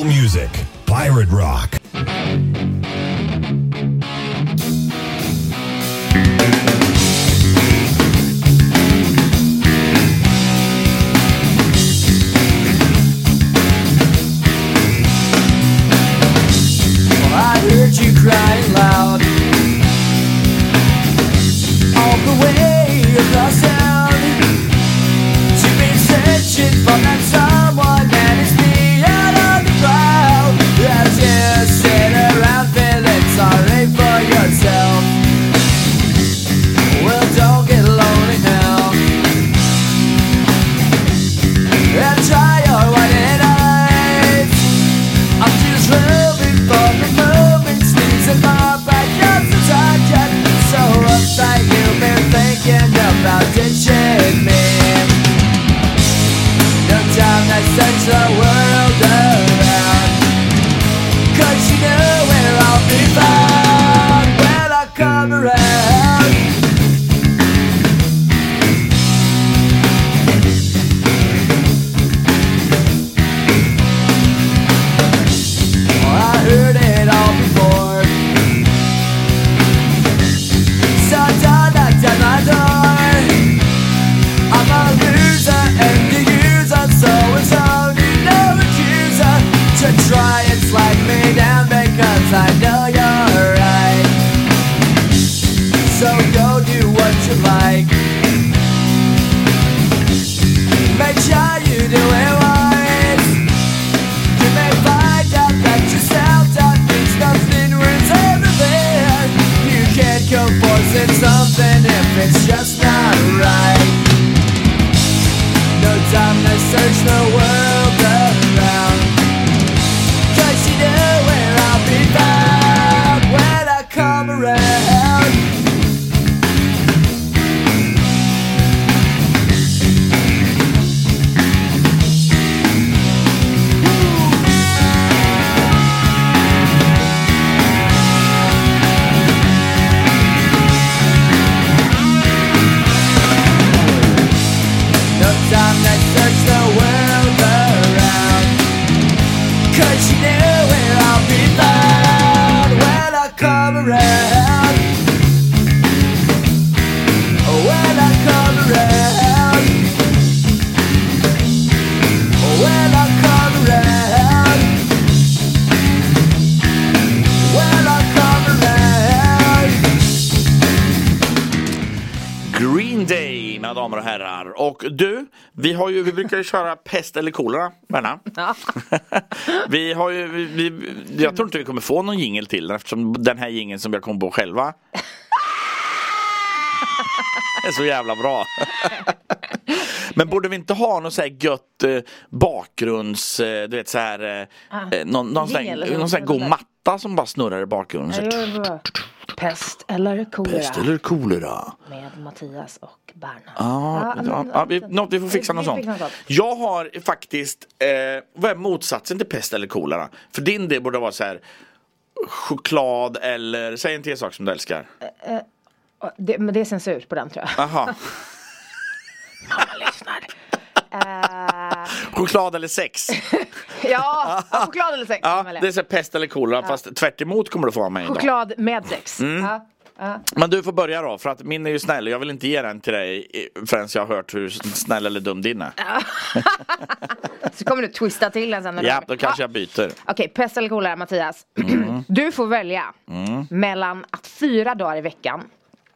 vi brukar ju köra pest eller kolera, Berna. Ja. Vi har ju, vi, vi, jag tror inte vi kommer få någon jingel till eftersom den här jingeln som har kommit på själva är så jävla bra. Men borde vi inte ha någon så här gött eh, bakgrunds, eh, du vet så här, eh, Ah. någon, någon, sån här, någon sån här något god matta som bara snurrar i bakgrunden. Pest eller kolera Pest eller kolera? med Mattias och Berna. Ja, Ja, ja, ja, vi, något, vi får fixa något sånt. Jag har faktiskt, eh, vad är motsatsen till pest eller kolera? För din del borde vara så här choklad eller, säg en till sak som du älskar. Eh, det, men det är censur på den tror jag. Aha. Mamma lyssnar. Eh, Choklad eller sex? ja, choklad eller sex. Ja, det är så pest eller kolera Ja. fast tvärt emot kommer du få av mig idag. Choklad med sex. Mm. Ja, ja. Men du får börja då, för att min är ju snäll jag vill inte ge den till dig förrän jag har hört hur snäll eller dum din är. Så kommer du twista till den sen. när du- Ja, då kanske Ja. jag byter. Okej, pest eller kolera Mattias. Du får välja Mm. mellan att fyra dagar i veckan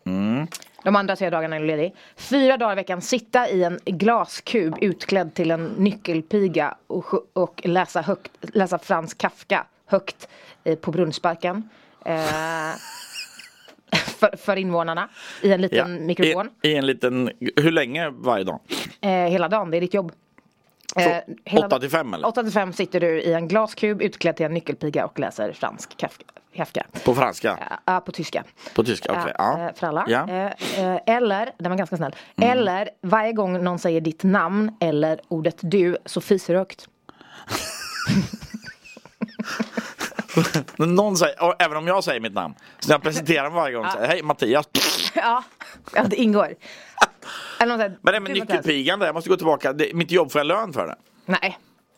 Mm. De andra tre dagarna är du ledig. Fyra dagar i veckan sitta i en glaskub utklädd till en nyckelpiga och, och läsa, högt, läsa Frans Kafka högt eh, på Brunnsparken. Eh, för, för invånarna i en liten mikrofon. I, I en liten, hur länge varje dag? Eh, hela dagen, det är ditt jobb. Eh, Så, hela- åtta till fem eller? 8 till 5 sitter du i en glaskub utklädd till en nyckelpiga och läser fransk Kafka. Kafka. På franska? Ja, på tyska. På tyska, okej. Ja, ja. eh, För alla. Ja. Mm. Eh, eh, Eller, den var ganska snäll. Eller varje gång någon säger ditt namn eller ordet du så fiser du högt. Någon säger, även om jag säger mitt namn, så jag presenterar mig varje gång, Ja. säger hej Mattias. ja, ja, det ingår. Eller säger, Men det med nyckelpigan där, jag måste gå tillbaka, det, mitt jobb får jag lön för det? Nej.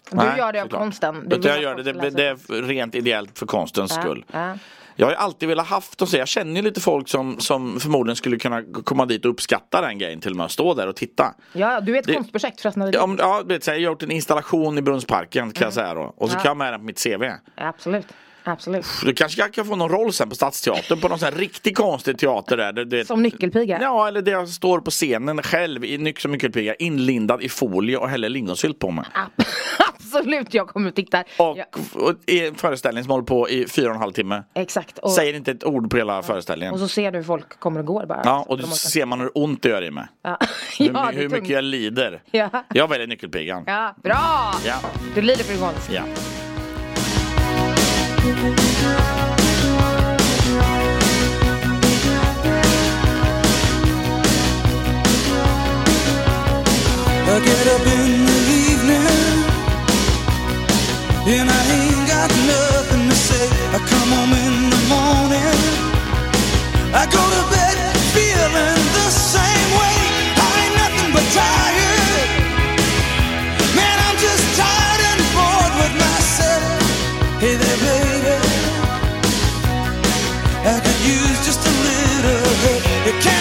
Du Nej, gör det av konsten. Du jag gör det, det, det är rent ideellt för konstens Ja, skull. ja. Jag har ju alltid velat haft och så, jag känner ju lite folk som, som förmodligen skulle kunna komma dit och uppskatta den grejen till och med, och stå där och titta. Ja, du är ett Det- konstprojekt förresten. Ja, om, ja vet, jag har gjort en installation i Brunnsparken kan jag säga då. Och så Ja. kan jag med den på mitt CV. Absolut. Absolut. Du kanske kan få någon roll sen på Stadsteatern på någon sån här riktigt konstig teater där. Det, det, Som nyckelpiga. Ja, eller där jag står på scenen själv i som nyckelpiga inlindad i folie och häller lingonsylt på mig. Absolut, jag kommer att titta. Och, Ja, och i en föreställning som håller på i fyra och en halv timme. exakt. Och, Säger inte ett ord på hela föreställningen. och så ser du hur folk kommer och går bara. Ja, och då ser man hur ont det gör i mig. Ja, Hur, ja hur tungt. mycket jag lider. Ja. Jag väljer nyckelpigan. Ja, bra! Ja. Du lider för konst. Ja. I get up in the evening And I ain't got nothing to say. I come home in the morning. I go to bed feeling the same way. I ain't nothing but tired. Man, I'm just tired and bored with myself. Hey there, baby. I could use just a little help. Can't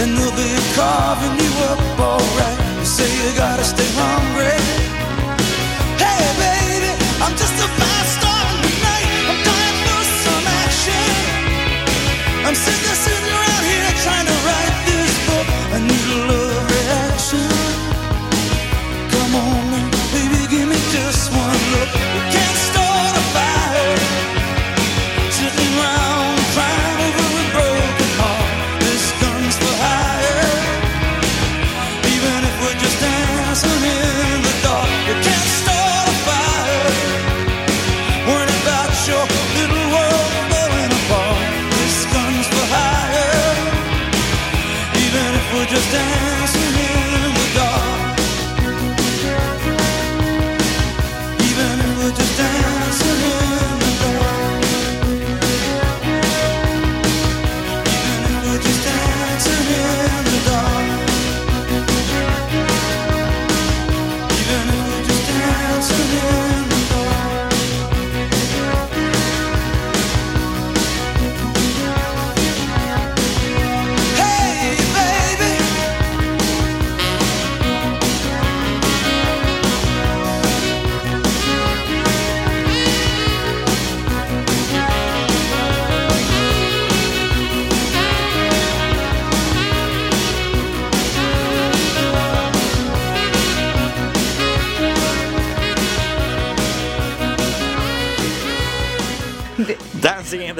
and they'll be carving you up alright. You say you gotta stay hungry. Hey, baby, I'm just a fast star tonight. I'm dying for some action. I'm sick of sitting around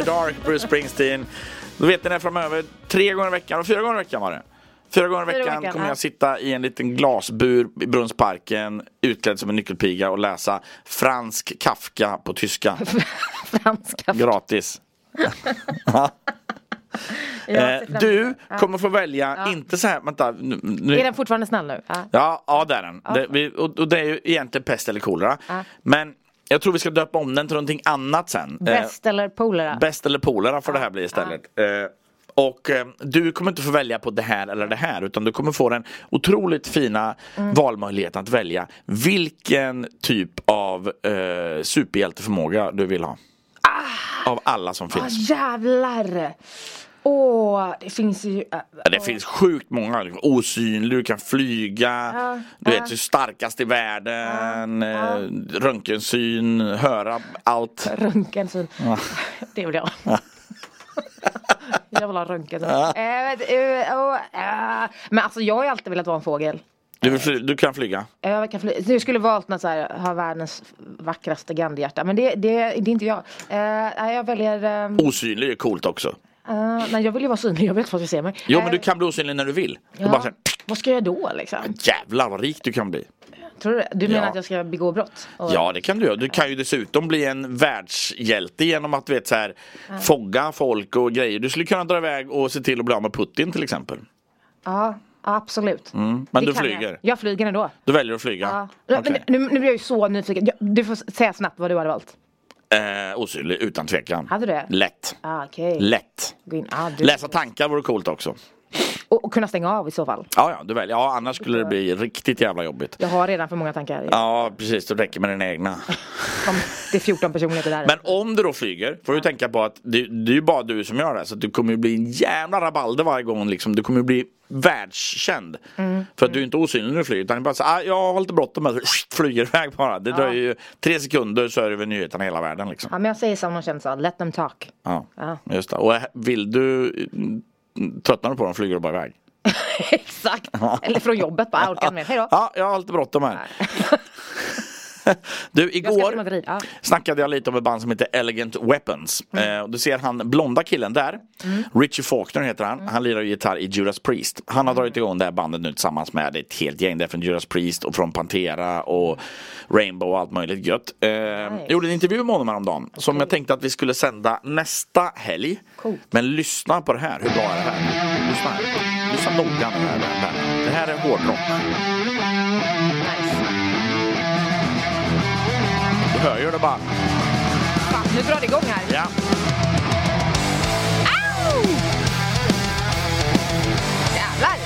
the dark, Bruce Springsteen. Då vet ni det framöver. Tre gånger i veckan, och fyra gånger i veckan var det. Fyra gånger i veckan veckan, kommer ja. jag sitta i en liten glasbur i Brunnsparken utklädd som en nyckelpiga och läsa fransk Kafka på tyska. fransk Kafka. Gratis. Eh, du kommer få välja, Ja. inte så här, vänta. Nu, nu, Är den fortfarande snäll nu? Ja. Ja, ja det är den. Det, vi, och, och det är ju egentligen pest eller kolera. Men jag tror vi ska döpa om den till någonting annat sen. Eh, Bäst eller polare? Bäst eller polare får det här bli istället. Eh, och eh, du kommer inte få välja på det här eller det här utan du kommer få den otroligt fina Mm. valmöjligheten att välja vilken typ av eh, superhjälteförmåga du vill ha. Av alla som Ah, finns. jävlar! Åh, det finns ju... äh, Ja, Det finns sjukt många. Du är Osynlig, du kan flyga, Ja, du ja. är starkast i världen, eh, röntgensyn, höra allt. Röntgensyn. Ja. Det vill jag. jag vill ha röntgensyn. Ja. Vet- åh, eh. Men alltså jag har ju alltid velat vara en fågel. Du, fly, du kan flyga. Jag, kan fly- jag skulle valt något så här, ha världens vackraste Gandhjärta. Men det, det, det är inte jag. Jag väljer... ehm, Osynlig är coolt också. Eh, nej, jag vill ju vara synlig. Jag vet inte vad jag ser mig. Jo men Eh, du kan bli osynlig när du vill. Ja. bara så här, Vad ska jag då liksom? jävlar vad rik du kan bli. Tror du? Du menar Ja. att jag ska begå brott? Och- Ja det kan du göra. Du kan ju dessutom bli en världshjälte genom att vet, så här, Ja. fogga folk och grejer. Du skulle kunna dra iväg och se till att bli av med Putin till exempel. Ja, absolut. Mm. Men Det du flyger. Jag. jag flyger ändå. Du väljer att flyga. Ja. Men nu, nu blir jag ju så nyfiken. Du får säga snabbt vad du hade valt. Eh, osynlig utan tvekan. Hade du det? Lätt. Ah, okej. Lätt. In. Ah, du. Läsa tankar vore coolt också. Och, och kunna stänga av i så fall. Ja, ja, du väljer. Ja, annars skulle det bli riktigt jävla jobbigt. Jag har redan för många tankar. Ja, precis. Det räcker med dina egna. Det är 14 personligheter där. Men om du då flyger, får du tänka på att det, det är ju bara du som gör det. Så att du kommer ju bli en jävla rabalder varje gång. Liksom. Du kommer ju bli världskänd. Mm. För att du är inte osynlig när du flyger. Utan det är bara så, ah, jag har lite bråttom. med", Flyger iväg bara. Det Ja. dröjer ju tre sekunder så är det över nyheterna i hela världen. Liksom. Ja, men jag säger som någon känd sa, let them talk. Ja, Ja. just det. Och vill du Tröttnar du på dem flyger du bara iväg. Exakt. Eller från jobbet bara, jag orkar inte mer. Hej då. Ja, jag har lite bråttom här. Du, Jag igår Madrid. Ja. snackade jag lite om ett band som heter Elegant Weapons. Eh, och du ser han blonda killen där. Mm. Richie Faulkner heter han. Han lirar gitarr i Judas Priest. Han har dragit igång det här bandet nu tillsammans med ett helt gäng. Det är från Judas Priest och från Pantera och Rainbow och allt möjligt gött. Eh, Jag gjorde en intervju med honom häromdagen. Som jag tänkte att vi skulle sända nästa helg. Men lyssna på det här. Hur bra är det här? Lyssna här. Lyssna noga nu här. Det här är hårdrock. Hör ju det bara. Fan, nu drar det igång här. Ja. Au! Jävlar!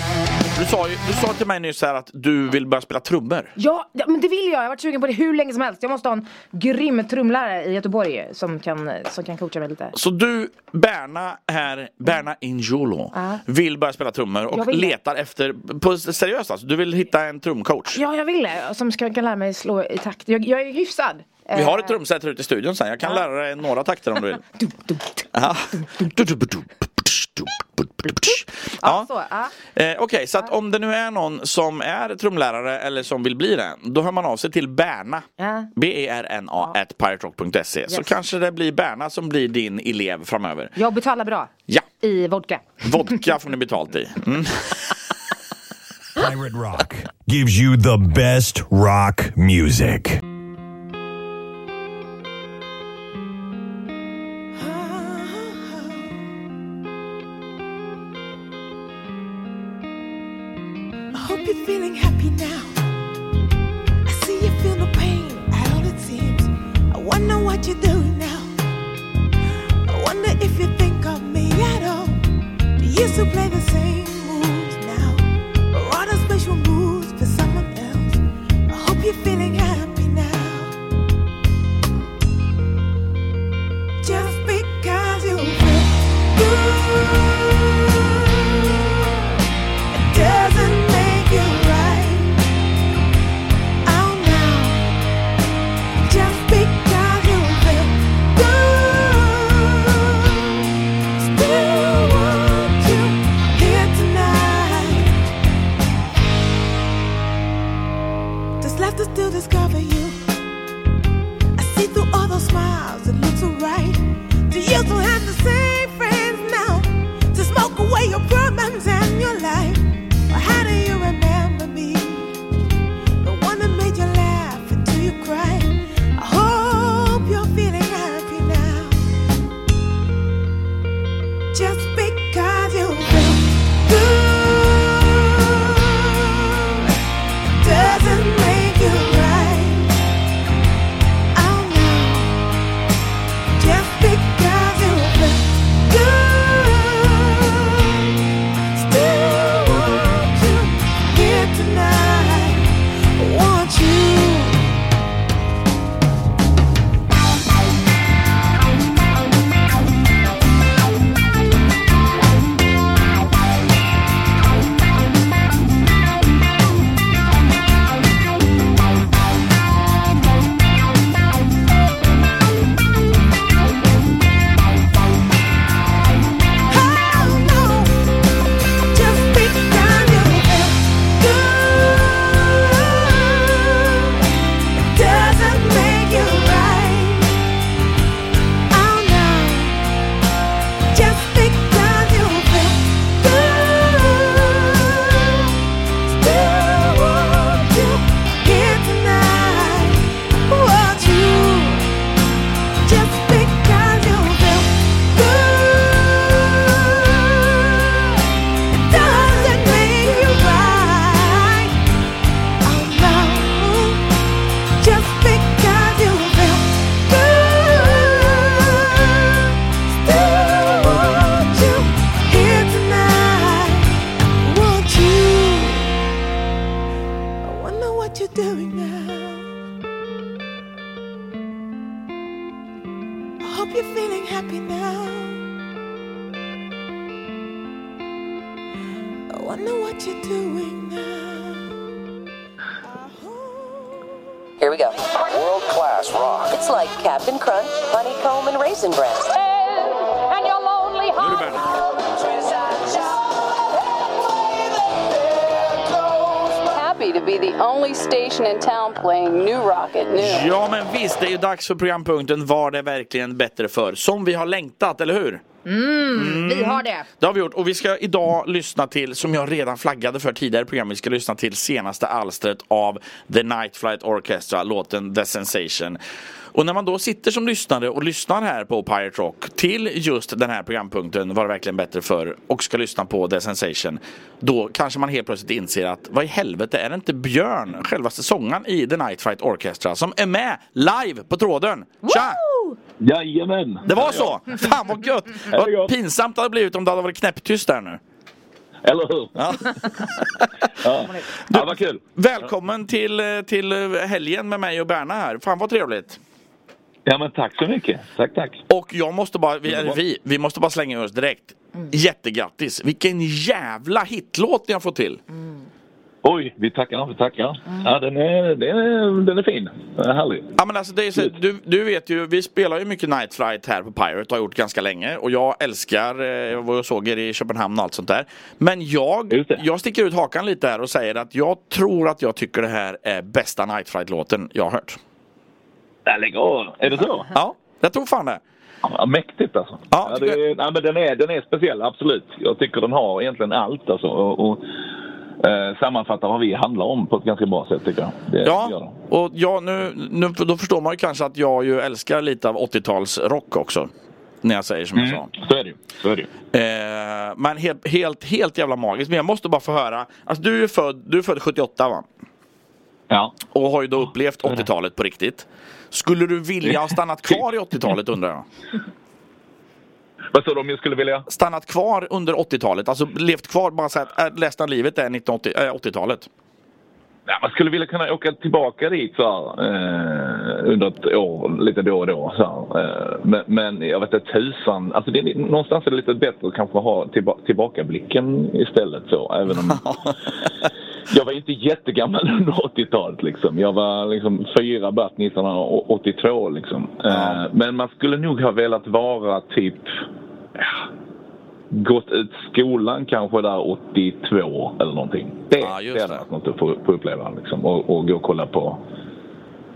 Du sa, ju, du sa till mig nyss här att du vill börja spela trummor. Ja, ja, men det vill jag. Jag har varit sugen på det hur länge som helst. Jag måste ha en grym trumlärare i Göteborg som kan, som kan coacha mig lite. Så du, Berna här, Berna Injolo, Ja. vill börja spela trummor Jag och vill det. letar efter, på seriöst alltså, du vill hitta en trumcoach? Ja, jag vill det. Som ska, kan lära mig slå i takt. Jag, jag är hyfsad. Vi har Eh, ett trumset här ute i studion sen, jag kan lära dig några takter om du vill. Ja. Ja. Så, ja. Eh, Okej, så att om det nu är någon som är trumlärare eller som vill bli det, då hör man av sig till Berna, Ja. B-E-R-N-A, at piraterock.se. Så Yes. kanske det blir Berna som blir din elev framöver. Jag betalar bra. Ja. I vodka. Vodka får ni betalt i. Mm. Pirate Rock gives you the best rock music. Dags för programpunkten Var det verkligen bättre för Som vi har längtat, eller hur? Mm, vi har det. Det har vi gjort och vi ska idag lyssna till, som jag redan flaggade för tidigare i programmet, vi ska lyssna till senaste alstret av The Night Flight Orchestra, låten The Sensation. Och när man då sitter som lyssnare och lyssnar här på Pirate Rock till just den här programpunkten, var det verkligen bättre för och ska lyssna på The Sensation. Då kanske man helt plötsligt inser att vad i helvete är det inte Björn, självaste sångaren i The Night Flight Orchestra, som är med live på tråden? Tja! Jajamän! Det var så? Fan vad gött! Vad pinsamt det hade blivit om det hade varit knäpptyst där nu. Eller hur? Ja. ja. ja, vad kul! Välkommen till, till helgen med mig och Berna här. Fan vad trevligt. Ja men tack så mycket. Tack, tack. Och jag måste bara, vi, vi, vi måste bara slänga oss direkt. Jättegrattis! Vilken jävla hitlåt ni har fått till! Oj, vi tackar, vi tackar. Ja, den är, den är, den är fin. Den är härlig. Ja men alltså det är så, du, du vet ju, vi spelar ju mycket Night Flight här på Pirate och har gjort ganska länge. Och jag älskar eh, vad jag såg er i Köpenhamn och allt sånt där. Men jag, jag sticker ut hakan lite här och säger att jag tror att jag tycker det här är bästa Night Flight-låten jag har hört. Ja, lägg av. Är det så? Ja, jag tror fan det. Ja, mäktigt alltså. Ja, det är, nej, men den, är, den är speciell, absolut. Jag tycker den har egentligen allt alltså. Och, och eh, sammanfattar vad vi handlar om på ett ganska bra sätt tycker jag. Det Ja, och ja, nu, nu, då förstår man ju kanske att jag ju älskar lite av 80-talsrock också. När jag säger som jag sa. Så är det ju. Så är det ju. Eh, men helt, helt, helt jävla magiskt. Men jag måste bara få höra. Alltså du är född, du är född 78 va? Ja. Och har ju då upplevt 80-talet på riktigt. Skulle du vilja ha stannat kvar i 80-talet undrar jag? Vad sa du om jag skulle vilja? Stannat kvar under 80-talet, alltså levt kvar bara så att äh, resten av livet är 1980, äh, 80-talet. Ja, man skulle vilja kunna åka tillbaka dit så här, eh, under ett år, lite då och då. Så. Eh, men, men jag vet inte tusan. Alltså det, är- någonstans är det lite bättre att kanske ha tillba tillbakablicken istället. Så, även om jag var inte jättegammal under 80-talet. Liksom. Jag var liksom fyra bast 1982. Liksom. Eh, men man skulle nog ha velat vara typ ja, gått ut skolan kanske där 82 eller någonting. Det, det hade varit något att få, få uppleva liksom. och, och gå och kolla på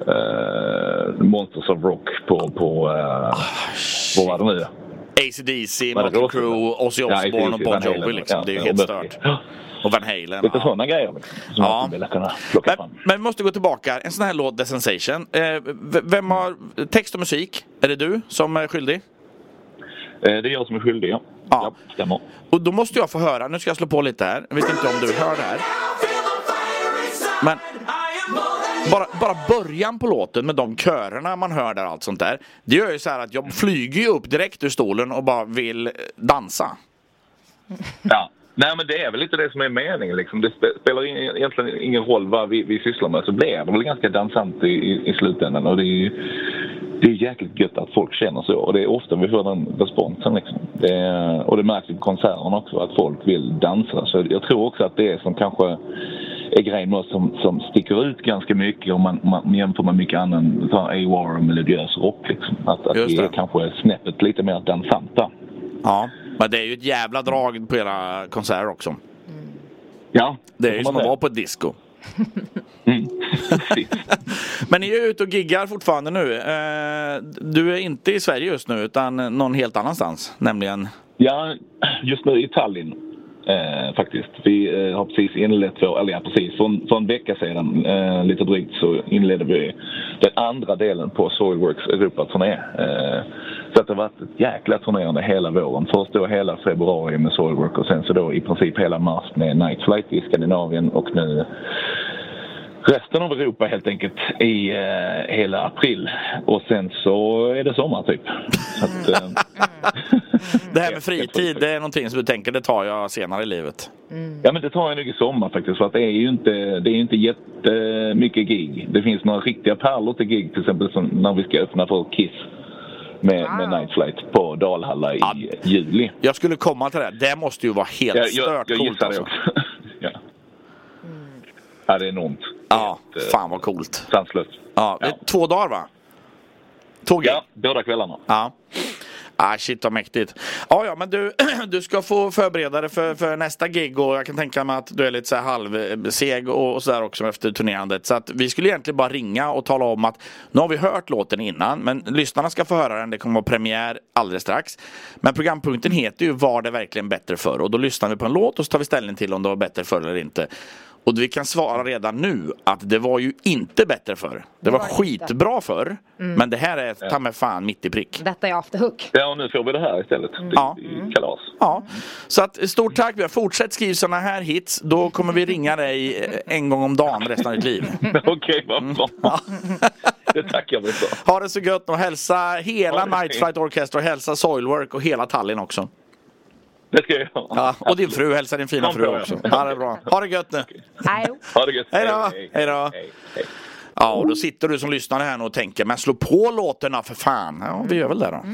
eh, Monsters of Rock på, på uh, vad var det nu? AC/DC, det Motley? Crue, Ozzy Osbourne och Bon Jovi liksom. Det är ju helt stört. Och Van Halen. Lite ja. sådana grejer liksom, som Ja. man kunna plocka fram. Men vi måste gå tillbaka. En sån här låt, The Sensation. Eh, vem har text och musik? Är det du som är skyldig? Det är jag som är skyldig, ja. Ja. stämmer. Och då måste jag få höra, nu ska jag slå på lite här. Jag vet inte om du hör det här. Men bara, bara början på låten med de körerna man hör där och allt sånt där. Det gör ju så här att jag flyger ju upp direkt ur stolen och bara vill dansa. Ja. Nej men det är väl lite det som är meningen liksom. Det spe- spelar egentligen ingen roll vad vi, vi sysslar med så blir det väl ganska dansant i, i, i slutändan. Och det är ju det är jäkligt gött att folk känner så och det är ofta vi får den responsen liksom. Det är, och det märks i konserterna också att folk vill dansa. Så jag tror också att det är som kanske är grejen med oss som, som sticker ut ganska mycket om man, man jämför med mycket annan AWR och melodiös rock liksom. Att, att vi det. är kanske snäppet lite mer dansanta. Ja, men det är ju ett jävla drag på era konserter också. Ja, Det är ju som man att vara på ett disco. Men ni är ute och giggar fortfarande nu. Eh, du är inte i Sverige just nu utan någon helt annanstans. Nämligen? Ja, just nu i Tallinn eh, faktiskt. Vi eh, har precis inlett vår, eller ja precis, för en, för en vecka sedan eh, lite drygt så inledde vi den andra delen på Soilworks Europa-turné. Eh, så att det har varit ett jäkla turnerande hela våren. Först då hela februari med Soilwork och sen så då i princip hela mars med Night Flight i Skandinavien och nu resten av Europa helt enkelt i eh, hela april. Och sen så är det sommar typ. Så att, eh, Det här med fritid, det är någonting som du tänker det tar jag senare i livet. Ja men det tar jag nog i sommar faktiskt för att det är ju inte, det är inte jättemycket gig. Det finns några riktiga pärlor till gig till exempel som när vi ska öppna för Kiss med, med Night Flight på Dalhalla i juli. Jag skulle komma till det. Det måste ju vara helt Jag, jag, stört jag coolt gissar alltså. det också. ja. ja, det är enormt. Ja, fan vad coolt. Sanslöst. Ja, är två dagar va? Två Ja, båda kvällarna. Ja. Ah, shit vad mäktigt. Ja, ja, men du, du ska få förbereda dig för, för nästa gig och jag kan tänka mig att du är lite så här halvseg och, och sådär också efter turnerandet. Så att vi skulle egentligen bara ringa och tala om att nu har vi hört låten innan, men lyssnarna ska få höra den. Det kommer vara premiär alldeles strax. Men programpunkten heter ju Var det verkligen bättre förr? Och då lyssnar vi på en låt och så tar vi ställning till om det var bättre förr eller inte. Och vi kan svara redan nu att det var ju inte bättre förr. Det var skitbra förr, Mm. men det här är ta mig fan mitt i prick. Detta är afterhook. Ja, och nu får vi det här istället. Det, Ja. det är kalas. Ja, så att stort tack. Fortsätt skriva sådana här hits. Då kommer vi ringa dig eh, en gång om dagen resten av ditt liv. Okej, vad bra. Det tackar jag mig för. Ha det så gött och hälsa hela Night. Flight Orchestra och hälsa Soilwork och hela Tallinn också. Det ska jag göra. Ja, och din fru, hälsa din fina fru också. Ja, det är bra. Ha det gött nu. Hej Ha det gött. Hej då. Hej då. Ja, och då sitter du som lyssnar här nu och tänker, men slå på låtarna för fan. Ja, vi gör väl det då.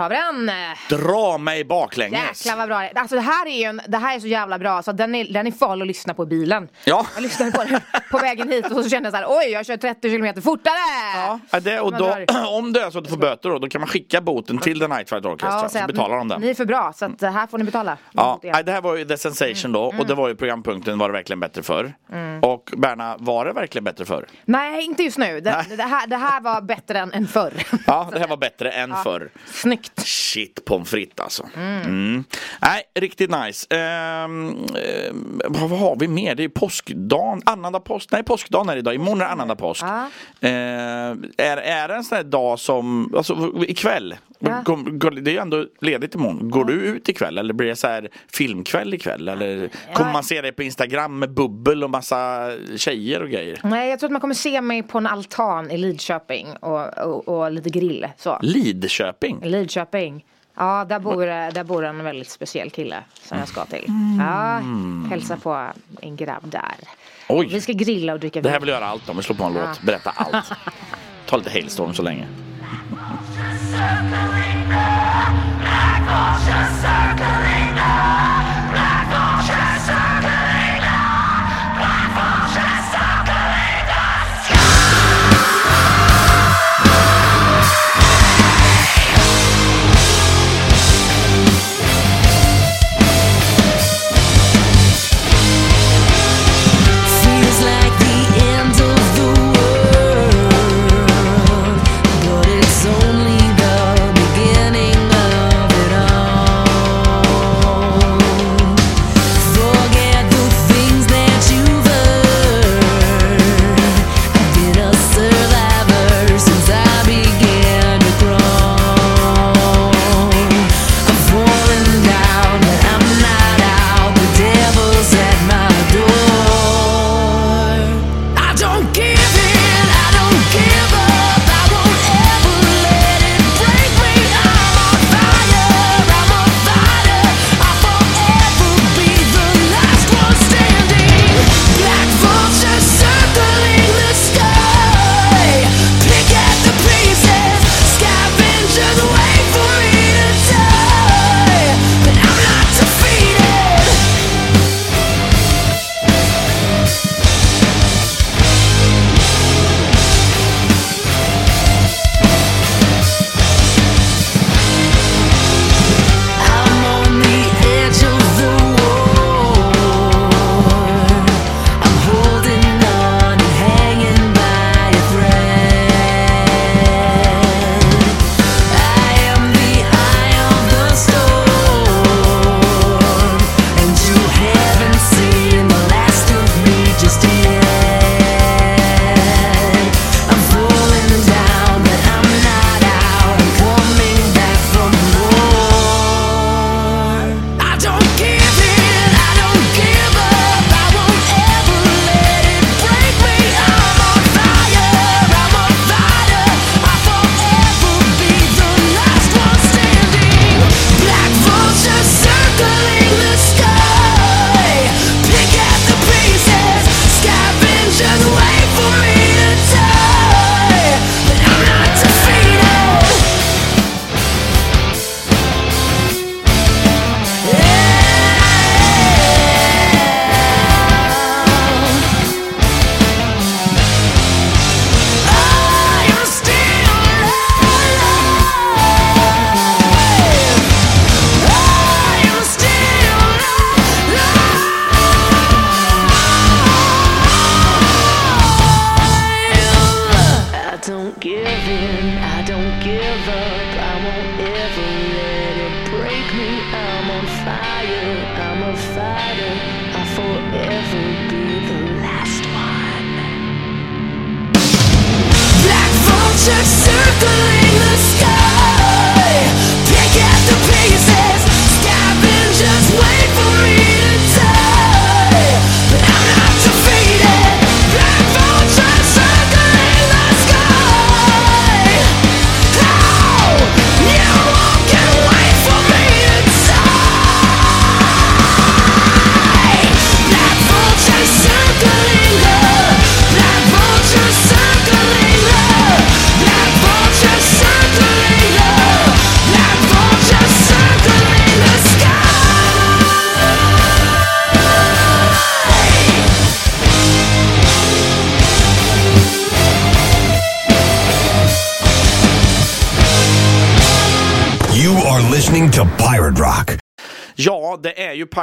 Har vi den! Dra mig baklänges. Jäklar vad bra det är. Alltså det här är ju en, det här är så jävla bra så den är, den är farlig att lyssna på i bilen. Ja. Jag lyssnade på den på vägen hit och så kände jag så här, oj jag kör 30 km fortare! Ja, det, och då, om det är så att du får böter då, då kan man skicka boten till The Night Flight Orchestra säg så att betalar de den. Ni är för bra så att eh, här får ni betala. Ja, nej, det här var ju The Sensation då och det var ju programpunkten Var det verkligen bättre förr? Och Berna, var det verkligen bättre förr? Nej inte just nu, det, det, här, det här var bättre än, än förr. Ja, det här var bättre än Ja. förr. Snyggt. Shit pommes frites alltså. Mm. Nej, riktigt nice. Vad, vad har vi mer? Det är ju påskdagen, annandag påsk, nej påskdagen är det idag, imorgon är det annandag påsk. Ehm, är, är det en sån här dag som, alltså ikväll, Ja. Det är ju ändå ledigt imorgon. Går du ut ikväll eller blir det så här filmkväll ikväll? Eller kommer man se dig på Instagram med bubbel och massa tjejer och grejer? Nej jag tror att man kommer se mig på en altan i Lidköping och, och, och lite grill. Så. Lidköping? Lidköping. Ja, där bor, där bor en väldigt speciell kille som jag ska till. Ja, hälsa på en grabb där. Oj. Vi ska grilla och dricka Det här vin. vill jag göra allt om, vi slår på en Ja. låt, berätta allt. Ta lite Hailstorm så länge. Feels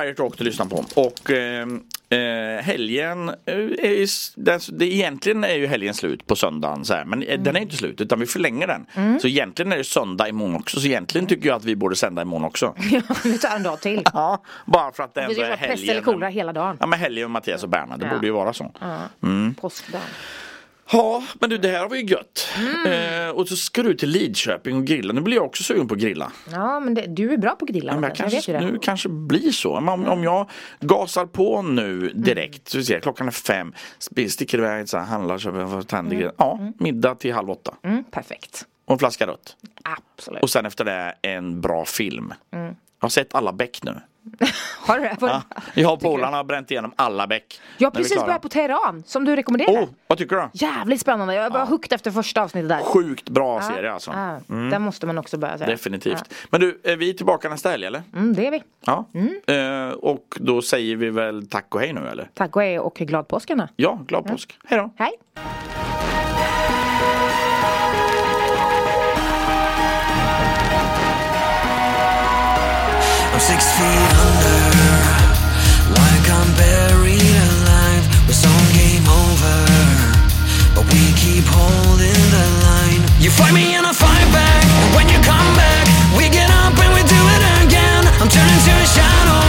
Pirate Rock du lyssnar på. Och ehm, eh, helgen, eh, är den, det, egentligen är ju helgen slut på söndagen. Så här, men eh, den är inte slut utan vi förlänger den. Mm. Så egentligen är det söndag imorgon också. Så egentligen tycker jag att vi borde sända imorgon också. Vi tar en dag till. Ja, bara för att det ändå är vara pest eller helgen. kolera hela dagen. Ja men helgen med Mattias och Berna, det Ja. borde ju vara så. Ja. Mm. Påskdagen. Ja, men du det här var ju gött. Mm. Eh, och så ska du till Lidköping och grilla. Nu blir jag också sugen på att grilla. Ja, men det, du är bra på att grilla. Ja, men jag jag kanske, det. nu kanske blir så. Men om, om jag gasar på nu direkt, så vi ser, klockan är fem, sticker iväg, så här, handlar, köper tänder, ja, middag till halv åtta. Mm, perfekt. Och en flaska rött. Absolut. Och sen efter det en bra film. Mm. Jag har sett alla Beck nu. Har du det? Ja, jag polarna har bränt igenom alla Beck. Jag har precis börjat på Teheran, som du rekommenderade. Oh, vad tycker du? Jävligt spännande. Jag var hooked efter första avsnittet där. Sjukt bra Ja, serie alltså. ja. Mm. Den måste man också börja säga. Definitivt. Men du, är vi tillbaka nästa helg eller? Mm, det är vi. Ja. Eh, och då säger vi väl tack och hej nu eller? Tack och hej och glad påsk Anna. Ja, glad påsk. Hej då. Hej. Six feet under, like I'm buried alive. With some game over, but we keep holding the line. You fight me and I fight back, when you come back, we get up and we do it again. I'm turning to a shadow,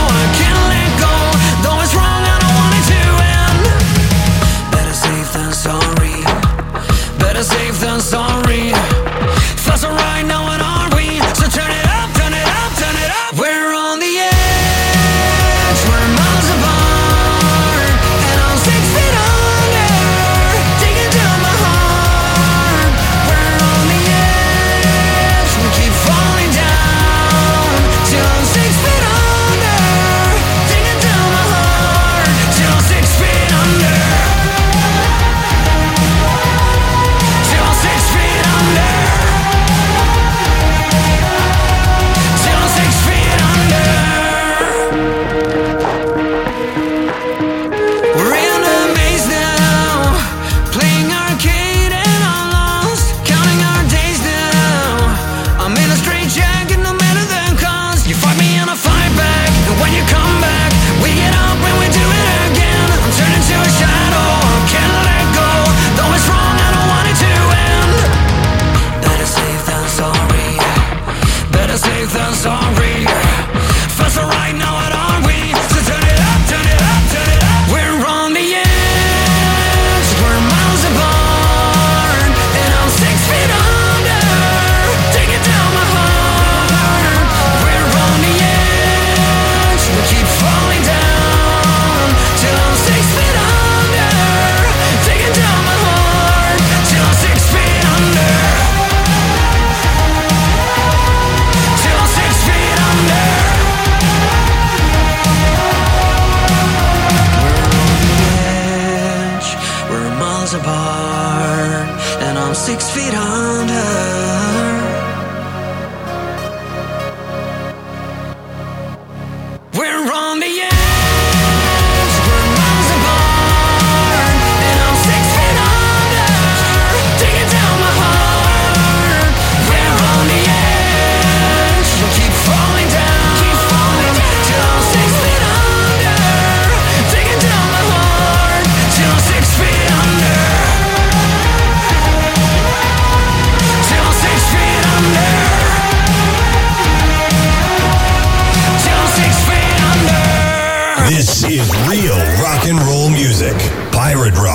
feet under.